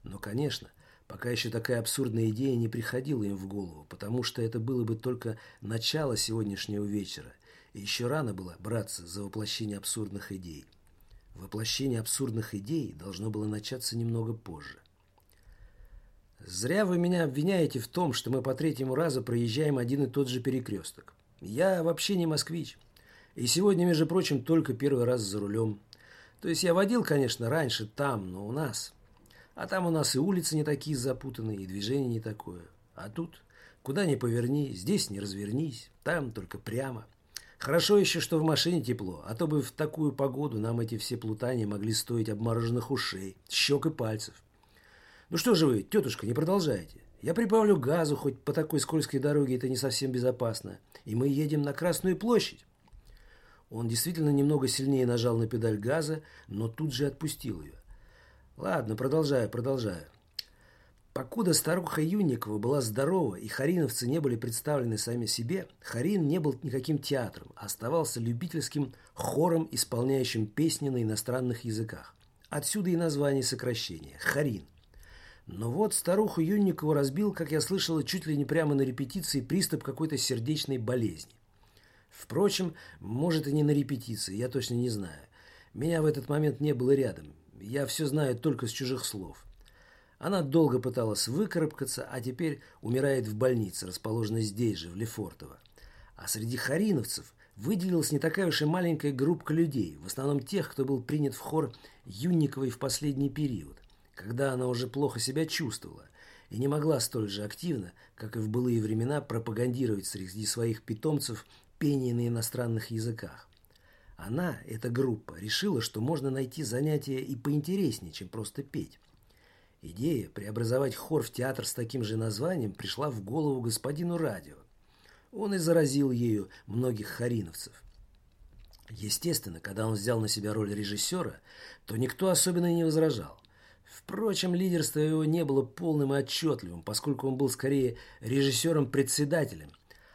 Но, конечно, Пока еще такая абсурдная идея не приходила им в голову, потому что это было бы только начало сегодняшнего вечера, и еще рано было браться за воплощение абсурдных идей. Воплощение абсурдных идей должно было начаться немного позже. Зря вы меня обвиняете в том, что мы по третьему разу проезжаем один и тот же перекресток. Я вообще не москвич. И сегодня, между прочим, только первый раз за рулем. То есть я водил, конечно, раньше там, но у нас... А там у нас и улицы не такие запутанные, и движение не такое. А тут, куда ни поверни, здесь не развернись, там только прямо. Хорошо еще, что в машине тепло, а то бы в такую погоду нам эти все плутания могли стоить обмороженных ушей, щек и пальцев. Ну что же вы, тетушка, не продолжайте. Я прибавлю газу, хоть по такой скользкой дороге это не совсем безопасно. И мы едем на Красную площадь. Он действительно немного сильнее нажал на педаль газа, но тут же отпустил ее. Ладно, продолжаю, продолжаю. Покуда старуха Юникова была здорова и хариновцы не были представлены сами себе, Харин не был никаким театром, а оставался любительским хором, исполняющим песни на иностранных языках. Отсюда и название сокращения – Харин. Но вот старуху Юнникову разбил, как я слышала, чуть ли не прямо на репетиции приступ какой-то сердечной болезни. Впрочем, может и не на репетиции, я точно не знаю. Меня в этот момент не было рядом. Я все знаю только с чужих слов. Она долго пыталась выкарабкаться, а теперь умирает в больнице, расположенной здесь же, в Лефортово. А среди хариновцев выделилась не такая уж и маленькая группа людей, в основном тех, кто был принят в хор Юнниковой в последний период, когда она уже плохо себя чувствовала и не могла столь же активно, как и в былые времена, пропагандировать среди своих питомцев пение на иностранных языках. Она, эта группа, решила, что можно найти занятие и поинтереснее, чем просто петь. Идея преобразовать хор в театр с таким же названием пришла в голову господину радио. Он и заразил ею многих хариновцев. Естественно, когда он взял на себя роль режиссера, то никто особенно не возражал. Впрочем, лидерство его не было полным и отчетливым, поскольку он был скорее режиссером-председателем,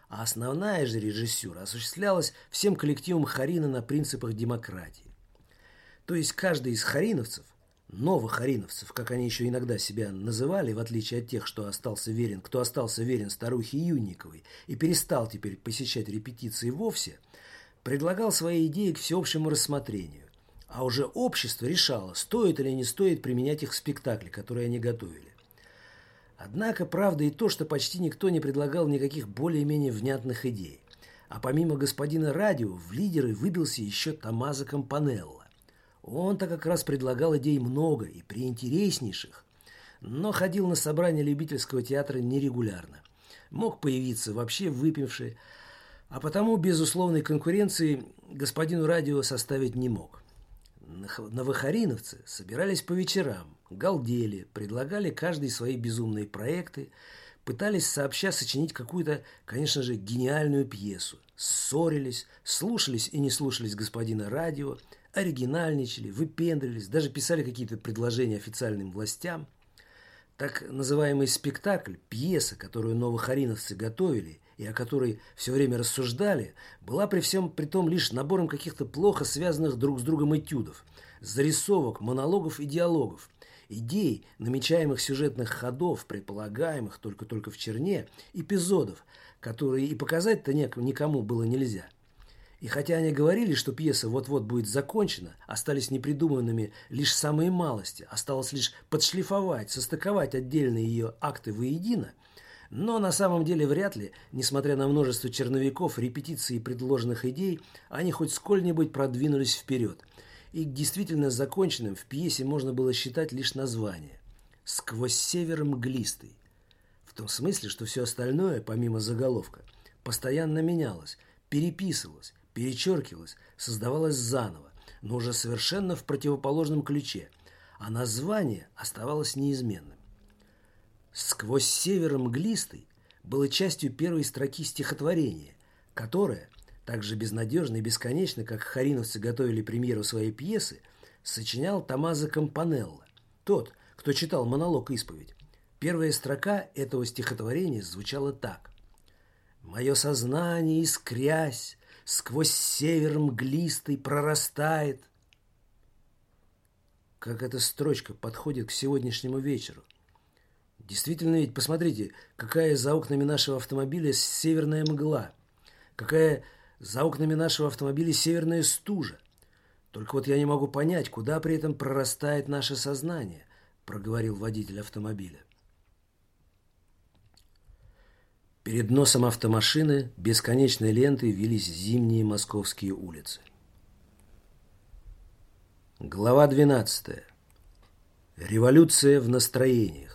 а основная же режиссура осуществлялась всем коллективом Харина на принципах демократии. То есть каждый из хариновцев, новых хариновцев, как они еще иногда себя называли, в отличие от тех, что остался верен, кто остался верен старухе Юниковой и перестал теперь посещать репетиции вовсе, предлагал свои идеи к всеобщему рассмотрению, а уже общество решало, стоит или не стоит применять их в спектакле, который они готовили. Однако правда и то, что почти никто не предлагал никаких более-менее внятных идей. А помимо господина Радио, в лидеры выбился еще Томазо Кампанелло. Он-то как раз предлагал идей много и приинтереснейших, но ходил на собрания любительского театра нерегулярно. Мог появиться вообще выпивший, а потому безусловной конкуренции господину Радио составить не мог. Новохариновцы собирались по вечерам, галдели, предлагали каждый свои безумные проекты, пытались сообща сочинить какую-то, конечно же, гениальную пьесу. Ссорились, слушались и не слушались господина радио, оригинальничали, выпендривались, даже писали какие-то предложения официальным властям. Так называемый спектакль, пьеса, которую новохариновцы готовили и о которой все время рассуждали, была при всем при том лишь набором каких-то плохо связанных друг с другом этюдов, зарисовок, монологов и диалогов, идей, намечаемых сюжетных ходов, предполагаемых только-только в черне, эпизодов, которые и показать-то никому было нельзя. И хотя они говорили, что пьеса вот-вот будет закончена, остались непридуманными лишь самые малости, осталось лишь подшлифовать, состыковать отдельные ее акты воедино – но на самом деле вряд ли, несмотря на множество черновиков, репетиций и предложенных идей, они хоть сколь-нибудь продвинулись вперед. И действительно законченным в пьесе можно было считать лишь название «Сквозь север мглистый». В том смысле, что все остальное, помимо заголовка, постоянно менялось, переписывалось, перечеркивалось, создавалось заново, но уже совершенно в противоположном ключе, а название оставалось неизменным. «Сквозь север мглистый» было частью первой строки стихотворения, которое, так же безнадежно и бесконечно, как хариновцы готовили премьеру своей пьесы, сочинял Томазо Кампанелло, тот, кто читал монолог «Исповедь». Первая строка этого стихотворения звучала так. «Мое сознание, искрясь, сквозь север мглистый прорастает». Как эта строчка подходит к сегодняшнему вечеру – Действительно ведь, посмотрите, какая за окнами нашего автомобиля северная мгла, какая за окнами нашего автомобиля северная стужа. Только вот я не могу понять, куда при этом прорастает наше сознание, проговорил водитель автомобиля. Перед носом автомашины бесконечной лентой вились зимние московские улицы. Глава 12. Революция в настроениях.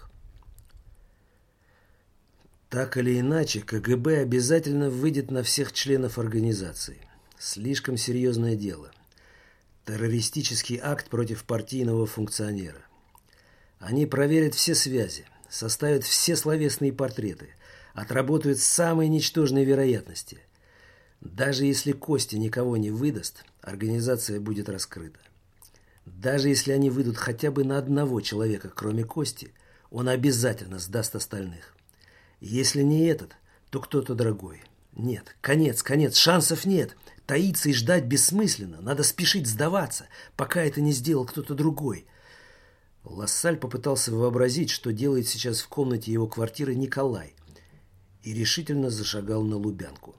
Так или иначе, КГБ обязательно выйдет на всех членов организации. Слишком серьезное дело. Террористический акт против партийного функционера. Они проверят все связи, составят все словесные портреты, отработают самые ничтожные вероятности. Даже если Костя никого не выдаст, организация будет раскрыта. Даже если они выйдут хотя бы на одного человека, кроме Кости, он обязательно сдаст остальных. Если не этот, то кто-то другой. Нет, конец, конец, шансов нет. Таиться и ждать бессмысленно. Надо спешить сдаваться, пока это не сделал кто-то другой. Лассаль попытался вообразить, что делает сейчас в комнате его квартиры Николай, и решительно зашагал на Лубянку.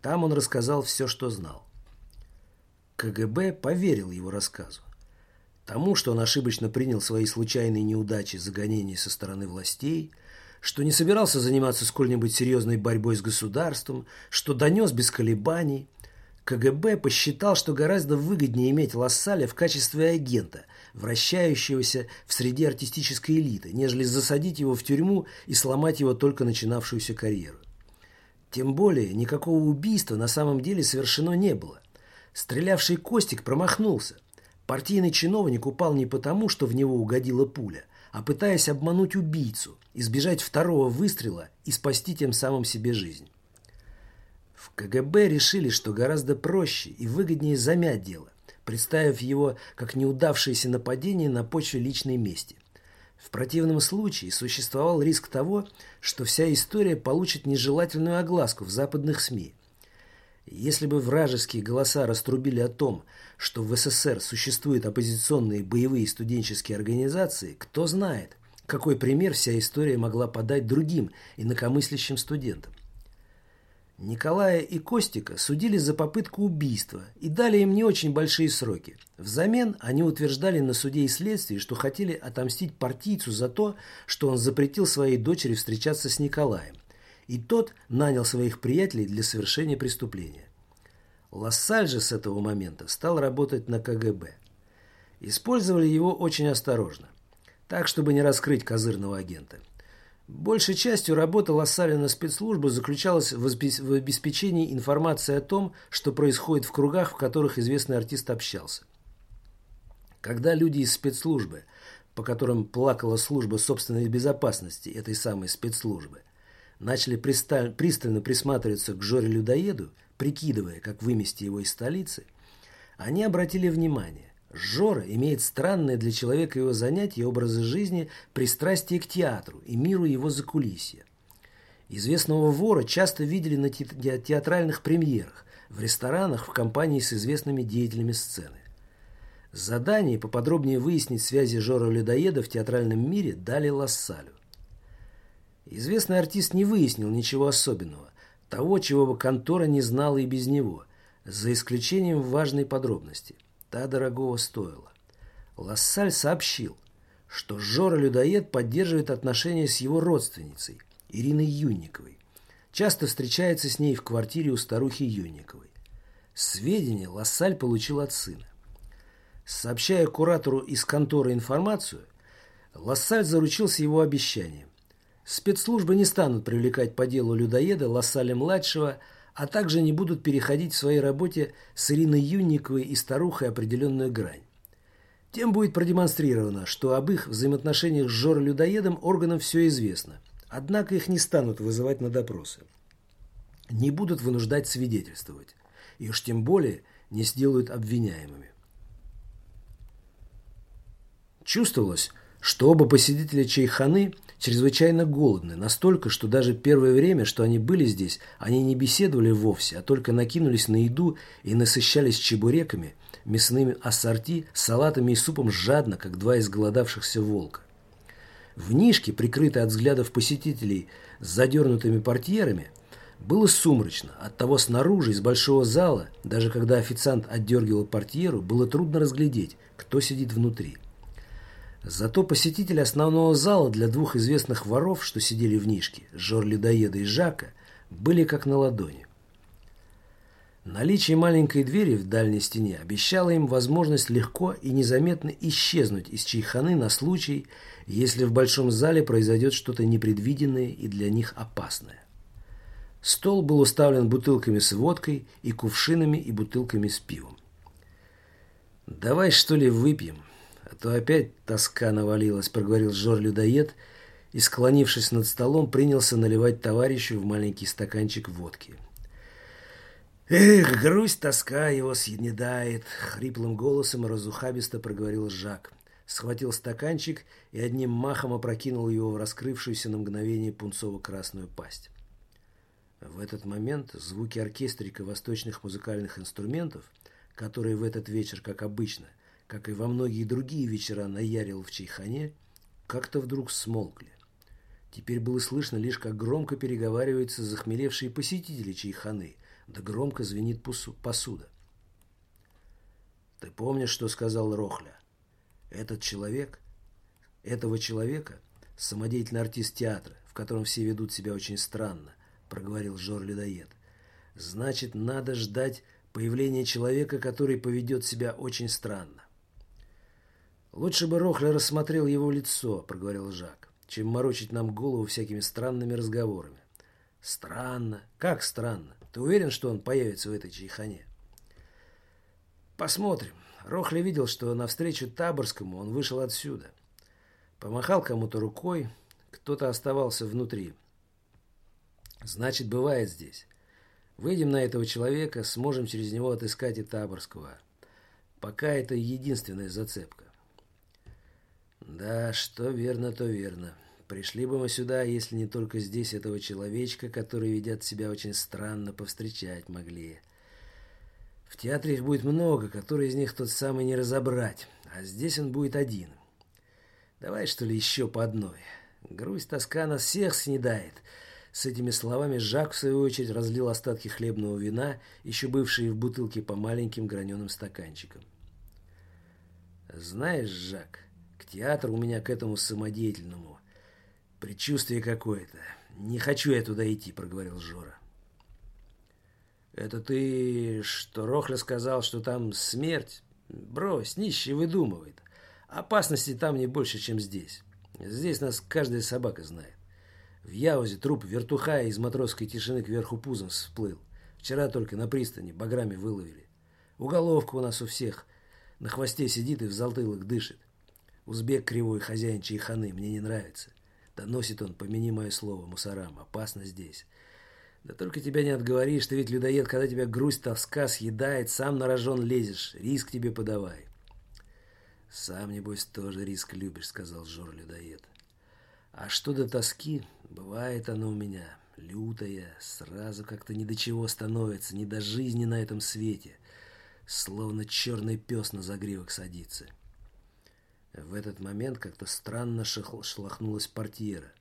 Там он рассказал все, что знал. КГБ поверил его рассказу. Тому, что он ошибочно принял свои случайные неудачи за гонения со стороны властей – что не собирался заниматься сколь-нибудь серьезной борьбой с государством, что донес без колебаний. КГБ посчитал, что гораздо выгоднее иметь Лассаля в качестве агента, вращающегося в среде артистической элиты, нежели засадить его в тюрьму и сломать его только начинавшуюся карьеру. Тем более, никакого убийства на самом деле совершено не было. Стрелявший Костик промахнулся. Партийный чиновник упал не потому, что в него угодила пуля – а пытаясь обмануть убийцу, избежать второго выстрела и спасти тем самым себе жизнь. В КГБ решили, что гораздо проще и выгоднее замять дело, представив его как неудавшееся нападение на почве личной мести. В противном случае существовал риск того, что вся история получит нежелательную огласку в западных СМИ – если бы вражеские голоса раструбили о том, что в СССР существуют оппозиционные боевые студенческие организации, кто знает, какой пример вся история могла подать другим инакомыслящим студентам. Николая и Костика судили за попытку убийства и дали им не очень большие сроки. Взамен они утверждали на суде и следствии, что хотели отомстить партийцу за то, что он запретил своей дочери встречаться с Николаем. И тот нанял своих приятелей для совершения преступления. Лассаль же с этого момента стал работать на КГБ. Использовали его очень осторожно, так, чтобы не раскрыть козырного агента. Большей частью работа Лассалина спецслужбы заключалась в обеспечении информации о том, что происходит в кругах, в которых известный артист общался. Когда люди из спецслужбы, по которым плакала служба собственной безопасности этой самой спецслужбы, начали пристально присматриваться к Жоре-людоеду, прикидывая, как вымести его из столицы, они обратили внимание, Жора имеет странное для человека его занятия образы жизни пристрастие к театру и миру его закулисья. Известного вора часто видели на театральных премьерах, в ресторанах в компании с известными деятелями сцены. Задание поподробнее выяснить связи Жора-людоеда в театральном мире дали Лассалю. Известный артист не выяснил ничего особенного, того, чего бы контора не знала и без него, за исключением важной подробности – та дорогого стоила. Лассаль сообщил, что Жора-людоед поддерживает отношения с его родственницей, Ириной Юнниковой. Часто встречается с ней в квартире у старухи Юнниковой. Сведения Лассаль получил от сына. Сообщая куратору из конторы информацию, Лассаль заручился его обещанием. Спецслужбы не станут привлекать по делу людоеда Лассаля-младшего – а также не будут переходить в своей работе с Ириной Юнниковой и старухой определенную грань. Тем будет продемонстрировано, что об их взаимоотношениях с Жорой-людоедом органам все известно, однако их не станут вызывать на допросы. Не будут вынуждать свидетельствовать, и уж тем более не сделают обвиняемыми. Чувствовалось, что оба посетителя чайханы чрезвычайно голодны, настолько, что даже первое время, что они были здесь, они не беседовали вовсе, а только накинулись на еду и насыщались чебуреками, мясными ассорти, салатами и супом жадно, как два изголодавшихся волка. В нишке, прикрытой от взглядов посетителей с задернутыми портьерами, было сумрачно, оттого снаружи, из большого зала, даже когда официант отдергивал портьеру, было трудно разглядеть, кто сидит внутри. Зато посетители основного зала для двух известных воров, что сидели в нишке, Жор-Людоеда и Жака, были как на ладони. Наличие маленькой двери в дальней стене обещало им возможность легко и незаметно исчезнуть из чайханы на случай, если в большом зале произойдет что-то непредвиденное и для них опасное. Стол был уставлен бутылками с водкой и кувшинами и бутылками с пивом. «Давай, что ли, выпьем?» То опять тоска навалилась, проговорил Жор-людоед и, склонившись над столом, принялся наливать товарищу в маленький стаканчик водки. «Эх, грусть, тоска его съедает!» — хриплым голосом разухабисто проговорил Жак. Схватил стаканчик и одним махом опрокинул его в раскрывшуюся на мгновение пунцово-красную пасть. В этот момент звуки оркестрика восточных музыкальных инструментов, которые в этот вечер, как обычно, как и во многие другие вечера наярил в Чайхане, как-то вдруг смолкли. Теперь было слышно лишь, как громко переговариваются захмелевшие посетители Чайханы, да громко звенит посуда. «Ты помнишь, что сказал Рохля? Этот человек, этого человека, самодеятельный артист театра, в котором все ведут себя очень странно, проговорил Жор-ледоед. Значит, надо ждать появления человека, который поведет себя очень странно. «Лучше бы Рохля рассмотрел его лицо», — проговорил Жак, «чем морочить нам голову всякими странными разговорами». «Странно? Как странно? Ты уверен, что он появится в этой чайхане?» «Посмотрим». Рохля видел, что навстречу Таборскому он вышел отсюда. Помахал кому-то рукой, кто-то оставался внутри. «Значит, бывает здесь. Выйдем на этого человека, сможем через него отыскать и Таборского. Пока это единственная зацепка. Да, что верно, то верно. Пришли бы мы сюда, если не только здесь этого человечка, который ведет себя очень странно, повстречать могли. В театре их будет много, который из них тот самый не разобрать, а здесь он будет один. Давай, что ли, еще по одной. Грусть, тоска нас всех снедает. С этими словами Жак, в свою очередь, разлил остатки хлебного вина, еще бывшие в бутылке по маленьким граненым стаканчикам. «Знаешь, Жак, к театру у меня к этому самодеятельному. Предчувствие какое-то. Не хочу я туда идти», — проговорил Жора. «Это ты, что Рохля сказал, что там смерть? Брось, нищий выдумывает. Опасности там не больше, чем здесь. Здесь нас каждая собака знает. В Яузе труп вертуха из матросской тишины кверху пузом всплыл. Вчера только на пристани баграми выловили. Уголовка у нас у всех. На хвосте сидит и в залтылок дышит. Узбек кривой хозяин чайханы, мне не нравится. Доносит он, помяни мое слово, мусорам. Опасно здесь. Да только тебя не отговоришь, ты ведь людоед, когда тебя грусть, тоска съедает, сам на рожон лезешь, риск тебе подавай. Сам, небось, тоже риск любишь, сказал Жор-людоед. А что до тоски, бывает оно у меня, лютая, сразу как-то ни до чего становится, ни до жизни на этом свете, словно черный пес на загривок садится. В этот момент как-то странно шлахнулась портьера,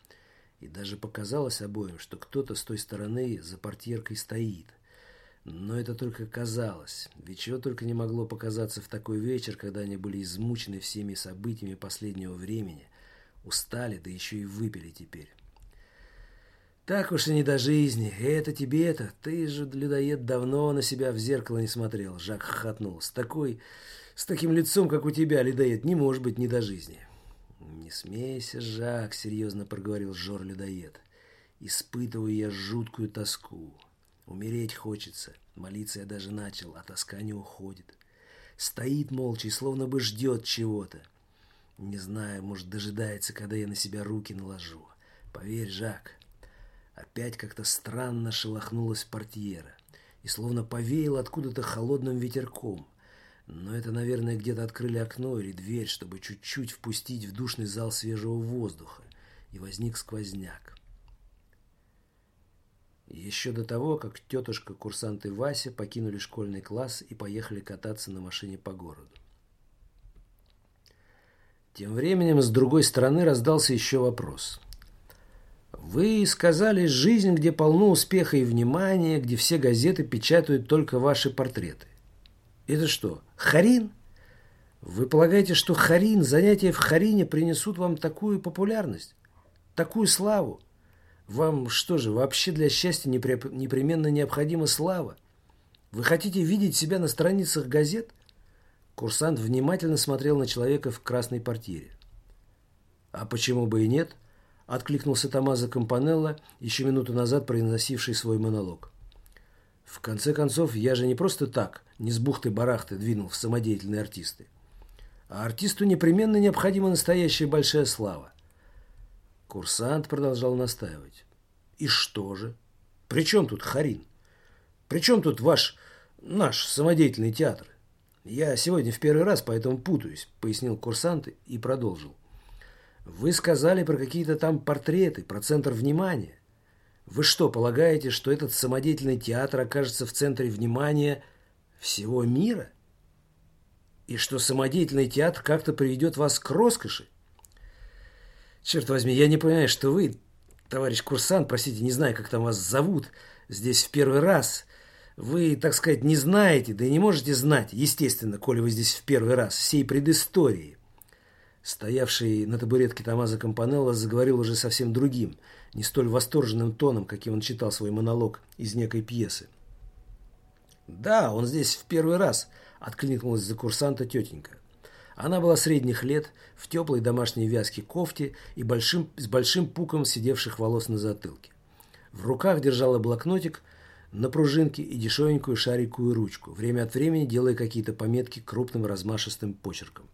и даже показалось обоим, что кто-то с той стороны за портьеркой стоит. Но это только казалось, ведь чего только не могло показаться в такой вечер, когда они были измучены всеми событиями последнего времени, Устали, да еще и выпили теперь. Так уж и не до жизни. Это тебе это. Ты же, людоед, давно на себя в зеркало не смотрел. Жак хохотнул. С такой... С таким лицом, как у тебя, людоед, не может быть не до жизни. Не смейся, Жак, серьезно проговорил Жор-людоед. Испытываю я жуткую тоску. Умереть хочется. Молиться я даже начал, а тоска не уходит. Стоит молча и словно бы ждет чего-то. Не знаю, может, дожидается, когда я на себя руки наложу. Поверь, Жак, опять как-то странно шелохнулась портьера и словно повеяло откуда-то холодным ветерком. Но это, наверное, где-то открыли окно или дверь, чтобы чуть-чуть впустить в душный зал свежего воздуха, и возник сквозняк. Еще до того, как тетушка, курсант и Вася покинули школьный класс и поехали кататься на машине по городу. Тем временем с другой стороны раздался еще вопрос. «Вы сказали, жизнь, где полно успеха и внимания, где все газеты печатают только ваши портреты. Это что, Харин? Вы полагаете, что Харин, занятия в Харине принесут вам такую популярность, такую славу? Вам что же, вообще для счастья непременно необходима слава? Вы хотите видеть себя на страницах газет – Курсант внимательно смотрел на человека в красной портьере. «А почему бы и нет?» – откликнулся Томазо Кампанелло, еще минуту назад произносивший свой монолог. «В конце концов, я же не просто так, не с бухты-барахты двинул в самодеятельные артисты. А артисту непременно необходима настоящая большая слава». Курсант продолжал настаивать. «И что же? При чем тут Харин? При чем тут ваш, наш самодеятельный театр? «Я сегодня в первый раз, поэтому путаюсь», – пояснил курсант и продолжил. «Вы сказали про какие-то там портреты, про центр внимания. Вы что, полагаете, что этот самодеятельный театр окажется в центре внимания всего мира? И что самодеятельный театр как-то приведет вас к роскоши? Черт возьми, я не понимаю, что вы, товарищ курсант, простите, не знаю, как там вас зовут, здесь в первый раз – вы, так сказать, не знаете, да и не можете знать, естественно, коли вы здесь в первый раз, всей предыстории. Стоявший на табуретке Томазо Кампанелло заговорил уже совсем другим, не столь восторженным тоном, каким он читал свой монолог из некой пьесы. «Да, он здесь в первый раз», — откликнулась за курсанта тетенька. Она была средних лет, в теплой домашней вязке кофте и большим, с большим пуком сидевших волос на затылке. В руках держала блокнотик — на пружинке и дешевенькую шариковую ручку, время от времени делая какие-то пометки крупным размашистым почерком.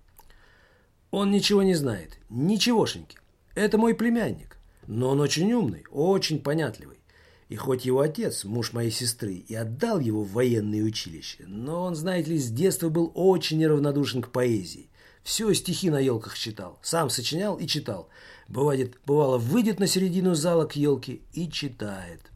Он ничего не знает, ничегошеньки. Это мой племянник, но он очень умный, очень понятливый. И хоть его отец, муж моей сестры, и отдал его в военное училище, но он, знаете ли, с детства был очень неравнодушен к поэзии. Все стихи на елках читал, сам сочинял и читал. Бывает, бывало, выйдет на середину зала к елке и читает.